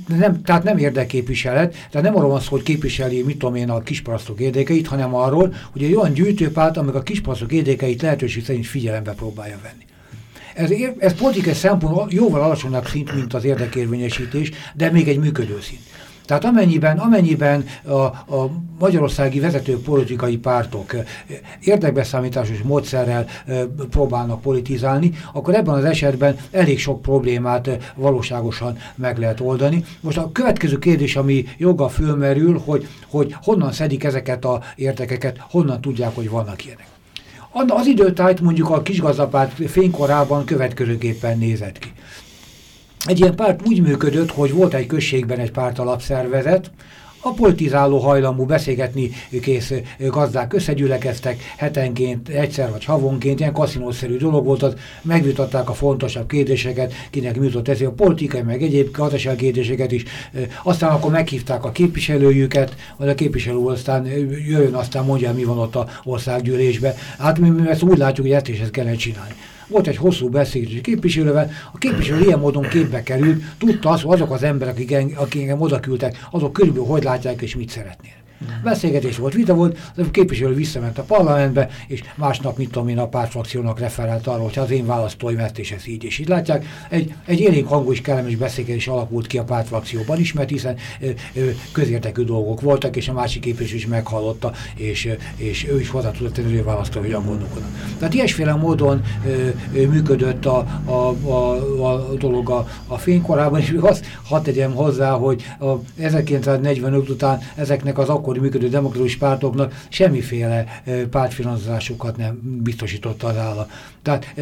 Nem, tehát nem érdekképviselet, tehát nem arról van szó, hogy képviseli, mit tudom én, a kisparasztok érdekeit, hanem arról, hogy egy olyan gyűjtőpárt, amely a kisparasztok érdekeit lehetőség szerint figyelembe próbálja venni. Ez, ez politikai szempont jóval alacsonyabb szint, mint az érdekérvényesítés, de még egy működő szint. Tehát amennyiben, amennyiben a, a magyarországi vezető politikai pártok érdekbeszámításos módszerrel próbálnak politizálni, akkor ebben az esetben elég sok problémát valóságosan meg lehet oldani. Most a következő kérdés, ami joga fölmerül, hogy, hogy honnan szedik ezeket a értekeket, honnan tudják, hogy vannak ilyenek. Az időtájt mondjuk a kisgazdapárt fénykorában következőképpen nézett ki. Egy ilyen párt úgy működött, hogy volt egy községben egy párt alapszervezet, a politizáló hajlamú beszélgetni kész gazdák összegyülekeztek hetenként, egyszer vagy havonként, ilyen kaszinószerű dolog volt, az megvitatták a fontosabb kérdéseket, kinek mi jutott ezért a politikai, meg egyéb gazdasági kérdéseket is. Aztán akkor meghívták a képviselőjüket, vagy a képviselő aztán jöjjön, aztán mondja, mi van ott a országgyűlésbe. Hát mi, mi ezt úgy látjuk, hogy ezt is ezt kellene csinálni. Volt egy hosszú beszélgetés képviselővel, a képviselő ilyen módon képbe került, tudta az, hogy azok az emberek, akik, engem oda küldtek, azok körülbelül hogy látják és mit szeretnél. Beszélgetés volt, vita volt, az a képviselő visszament a parlamentbe, és másnap, mit tudom én, a pártfrakciónak referált arról, hogy az én választóim ezt és ezt így és így látják. Egy, egy élénk hangú és kellemes beszélgetés alakult ki a pártfrakcióban is, mert hiszen ö, ö, közértekű dolgok voltak, és a másik képviselő is meghallotta, és, és ő is hozzá tudott tenni, választó, hogy gondolkodnak. Tehát ilyesféle módon ö, ö, működött a, a, a, a dolog a, a fénykorában, és még azt hadd tegyem hozzá, hogy a 1945 után ezeknek az akkor akkori működő demokratikus pártoknak semmiféle pártfinanszírozásukat nem biztosította az állam. Tehát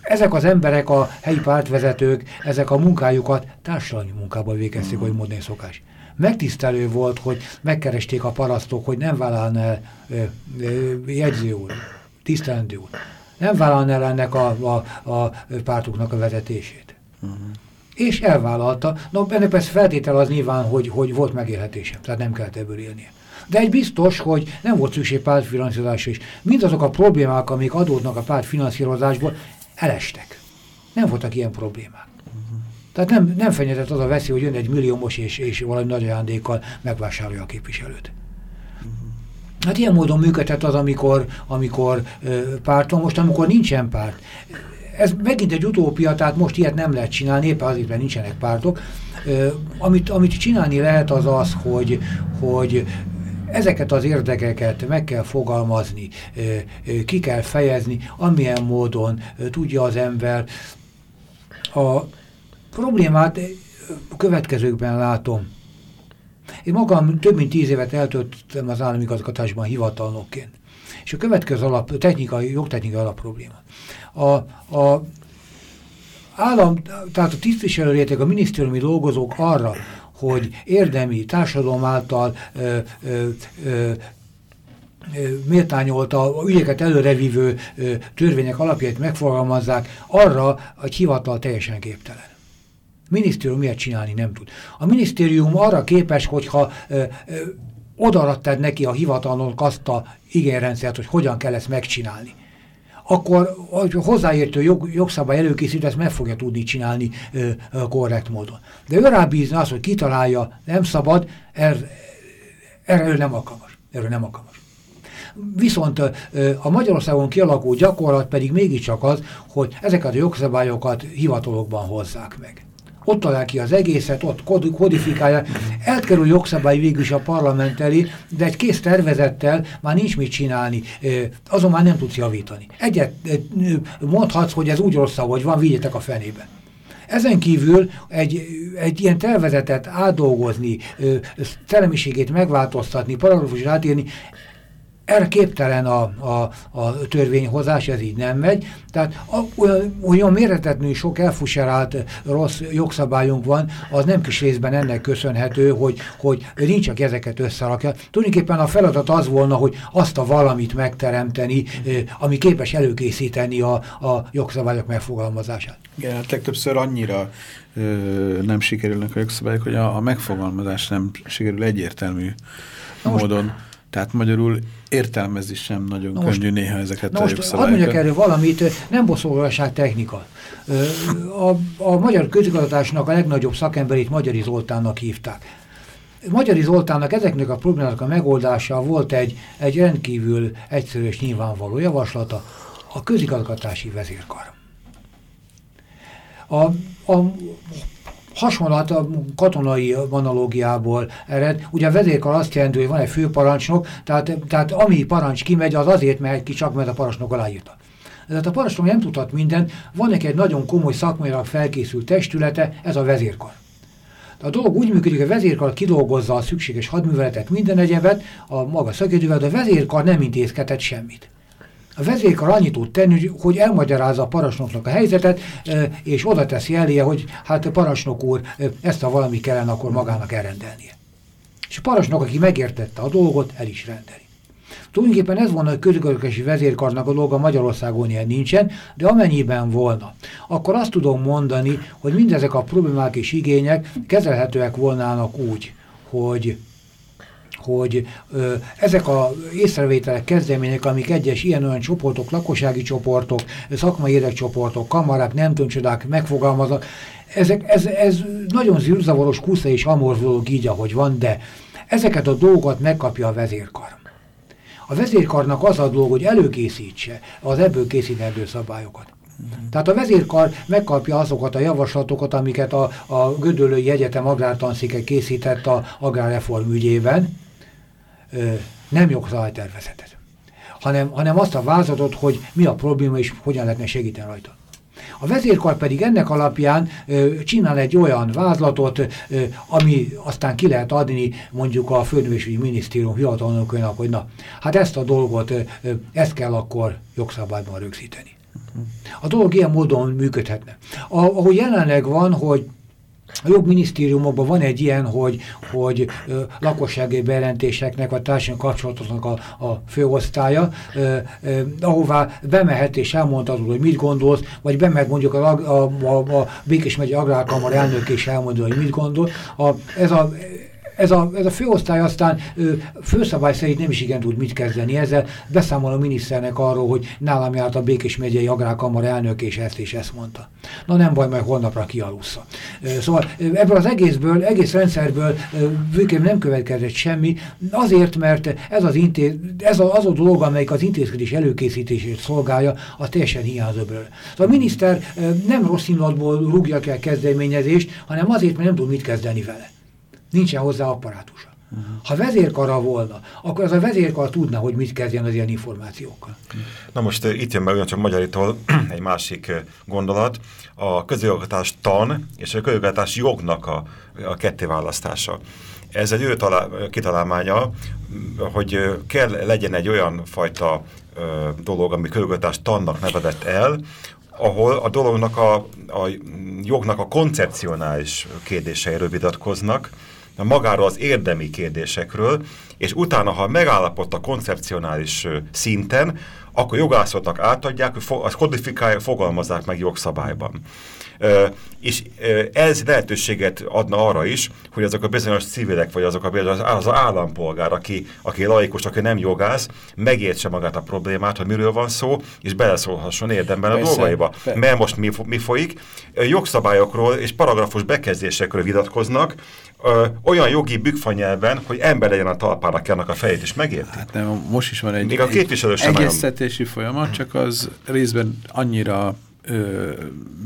ezek az emberek, a helyi pártvezetők, ezek a munkájukat társadalmi munkába végezték, hogy modern szokás. megtisztelő volt, hogy megkeresték a parasztok, hogy nem vállalna el jegyző úr, tisztelendő úr, nem vállalna el ennek a, a, a pártuknak a vezetését. Uh mhm. -huh. És elvállalta. No, ennek persze feltétel az nyilván, hogy, hogy volt megélhetése, tehát nem kellett ebből élnie. De egy biztos, hogy nem volt szükség pártfinanszírozásra is. Mindazok a problémák, amik adódnak a pártfinanszírozásból, elestek. Nem voltak ilyen problémák. Tehát nem, nem fenyegetett az a veszély, hogy jön egy milliómos és, és valami nagy ajándékkal megvásárolja a képviselőt. Hát ilyen módon működhet az, amikor, amikor ö, párton, most amikor nincsen párt. Ez megint egy utópia, tehát most ilyet nem lehet csinálni, éppen azért, mert nincsenek pártok. Amit, amit csinálni lehet az az, hogy, hogy ezeket az érdekeket meg kell fogalmazni, ki kell fejezni, amilyen módon tudja az ember. A problémát a következőkben látom. Én magam több mint tíz évet eltöltöttem az állami igazgatásban hivatalnokként. És a következő alap, technikai, jogtechnikai alap probléma. A, a állam, tehát a tisztviselőrétek, a minisztériumi dolgozók arra, hogy érdemi, társadalom által ö, ö, ö, méltányolta, ügyeket előrevívő törvények alapjait megfogalmazzák, arra a hivatal teljesen képtelen. A minisztérium miért csinálni nem tud. A minisztérium arra képes, hogyha ö, odaadtad neki a hivatalnak azt a igényrendszert, hogy hogyan kell ezt megcsinálni akkor a hozzáértő jog, jogszabály előkészítő ezt meg fogja tudni csinálni ö, ö, korrekt módon. De ő rábízni azt, hogy kitalálja, nem szabad, er, erre nem alkalmas. Erről nem alkalmas. Viszont a Magyarországon kialakult gyakorlat pedig mégiscsak az, hogy ezeket a jogszabályokat hivatalokban hozzák meg ott talál ki az egészet, ott kodifikálja. Elkerül jogszabály végül is a parlament elé, de egy kész tervezettel már nincs mit csinálni, azon már nem tudsz javítani. Egyet mondhatsz, hogy ez úgy rossz, hogy van, vigyétek a fenébe. Ezen kívül egy, egy ilyen tervezetet átdolgozni, szellemiségét megváltoztatni, paragrafusra átírni, erre képtelen a, a, a törvényhozás, ez így nem megy. Tehát a, olyan, olyan méretetlenül sok elfuserált rossz jogszabályunk van, az nem kis részben ennek köszönhető, hogy, hogy nincs, aki ezeket összerakja. Tulajdonképpen a feladat az volna, hogy azt a valamit megteremteni, ami képes előkészíteni a, a jogszabályok megfogalmazását. Igen, hát legtöbbször annyira ö, nem sikerülnek a jogszabályok, hogy a, a megfogalmazás nem sikerül egyértelmű Na módon. Most, tehát magyarul értelmezni sem nagyon na könnyű most, néha ezeket na a most hadd mondjak erről valamit, nem boszolgasság technika. A, a magyar közigazgatásnak a legnagyobb szakemberét Magyari Zoltánnak hívták. Magyari Zoltánnak ezeknek a problémának a megoldása volt egy, egy rendkívül egyszerű és nyilvánvaló javaslata, a közigazgatási vezérkar. A, a hasonlat a katonai analógiából ered. Ugye a vezérkar azt jelenti, hogy van egy főparancsnok, tehát, tehát ami parancs kimegy, az azért megy ki, csak mert a parancsnok aláírta. Tehát a parancsnok nem tudhat mindent, van neki egy nagyon komoly szakmailag felkészült testülete, ez a vezérkar. A dolog úgy működik, hogy a vezérkar kidolgozza a szükséges hadműveletet, minden egyebet, a maga szakértővel, de a vezérkar nem intézkedett semmit. A vezérkar annyit tud tenni, hogy elmagyarázza a parancsnoknak a helyzetet, és oda teszi eléje, hogy hát a parancsnok úr ezt a valami kellene akkor magának elrendelnie. És a parancsnok, aki megértette a dolgot, el is rendeli. Tulajdonképpen ez volna a közigazgatási vezérkarnak a dolga Magyarországon ilyen nincsen, de amennyiben volna, akkor azt tudom mondani, hogy mindezek a problémák és igények kezelhetőek volnának úgy, hogy hogy ö, ezek a észrevételek, kezdemények, amik egyes ilyen-olyan csoportok, lakossági csoportok, szakmai érdekcsoportok, kamarák, nem csodák megfogalmaznak, ezek, ez, ez nagyon zűrzavaros, kusza és amorzológ így, ahogy van, de ezeket a dolgokat megkapja a vezérkar. A vezérkarnak az a dolog, hogy előkészítse az ebből készítendő szabályokat. Tehát a vezérkar megkapja azokat a javaslatokat, amiket a, a Gödöllői Egyetem agrártanszéke készített a agrárreform ügyében, nem jogszabálytervezetet, hanem, hanem azt a vázatot, hogy mi a probléma és hogyan lehetne segíteni rajta. A vezérkar pedig ennek alapján ö, csinál egy olyan vázlatot, ö, ami aztán ki lehet adni mondjuk a Földművésügyi Minisztérium hivatalnokainak, hogy na, hát ezt a dolgot, ö, ezt kell akkor jogszabályban rögzíteni. A dolog ilyen módon működhetne. A, ahogy jelenleg van, hogy a jogminisztériumokban van egy ilyen, hogy, hogy ö, lakossági bejelentéseknek, a társadalmi kapcsolatoknak a, a főosztálya, ö, ö, ahová bemehet és elmondhatod, hogy mit gondolsz, vagy bemehet mondjuk a, a, a, a Békés megye Agrárkamar elnök és elmondja, hogy mit gondol. A, ez a ez a, ez a főosztály aztán főszabály szerint nem is igen tud mit kezdeni ezzel. Beszámol a miniszternek arról, hogy nálam járt a Békés megyei agrárkamar elnök, és ezt és ezt mondta. Na nem baj, majd holnapra kialussza. Szóval ebből az egészből, egész rendszerből végül nem következett semmi, azért, mert ez az, intéz, ez a, az a dolog, amelyik az intézkedés előkészítését szolgálja, a teljesen hiányzó. Szóval a miniszter nem rossz indulatból rúgja kell kezdeményezést, hanem azért, mert nem tud mit kezdeni vele. Nincsen hozzá apparátusa. Ha vezérkara volna, akkor az a vezérkar tudna, hogy mit kezdjen az ilyen információkkal. Na most uh, itt jön be ugyancsak Magyaritól egy másik uh, gondolat. A közigazgatás tan és a közigazgatás jognak a, a kettéválasztása. Ez egy ő talál, kitalálmánya, hogy kell legyen egy olyan fajta uh, dolog, ami közigazgatás tannak nevedett el, ahol a dolognak a, a jognak a koncepcionális kérdéseiről vitatkoznak, magáról az érdemi kérdésekről, és utána, ha megállapott a koncepcionális szinten, akkor jogászoknak átadják, azt kodifikálják, fogalmazzák meg jogszabályban. És ez lehetőséget adna arra is, hogy azok a bizonyos civilek, vagy azok a bizonyos az állampolgár, aki, aki laikus, aki nem jogász, megértse magát a problémát, hogy miről van szó, és beleszólhasson érdemben a dolgaiba. Persze. Mert most mi, mi folyik? Jogszabályokról és paragrafus bekezdésekről vitatkoznak, ö, olyan jogi bükfanyelben, hogy ember legyen a talpának ennek a fejét, és megérti. Hát nem, most is van egy, Még a képviselő sem egyeztetési nagyon... folyamat, csak az részben annyira ö,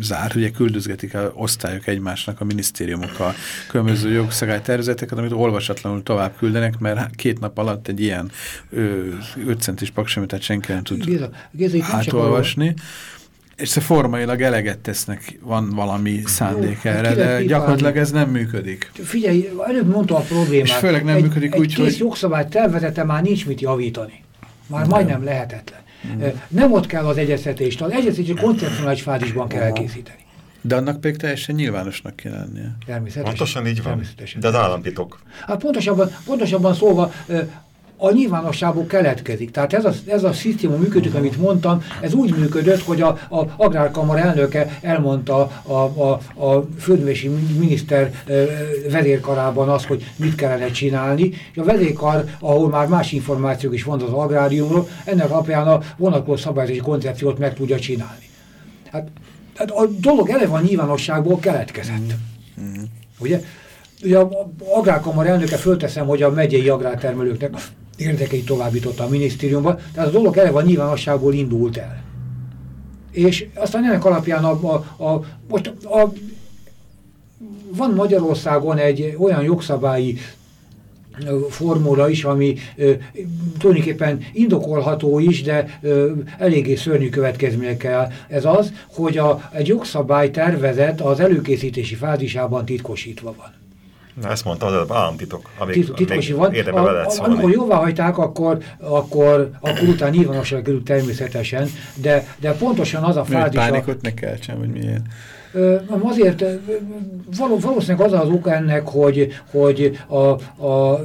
zárt, ugye küldözgetik a osztályok egymásnak, a minisztériumok a különböző jogszabálytervezeteket, amit olvasatlanul tovább küldenek, mert két nap alatt egy ilyen ö, 5 centis paksemű, tehát senki nem tud Géza, Géza, átolvasni. És a formailag eleget tesznek, van valami szándék Jó, erre, de gyakorlatilag ez nem működik. Figyelj, előbb mondta a problémát. És főleg nem egy, működik egy úgy, hogy... Egy jogszabály tervezete már nincs mit javítani. Már nem. majdnem lehetetlen. Hmm. Nem ott kell az egyeztetést, az egyeztetési koncepcionális fázisban kell elkészíteni. De annak pedig teljesen nyilvánosnak kell lennie. Természetesen. Pontosan így van. De az államtitok. Hát pontosabban, pontosabban szólva, a nyilvánosságból keletkezik. Tehát ez a, ez a szisztéma működik, amit mondtam, ez úgy működött, hogy a, a Agrárkamar elnöke elmondta a, a, a földművési miniszter vezérkarában azt, hogy mit kellene csinálni, és a vezérkar, ahol már más információk is van az agráriumról, ennek alapján a vonatkozó szabályozási koncepciót meg tudja csinálni. Hát, hát a dolog eleve a nyilvánosságból keletkezett. Mm. Mm. Ugye? Ugye a agrárkamar elnöke fölteszem, hogy a megyei agrártermelőknek érdekeit továbbította a minisztériumba, tehát a dolog eleve a nyilvánosságból indult el. És aztán ennek alapján a, a, a, most a, van Magyarországon egy olyan jogszabályi formula is, ami ö, tulajdonképpen indokolható is, de ö, eléggé szörnyű következményekkel. Ez az, hogy a, egy jogszabály tervezet az előkészítési fázisában titkosítva van. Na, ezt mondta az előbb, államtitok, amíg, Titkosi van. Érdembe a, a, amikor jóvá hagyták, akkor, akkor, akkor utána nyilvánosságra került természetesen, de, de pontosan az a fázis... Pánikot ne keltsem, hogy milyen. Azért való, valószínűleg az az oka ennek, hogy, hogy a, a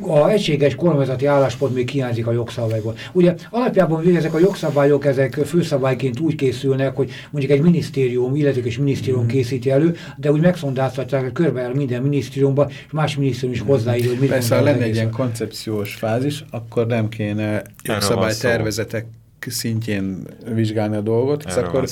a egységes kormányzati álláspont még hiányzik a jogszabályból. Ugye alapjában vége ezek a jogszabályok, ezek főszabályként úgy készülnek, hogy mondjuk egy minisztérium, illetékes minisztérium mm. készíti elő, de úgy megszondáztatják, hogy körbeáll minden minisztériumban, és más minisztérium is hozzáírja, hogy mit Persze, ha lenne egy ilyen koncepciós fázis, akkor nem kéne jogszabálytervezetek szintjén vizsgálni a dolgot, és akkor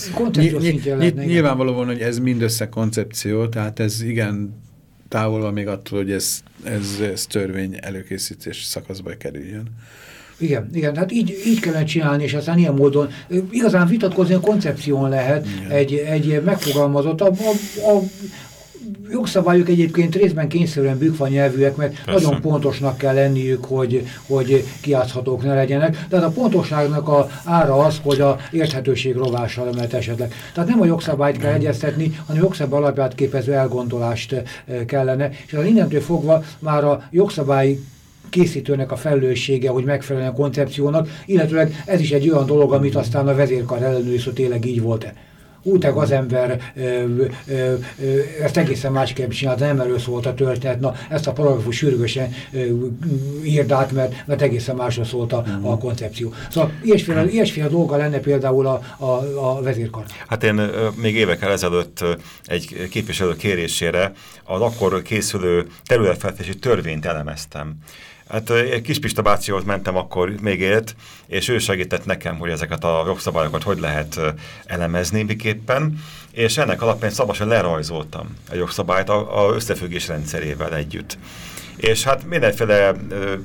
nyilvánvaló van, hogy ez mindössze koncepció, tehát ez igen távol van még attól, hogy ez, ez, ez törvény előkészítés szakaszba kerüljön. Igen, igen, hát így, így kellene csinálni, és aztán ilyen módon igazán vitatkozni a koncepción lehet igen. egy, egy megfogalmazott, a, a, a jogszabályok egyébként részben kényszerűen bükfanyelvűek, mert Persze. nagyon pontosnak kell lenniük, hogy, hogy kiátszhatók ne legyenek. Tehát a pontosságnak a ára az, hogy a érthetőség rovása lehet esetleg. Tehát nem a jogszabályt kell egyeztetni, hanem a jogszabály alapját képező elgondolást eh, kellene. És az innentől fogva már a jogszabály készítőnek a felelőssége, hogy megfeleljen a koncepciónak, illetőleg ez is egy olyan dolog, amit aztán a vezérkar ellenőriz, hogy tényleg így volt-e. Úgy az ember ö, ö, ö, ezt egészen másképp csinált, nem erről szólt a történet, na ezt a paragrafus sürgősen írd át, mert, mert egészen másról szólt a, a mhm. koncepció. Szóval ilyesféle, ilyesféle dolga lenne például a, a, a vezérkar. Hát én még évekkel ezelőtt egy képviselő kérésére az akkor készülő területfeltési törvényt elemeztem. Hát Kis Pista bácsihoz mentem akkor még élt, és ő segített nekem, hogy ezeket a jogszabályokat hogy lehet elemezni miképpen, és ennek alapján szabasan lerajzoltam a jogszabályt a, a összefüggés rendszerével együtt. És hát mindenféle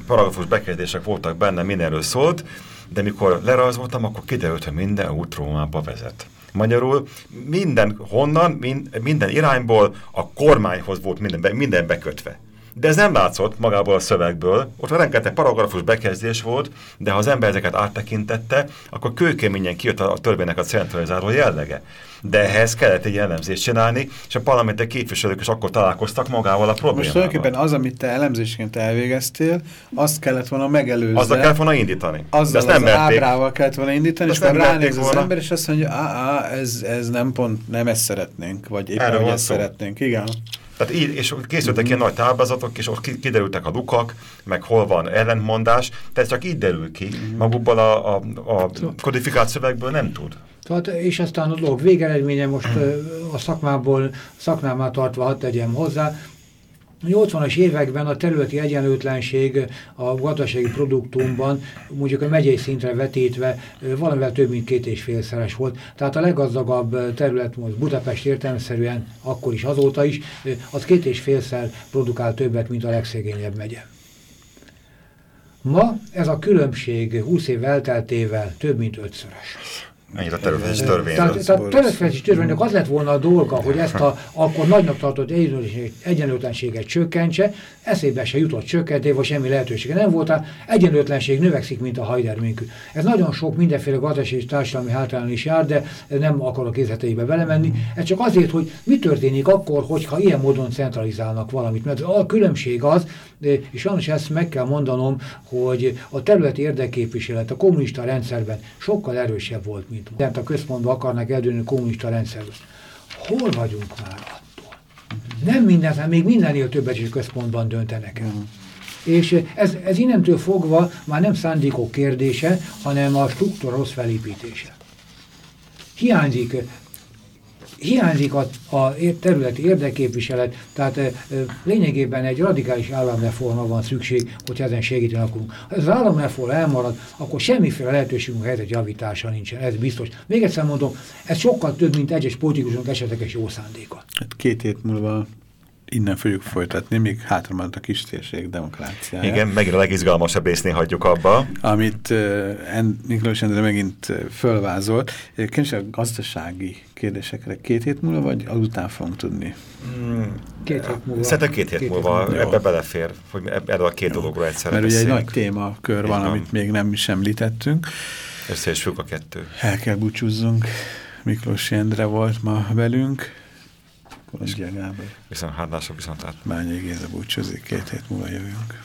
paragrafus bekezdések voltak benne, mindenről szólt, de mikor lerajzoltam, akkor kiderült, hogy minden út Rómába vezet. Magyarul minden honnan, minden irányból a kormányhoz volt minden, minden bekötve. De ez nem látszott magából a szövegből, ott rengeteg paragrafus bekezdés volt, de ha az ember ezeket áttekintette, akkor kőkeményen kijött a törvénynek a centralizáló jellege. De ehhez kellett egy elemzést csinálni, és a parlamentek képviselők is akkor találkoztak magával a problémával. Most tulajdonképpen az, amit te elemzésként elvégeztél, azt kellett volna megelőzni. Azzal kellett volna indítani. Azzal de nem az ábrával kellett volna indítani, és már ránéz az ember, és azt mondja, á, á, ez, ez nem pont, nem ezt szeretnénk, vagy éppen, hogy ezt szeretnénk. Igen. Tehát így, és készültek ilyen nagy táblázatok, és ott kiderültek a lukak, meg hol van ellentmondás, tehát csak így derül ki, magukból a, a, a kodifikált szövegből nem tud. Tehát, és aztán a dolog végeredménye most a szakmából, szakmámát tartva hadd tegyem hozzá, a 80-as években a területi egyenlőtlenség a gazdasági produktumban mondjuk a megyei szintre vetítve valamivel több mint két és félszeres volt. Tehát a leggazdagabb terület most Budapest értelmeszerűen, akkor is azóta is, az két és félszer produkál többet, mint a legszegényebb megye. Ma ez a különbség 20 év elteltével több mint ötszörös. Ennyit a területfejlesztés törvény. Tehát, tehát a területfejlesztés törvénynek az lett volna a dolga, hogy ezt a akkor nagynak tartott egyenlőtlenséget csökkentse, eszébe se jutott csökkenté, vagy semmi lehetősége nem volt, egyenlőtlenség növekszik, mint a hajderménkű. Ez nagyon sok mindenféle gazdasági és társadalmi hátrán is jár, de nem akarok készleteibe belemenni. Ez csak azért, hogy mi történik akkor, hogyha ilyen módon centralizálnak valamit. Mert a különbség az, és sajnos ezt meg kell mondanom, hogy a területi érdekképviselet a kommunista rendszerben sokkal erősebb volt, mint ma. Tehát a központban akarnak eldőni a kommunista rendszerben. Hol vagyunk már attól? Nem minden, még mindennél többet is központban döntenek el. És ez, ez innentől fogva már nem szándékok kérdése, hanem a struktúra rossz felépítése. Hiányzik hiányzik a, a területi érdekképviselet, tehát e, lényegében egy radikális államreforma van szükség, hogy ezen segíteni akarunk. Ha ez az államreforma elmarad, akkor semmiféle lehetőségünk helyzet javítása nincsen, ez biztos. Még egyszer mondom, ez sokkal több, mint egyes politikusok esetleges jó szándéka. Hát két hét múlva innen fogjuk folytatni, még hátra a kis térség demokráciája. Igen, megint a legizgalmasabb résznél hagyjuk abba. Amit uh, Miklós Endre megint uh, fölvázolt. Kérdés a gazdasági kérdésekre két hét múlva, vagy azután fogunk tudni? Hmm. Két hét múlva. Szerintem két hét, két múlva hét ebbe belefér, hogy erről a két Jó. dologról egyszerre Mert beszélünk. ugye egy nagy témakör van, amit még nem is említettünk. Össze is a kettő. El kell búcsúzzunk. Miklós Endre volt ma velünk. Gábor. Viszont hálások, viszont át. Bányai Géza búcsúzik, két hét múlva jövünk.